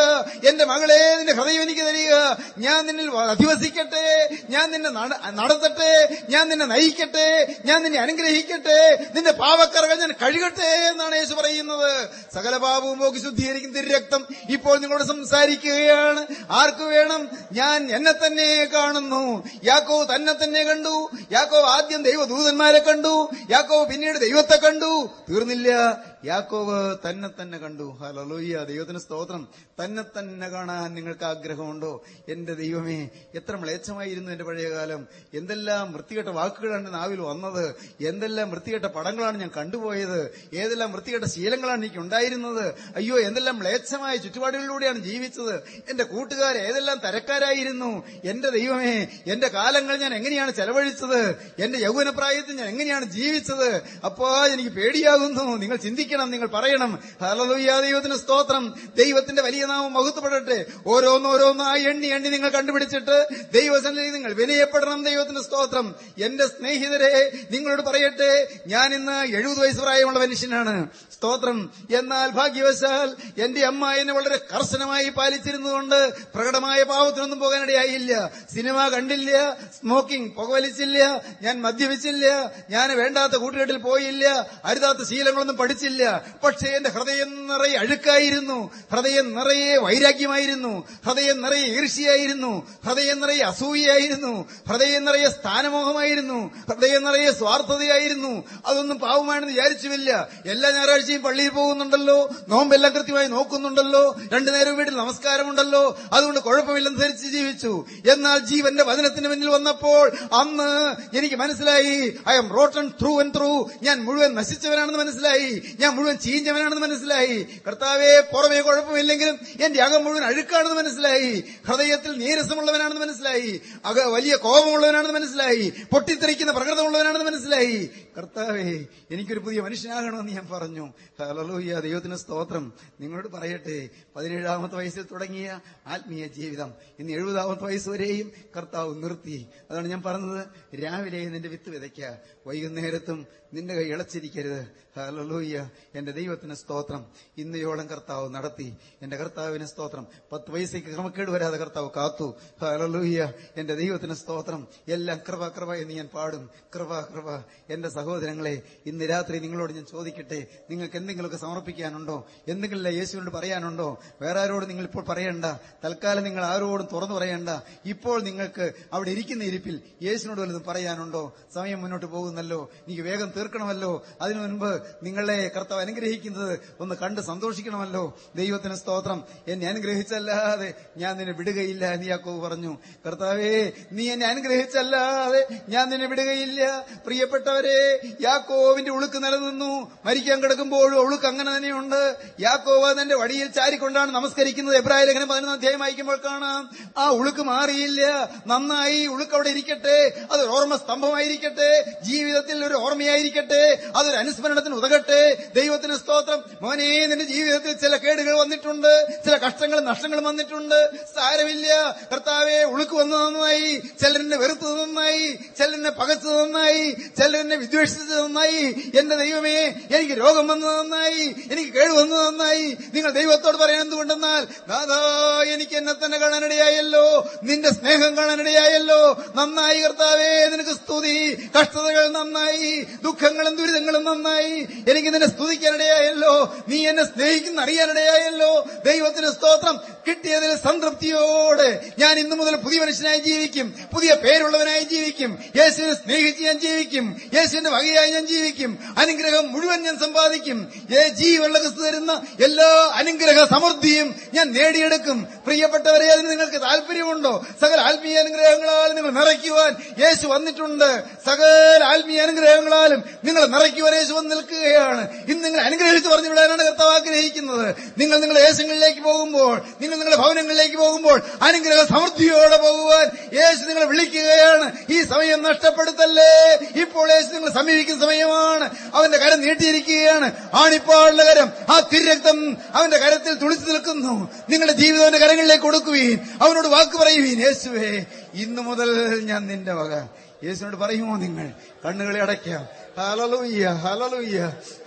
എന്റെ മകളെ നിന്റെ ഹൃദയം എനിക്ക് തരിക. ഞാൻ നിന്നിൽ അധിവസിക്കട്ടെ. ഞാൻ നിന്നെ നടത്തട്ടെ. ഞാൻ നിന്നെ നയിക്കട്ടെ. ഞാൻ നിന്നെ അനുഗ്രഹിക്കട്ടെ. നിന്റെ പാവക്കറകൾ ഞാൻ കഴുകട്ടെ എന്നാണ് യേശു പറയുന്നത്. സകല പാപവും പോക്കി ശുദ്ധീകരിക്കും തിരുരക്തം ഇപ്പോൾ നിങ്ങളോട് സംസാരിക്കുകയാണ്. ആർക്ക് വേണം? ഞാൻ എന്നെ തന്നെ കാണുന്നു. യാക്കോ തന്നെ തന്നെ കണ്ടു. യാക്കോ ആദ്യം ദൈവദൂതന്മാരെ കണ്ടു. യാക്കോ പിന്നീട് ദൈവത്തെ കണ്ടു. തീർന്നില്ല. യാക്കോവ് തന്നെ തന്നെ കണ്ടു. ഹലലോയ്യ ദൈവത്തിന് സ്തോത്രം. തന്നെ തന്നെ കാണാൻ നിങ്ങൾക്ക് ആഗ്രഹമുണ്ടോ എന്റെ ദൈവമേ എത്ര മ്ലേച്ഛമായിരുന്നു എന്റെ പഴയകാലം. എന്തെല്ലാം വൃത്തികെട്ട വാക്കുകളാണ് നാവിൽ വന്നത്. എന്തെല്ലാം വൃത്തികെട്ട പടങ്ങളാണ് ഞാൻ കണ്ടുപോയത്. ഏതെല്ലാം വൃത്തികെട്ട ശീലങ്ങളാണ് എനിക്ക് ഉണ്ടായിരുന്നത് അയ്യോ എന്തെല്ലാം മ്ലേച്ഛമായ ചുറ്റുപാടുകളിലൂടെയാണ് ജീവിച്ചത്. എന്റെ കൂട്ടുകാർ ഏതെല്ലാം തരക്കാരായിരുന്നു? എന്റെ ദൈവമേ എന്റെ കാലങ്ങൾ ഞാൻ എങ്ങനെയാണ് ചെലവഴിച്ചത്? എന്റെ യൗവനപ്രായത്തിൽ ഞാൻ എങ്ങനെയാണ് ജീവിച്ചത്? അപ്പോ എനിക്ക് പേടിയാകുന്നു. നിങ്ങൾ ചിന്തിക്കണം നിങ്ങൾ പറയണം. ഹലലുയ്യ ദൈവത്തിന് സ്തോത്രം. ദൈവത്തിന്റെ വലിയ നാമം മഹത്വപ്പെടട്ടെ. ഓരോന്നോരോന്നായി എണ്ണി എണ്ണി നിങ്ങൾ കണ്ടുപിടിച്ചിട്ട് ദൈവസന്നിധി നിങ്ങൾ വിനയപ്പെടണം ദൈവത്തിന്റെ സ്തോത്രം. എന്റെ സ്നേഹിതരെ നിങ്ങളോട് പറയട്ടെ ഞാൻ ഇന്ന് എഴുപത് വയസ്സ് പ്രായമുള്ള മനുഷ്യനാണ്. സ്തോത്രം. എന്നാൽ ഭാഗ്യവശാൽ എന്റെ അമ്മ എന്നെ വളരെ കർശനമായി പാലിച്ചിരുന്നതുകൊണ്ട് പ്രകടമായ പാവത്തിനൊന്നും പോകാനിടയായില്ല സിനിമ കണ്ടില്ല സ്മോക്കിംഗ് പുകവലിച്ചില്ല ഞാൻ മദ്യപിച്ചില്ല ഞാൻ വേണ്ടാത്ത കൂട്ടുകെട്ടിൽ പോയില്ല അരുതാത്ത ശീലങ്ങളൊന്നും പഠിച്ചില്ല. പക്ഷേ എന്റെ ഹൃദയം നിറയെ അഴുക്കായിരുന്നു. ഹൃദയം നിറയെ വൈരാഗ്യമായിരുന്നു. ഹൃദയം നിറയെ ഈർഷ്യയായിരുന്നു ഹൃദയം നിറയെ അസൂയയായിരുന്നു. ഹൃദയം നിറയെ സ്ഥാനമോഹമായിരുന്നു. ഹൃദയം നിറയെ സ്വാർത്ഥതയായിരുന്നു. അതൊന്നും പാവമാണെന്ന് വിചാരിച്ചുമില്ല. എല്ലാ ഞായറാഴ്ചയും പള്ളിയിൽ പോകുന്നുണ്ടല്ലോ. നോമ്പെല്ലാം കൃത്യമായി നോക്കുന്നുണ്ടല്ലോ. രണ്ടു നേരം വീട്ടിൽ നമസ്കാരമുണ്ടല്ലോ. അതുകൊണ്ട് കുഴപ്പമില്ലെന്ന് ധരിച്ച് ജീവിച്ചു. എന്നാൽ ജീവന്റെ വചനത്തിന് മുന്നിൽ വന്നപ്പോൾ അന്ന് എനിക്ക് മനസ്സിലായി I am rotten through and through ഞാൻ മുഴുവൻ നശിച്ചവനാണെന്ന് മനസ്സിലായി. ഞാൻ മുഴുവൻ ചീഞ്ഞവനാണെന്ന് മനസ്സിലായി. കർത്താവെ പുറമേ കുഴപ്പമില്ലെങ്കിലും എന്റെ അകം മുഴുവൻ അഴുക്കാണെന്ന് മനസ്സിലായി. ഹൃദയത്തിൽ നീരസമുള്ളവനാണെന്ന് മനസ്സിലായി. വലിയ കോപമുള്ളവനാണെന്ന് മനസ്സിലായി. പൊട്ടിത്തെറിക്കുന്ന പ്രകൃതമുള്ളവനാണെന്ന് മനസ്സിലായി. കർത്താവെ എനിക്കൊരു പുതിയ മനുഷ്യനാകണമെന്ന് ഞാൻ പറഞ്ഞു. ഹലലൂയ ദൈവത്തിന് സ്തോത്രം. നിങ്ങളോട് പറയട്ടെ പതിനേഴാമത്തെ വയസ്സിൽ തുടങ്ങിയ ആത്മീയ ജീവിതം. ഇന്ന് എഴുപതാമത്തെ വയസ്സ് വരെയും കർത്താവ് നിർത്തി. അതാണ് ഞാൻ പറഞ്ഞത്. രാവിലെ നിന്റെ വിത്ത് വിതയ്ക്ക. വൈകുന്നേരത്തും നിന്റെ കൈ ഇളച്ചിരിക്കരുത് ഹലലൂയ്യ എന്റെ ദൈവത്തിന് സ്തോത്രം. ഇന്നയോളം കർത്താവ് നടത്തി. എന്റെ കർത്താവിന് സ്തോത്രം. പത്ത് വയസ്സേക്ക് ക്രമക്കേട് വരാതെ കർത്താവ് കാത്തു. ഹലലൂയ്യ എന്റെ ദൈവത്തിന് സ്തോത്രം. എല്ലാം കൃപ കൃപ എന്ന് ഞാൻ പാടും. കൃപ കൃപ എന്റെ സഹോദരങ്ങളെ ഇന്ന് രാത്രി നിങ്ങളോട് ഞാൻ ചോദിക്കട്ടെ നിങ്ങൾക്ക് എന്തെങ്കിലുമൊക്കെ സമർപ്പിക്കാനുണ്ടോ? എന്തെങ്കിലും യേശുവിനോട് പറയാനുണ്ടോ? വേറെ ആരോട് നിങ്ങൾ ഇപ്പോൾ പറയണ്ട. തൽക്കാലം നിങ്ങൾ ആരോടും തുറന്നു പറയണ്ട. ഇപ്പോൾ നിങ്ങൾക്ക് അവിടെ ഇരിക്കുന്ന ഇരിപ്പിൽ യേശുവിനോട് വല്ലതും പറയാനുണ്ടോ? സമയം മുന്നോട്ട് പോകുന്നല്ലോ. എനിക്ക് വേഗം തീർക്കണമല്ലോ. അതിനു മുൻപ് നിങ്ങളെ കർത്താവ് അനുഗ്രഹിക്കുന്നത് ഒന്ന് കണ്ട് സന്തോഷിക്കണമല്ലോ. ദൈവത്തിന് സ്തോത്രം. എന്നെ അനുഗ്രഹിച്ചല്ലാതെ ഞാൻ നിന്നെ വിടുകയില്ല എന്ന് പറഞ്ഞു. കർത്താവേ നീ എന്നെ അനുഗ്രഹിച്ചല്ലാതെ ഞാൻ നിന്നെ വിടുകയില്ല. പ്രിയപ്പെട്ടവരെ യാക്കോവിന്റെ ഉളുക്ക് നിലനിന്നു. മരിക്കാൻ കിടക്കുമ്പോഴും ഉളുക്ക് അങ്ങനെ തന്നെയുണ്ട്. യാക്കോവ് തന്റെ വടിയിൽ ചാരിക്കൊണ്ടാണ് നമസ്കരിക്കുന്നത്. എബ്രാഹിം ലേഖനം പതിനൊന്നാം അധ്യായം വായിക്കുമ്പോൾ കാണാം. ആ ഉളുക്ക് മാറിയില്ല. നന്നായി ഉളുക്ക് അവിടെ ഇരിക്കട്ടെ. അത് ഓർമ്മ സ്തംഭമായിരിക്കട്ടെ. ജീവിതത്തിൽ ഒരു ഓർമ്മയായിരിക്കട്ടെ. അതൊരു അനുസ്മരണത്തിന് ഉതകട്ടെ. ദൈവത്തിന് സ്തോത്രം. മോനെ നിന്റെ ജീവിതത്തിൽ ചില കേടുകൾ വന്നിട്ടുണ്ട്. ചില കഷ്ടങ്ങളും നഷ്ടങ്ങളും വന്നിട്ടുണ്ട്. സാരമില്ല. കർത്താവെ ഉളുക്ക് വന്നു നന്നായി. ചിലരെന്നെ വെറുത്തത് നന്നായി. ചിലരെന്നെ പകച്ചത് നന്നായി. ചിലരെന്നെ ഉപേക്ഷിച്ചത് നന്നായി എന്റെ ദൈവമേ എനിക്ക് രോഗം വന്നത് നന്നായി എനിക്ക് കേട് വന്നത് നന്നായി. നിങ്ങൾ ദൈവത്തോട് പറയാൻ എന്തുകൊണ്ടെന്നാൽ ദാദാ എനിക്ക് എന്നെ തന്നെ കാണാനിടയായല്ലോ. നിന്റെ സ്നേഹം കാണാനിടയായല്ലോ. നന്നായി കർത്താവേ നിനക്ക് സ്തുതി. കഷ്ടതകൾ നന്നായി. ദുഃഖങ്ങളും ദുരിതങ്ങളും നന്നായി. എനിക്ക് നിന്നെ സ്തുതിക്കാനിടയായല്ലോ. നീ എന്നെ സ്നേഹിക്കുന്ന അറിയാനിടയായല്ലോ. ദൈവത്തിന് സ്തോത്രം. കിട്ടിയതിൽ സംതൃപ്തിയോടെ ഞാൻ ഇന്നു മുതൽ പുതിയ മനുഷ്യനായി ജീവിക്കും. പുതിയ പേരുള്ളവനായി ജീവിക്കും. യേശുവിനെ സ്നേഹിച്ച് ഞാൻ ജീവിക്കും. യേശുവിന്റെ വകയായി ഞാൻ ജീവിക്കും. അനുഗ്രഹം മുഴുവൻ ഞാൻ സമ്പാദിക്കും. ഏ ജീവുള്ള ക്രിസ്തു തരുന്ന എല്ലാ അനുഗ്രഹ സമൃദ്ധിയും ഞാൻ നേടിയെടുക്കും. പ്രിയപ്പെട്ടവരെ അതിന് നിങ്ങൾക്ക് താല്പര്യമുണ്ടോ സകല ആത്മീയ അനുഗ്രഹങ്ങളാൽ നിങ്ങൾ നിറയ്ക്കുവാൻ യേശു വന്നിട്ടുണ്ട്. സകല ആത്മീയ അനുഗ്രഹങ്ങളാലും നിങ്ങൾ നിറയ്ക്കുവാൻ യേശു വന്ന് നിൽക്കുകയാണ്. ഇന്ന് നിങ്ങൾ അനുഗ്രഹിച്ച് പറഞ്ഞു വിടാനാണ് കർത്താവ് ആഗ്രഹിക്കുന്നത്. നിങ്ങൾ നിങ്ങളുടെ ദേശങ്ങളിലേക്ക് പോകുമ്പോൾ നിങ്ങൾ നിങ്ങളുടെ ഭവനങ്ങളിലേക്ക് പോകുമ്പോൾ അനുഗ്രഹ സമൃദ്ധിയോടെ പോകുവാൻ യേശു നിങ്ങളെ വിളിക്കുകയാണ്. ഈ സമയം നഷ്ടപ്പെടുത്തല്ലേ? ഇപ്പോൾ യേശു നിങ്ങൾ സമീപിക്കുന്ന സമയമാണ്. അവന്റെ കരം നീട്ടിയിരിക്കുകയാണ്. ആണിപ്പാളുടെ കരം. ആ തിരക്തം അവന്റെ കരത്തിൽ തുളിച്ചു നിൽക്കുന്നു. നിങ്ങളുടെ ജീവിതം അവന്റെ കരങ്ങളിലേക്ക് കൊടുക്കുവീൻ. അവനോട് വാക്ക് പറയുവീൻ. യേശുവേ ഇന്നു മുതൽ ഞാൻ നിന്റെ വക. യേശുവിനോട് പറയുമോ നിങ്ങൾ? കണ്ണുകളെ അടയ്ക്കാം. ഹലലുയ്യ ഹലലുയ്യ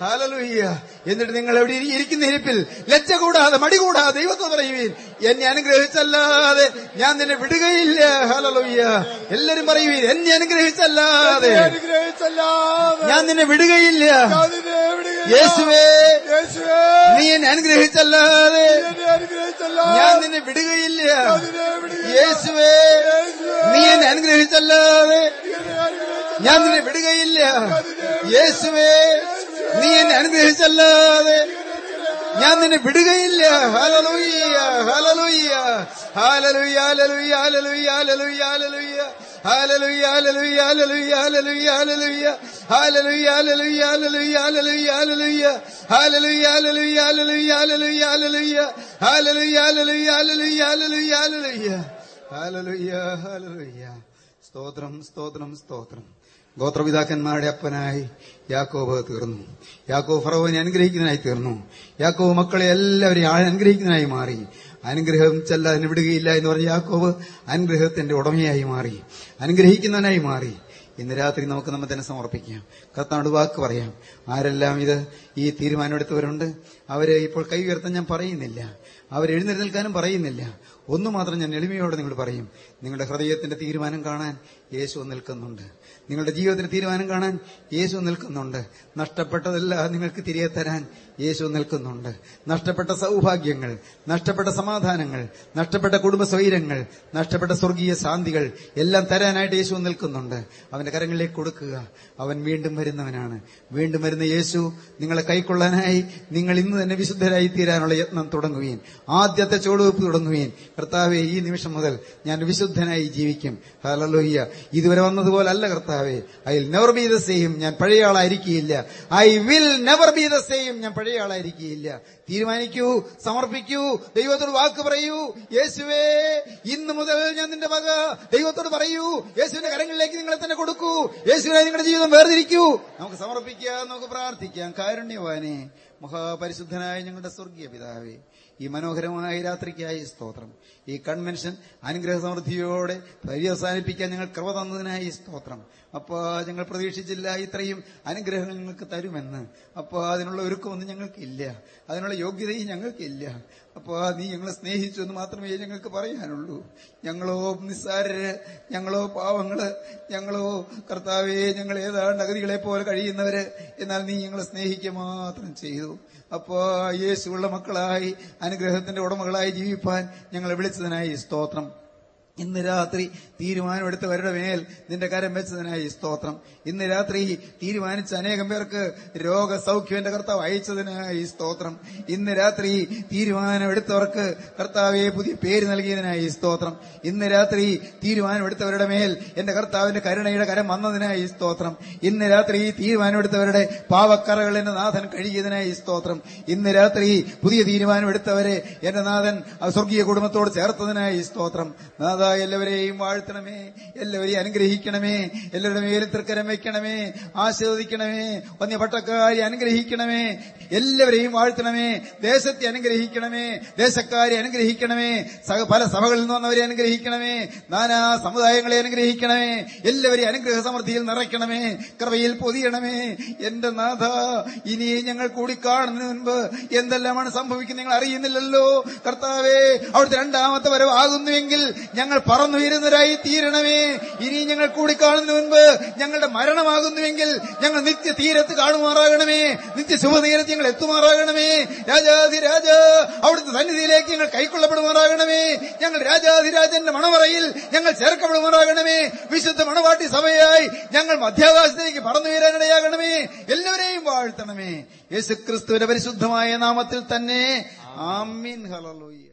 ഹലലുയ്യ എന്നിട്ട് നിങ്ങൾ എവിടെ ഇരിക്കുന്ന ഇരിപ്പിൽ ലജ്ജ കൂടാതെ മടി കൂടാതെ ദൈവത്തെ പറയുവീൻ. എന്നെ അനുഗ്രഹിച്ചല്ലാതെ ഞാൻ നിന്നെ വിടുകയില്ല. ഹലലുയ്യ എല്ലാരും പറയുവീൻ എന്നെ അനുഗ്രഹിച്ചല്ലാതെ ഞാൻ നിന്നെ വിടുകയില്ല. യേശുവേ നീ എന്നെ അനുഗ്രഹിച്ചല്ലാതെ ഞാൻ നിന്നെ വിടുകയില്ല. യേശുവേ നീ എന്നെ അനുഗ്രഹിച്ചല്ലാതെ ഞാൻ നിന്നെ വിടുകയില്ല. യേശുവേ നീ എന്നെ അനുഗ്രഹിച്ചല്ലാതെ ഞാൻ നിന്നെ വിടുകയില്ല ഹലലുയ്യ ഹലലുയ്യ ഹാലലുയ്യ ഹാലലുയ്യ ഹാലലുയ്യ ഹാലലുയ്യ ഹാലലുയ്യ Hallelujah, hallelujah, hallelujah, hallelujah, hallelujah. Hallelujah, hallelujah, hallelujah, hallelujah, hallelujah. Hallelujah, hallelujah, hallelujah, hallelujah, hallelujah. Hallelujah, hallelujah, hallelujah, hallelujah, hallelujah. Hallelujah, hallelujah. സ്തോത്രം സ്തോത്രം സ്തോത്രം ഗോത്രപിതാക്കന്മാരുടെ അപ്പനായി യാക്കോബ് തീർന്നു. യാക്കോബ് ഫറവനെ അനുഗ്രഹിക്കുന്നതിനായി തീർന്നു. യാക്കോബ് മക്കളെ എല്ലാവരെയും അനുഗ്രഹിക്കുന്നതിനായി മാറി. അനുഗ്രഹം ചെല്ലാതിന് വിടുകയില്ല എന്ന് പറഞ്ഞ യാക്കോബ് അനുഗ്രഹത്തിന്റെ ഉടമയായി മാറി. അനുഗ്രഹിക്കുന്നവനായി മാറി. ഇന്ന് രാത്രി നമുക്ക് നമ്മെ തന്നെ സമർപ്പിക്കാം. കർത്താനോട് വാക്ക് പറയാം. ആരെല്ലാം ഇത് ഈ തീരുമാനമെടുത്തവരുണ്ട് അവരെ ഇപ്പോൾ കൈ ഉയർത്താൻ ഞാൻ പറയുന്നില്ല. അവർ എഴുന്നേറ്റ് നിൽക്കാനും പറയുന്നില്ല. ഒന്നു മാത്രം ഞാൻ എളിമയോടെ നിങ്ങൾ പറയും. നിങ്ങളുടെ ഹൃദയത്തിന്റെ തീരുമാനം കാണാൻ യേശു നിൽക്കുന്നുണ്ട് നിങ്ങളുടെ ജീവിതത്തിന് തീരുമാനം കാണാൻ യേശു നിൽക്കുന്നുണ്ട്. നഷ്ടപ്പെട്ടതെല്ലാം നിങ്ങൾക്ക് തിരികെ തരാൻ യേശു നിൽക്കുന്നുണ്ട്. നഷ്ടപ്പെട്ട സൗഭാഗ്യങ്ങൾ നഷ്ടപ്പെട്ട സമാധാനങ്ങൾ നഷ്ടപ്പെട്ട കുടുംബ സ്വൈരങ്ങൾ നഷ്ടപ്പെട്ട സ്വർഗീയ ശാന്തികൾ എല്ലാം തരാനായിട്ട് യേശു നിൽക്കുന്നുണ്ട്. അവന്റെ കരങ്ങളിലേക്ക് കൊടുക്കുക. അവൻ വീണ്ടും വരുന്നവനാണ്. വീണ്ടും വരുന്ന യേശു നിങ്ങളെ കൈക്കൊള്ളാനായി നിങ്ങൾ ഇന്ന് തന്നെ വിശുദ്ധരായി തീരാനുള്ള യത്നം തുടങ്ങുകയും ആദ്യത്തെ ചുവടുവെപ്പ് തുടങ്ങുകയും. കർത്താവെ ഈ നിമിഷം മുതൽ ഞാൻ വിശുദ്ധനായി ജീവിക്കും. ഹലലോഹിയ ഇതുവരെ വന്നതുപോലെ അല്ല കർത്താവെ. I will never be the same. ഞാൻ പഴയ ആളായിരിക്കില്ല I will never be the same. ഞാൻ പഴയ ആളായിരിക്കില്ല തീരുമാനിക്കൂ സമർപ്പിക്കൂ ദൈവത്തോട് വാക്ക് പറയൂ. യേശുവേ ഇന്ന് മുതൽ ഞാൻ നിന്റെ വക ദൈവത്തോട് പറയൂ. യേശുവിന്റെ കരങ്ങളിലേക്ക് നിങ്ങളെ തന്നെ കൊടുക്കൂ. യേശുവിനെ നിങ്ങളുടെ ജീവിതം വേർതിരിക്കൂ. നമുക്ക് സമർപ്പിക്കാം നമുക്ക് പ്രാർത്ഥിക്കാം. കാരുണ്യവാനെ മഹാപരിശുദ്ധനായ ഞങ്ങളുടെ സ്വർഗീയ പിതാവേ ഈ മനോഹരമായ രാത്രിക്കായി സ്തോത്രം. ഈ കൺവെൻഷൻ അനുഗ്രഹ സമൃദ്ധിയോടെ പര്യവസാനിപ്പിക്കാൻ ഞങ്ങൾ കൃപ തന്നതിനായി സ്തോത്രം. അപ്പോ ഞങ്ങൾ പ്രതീക്ഷിച്ചില്ല ഇത്രയും അനുഗ്രഹങ്ങൾ ഞങ്ങൾക്ക് തരുമെന്ന്. അപ്പോ അതിനുള്ള ഒരുക്കമൊന്നും ഞങ്ങൾക്കില്ല. അതിനുള്ള യോഗ്യതയും ഞങ്ങൾക്കില്ല. അപ്പോ നീ ഞങ്ങളെ സ്നേഹിച്ചു എന്ന് മാത്രമേ ഞങ്ങൾക്ക് പറയാനുള്ളൂ. ഞങ്ങളോ നിസ്സാരര് ഞങ്ങളോ പാവങ്ങൾ ഞങ്ങളോ കർത്താവേ ഞങ്ങൾ ഏതാണ്ട് അഗതികളെ പോലെ കഴിയുന്നവര് എന്നാൽ നീ ഞങ്ങളെ സ്നേഹിക്കുക മാത്രം ചെയ്തു. അപ്പോ യേശുള്ള മക്കളായി അനുഗ്രഹത്തിന്റെ ഉടമകളായി ജീവിപ്പാൻ ഞങ്ങളെ വിളിച്ചതിനായി സ്തോത്രം. ഇന്ന് രാത്രി തീരുമാനമെടുത്തവരുടെ മേൽ നിന്റെ കരം വെച്ചതിനായി സ്തോത്രം. ഇന്ന് രാത്രി തീരുമാനിച്ച അനേകം പേർക്ക് രോഗസൗഖ്യം എന്റെ കർത്താവ് അയച്ചതിനായി സ്തോത്രം. ഇന്ന് രാത്രി തീരുമാനമെടുത്തവർക്ക് കർത്താവെ പുതിയ പേര് നൽകിയതിനായി സ്തോത്രം. ഇന്ന് രാത്രി തീരുമാനമെടുത്തവരുടെ മേൽ എന്റെ കർത്താവിന്റെ കരുണയുടെ കരം വന്നതിനായി സ്തോത്രം. ഇന്ന് രാത്രി തീരുമാനമെടുത്തവരുടെ പാവക്കറകൾ എന്റെ നാഥൻ കഴുകിയതിനായി സ്തോത്രം. ഇന്ന് രാത്രി പുതിയ തീരുമാനമെടുത്തവരെ എന്റെ നാഥൻ സ്വർഗീയ കുടുംബത്തോട് ചേർത്തതിനായി സ്തോത്രം. നാഥ എല്ലാവരെയും വാഴ്ത്തണമേ എല്ലാവരെയും അനുഗ്രഹിക്കണമേ എല്ലാവരുടെ മേലും തൃക്കരം ആശീർവദിക്കണമേ ആസ്വദിക്കണമേ വന്യപട്ടക്കാരെ അനുഗ്രഹിക്കണമേ എല്ലാവരെയും വാഴ്ത്തണമേ ദേശത്തെ അനുഗ്രഹിക്കണമേ ദേശക്കാരെ അനുഗ്രഹിക്കണമേ പല സഭകളിൽ നിന്ന് വന്നവരെ അനുഗ്രഹിക്കണമേ നാനാ സമുദായങ്ങളെ അനുഗ്രഹിക്കണമേ എല്ലാവരെയും അനുഗ്രഹ സമൃദ്ധിയിൽ നിറയ്ക്കണമേ കൃപയിൽ പൊതിയണമേ. എന്റെ നാഥ ഇനി ഞങ്ങൾ കൂടി കാണുന്നതിന് മുൻപ് എന്തെല്ലാമാണ് സംഭവിക്കുന്നത് നിങ്ങൾ അറിയുന്നില്ലല്ലോ. കർത്താവേ അവിടുത്തെ രണ്ടാമത്തെ വരവാകുന്നുവെങ്കിൽ ഞങ്ങൾ പറന്നുയരുന്നവരായി തീരണമേ. ഇനി ഞങ്ങൾ കൂടി കാണുന്ന മുൻപ് ഞങ്ങളുടെ മരണമാകുന്നുവെങ്കിൽ ഞങ്ങൾ നിത്യ തീരത്ത് കാണുമാറാകണമേ. നിത്യ ശുഭതീരത്ത് ഞങ്ങൾ എത്തുമാറാകണമേ. രാജാധിരാജ അവിടുത്തെ സന്നിധിയിലേക്ക് ഞങ്ങൾ കൈക്കൊള്ളപ്പെടുമാറാകണമേ. ഞങ്ങൾ രാജാധിരാജന്റെ മണവറയിൽ ഞങ്ങൾ ചേർക്കപ്പെടുമാറാകണമേ. വിശുദ്ധ മണവാട്ടി സഭയായി ഞങ്ങൾ മധ്യാകാശത്തേക്ക് പറന്നുയരാനിടയാകണമേ. എല്ലാവരെയും വാഴ്ത്തണമേ. യേശുക്രിസ്തുവിന്റെ പരിശുദ്ധമായ നാമത്തിൽ തന്നെ. ആമീൻ. ഹലലൂയ്യ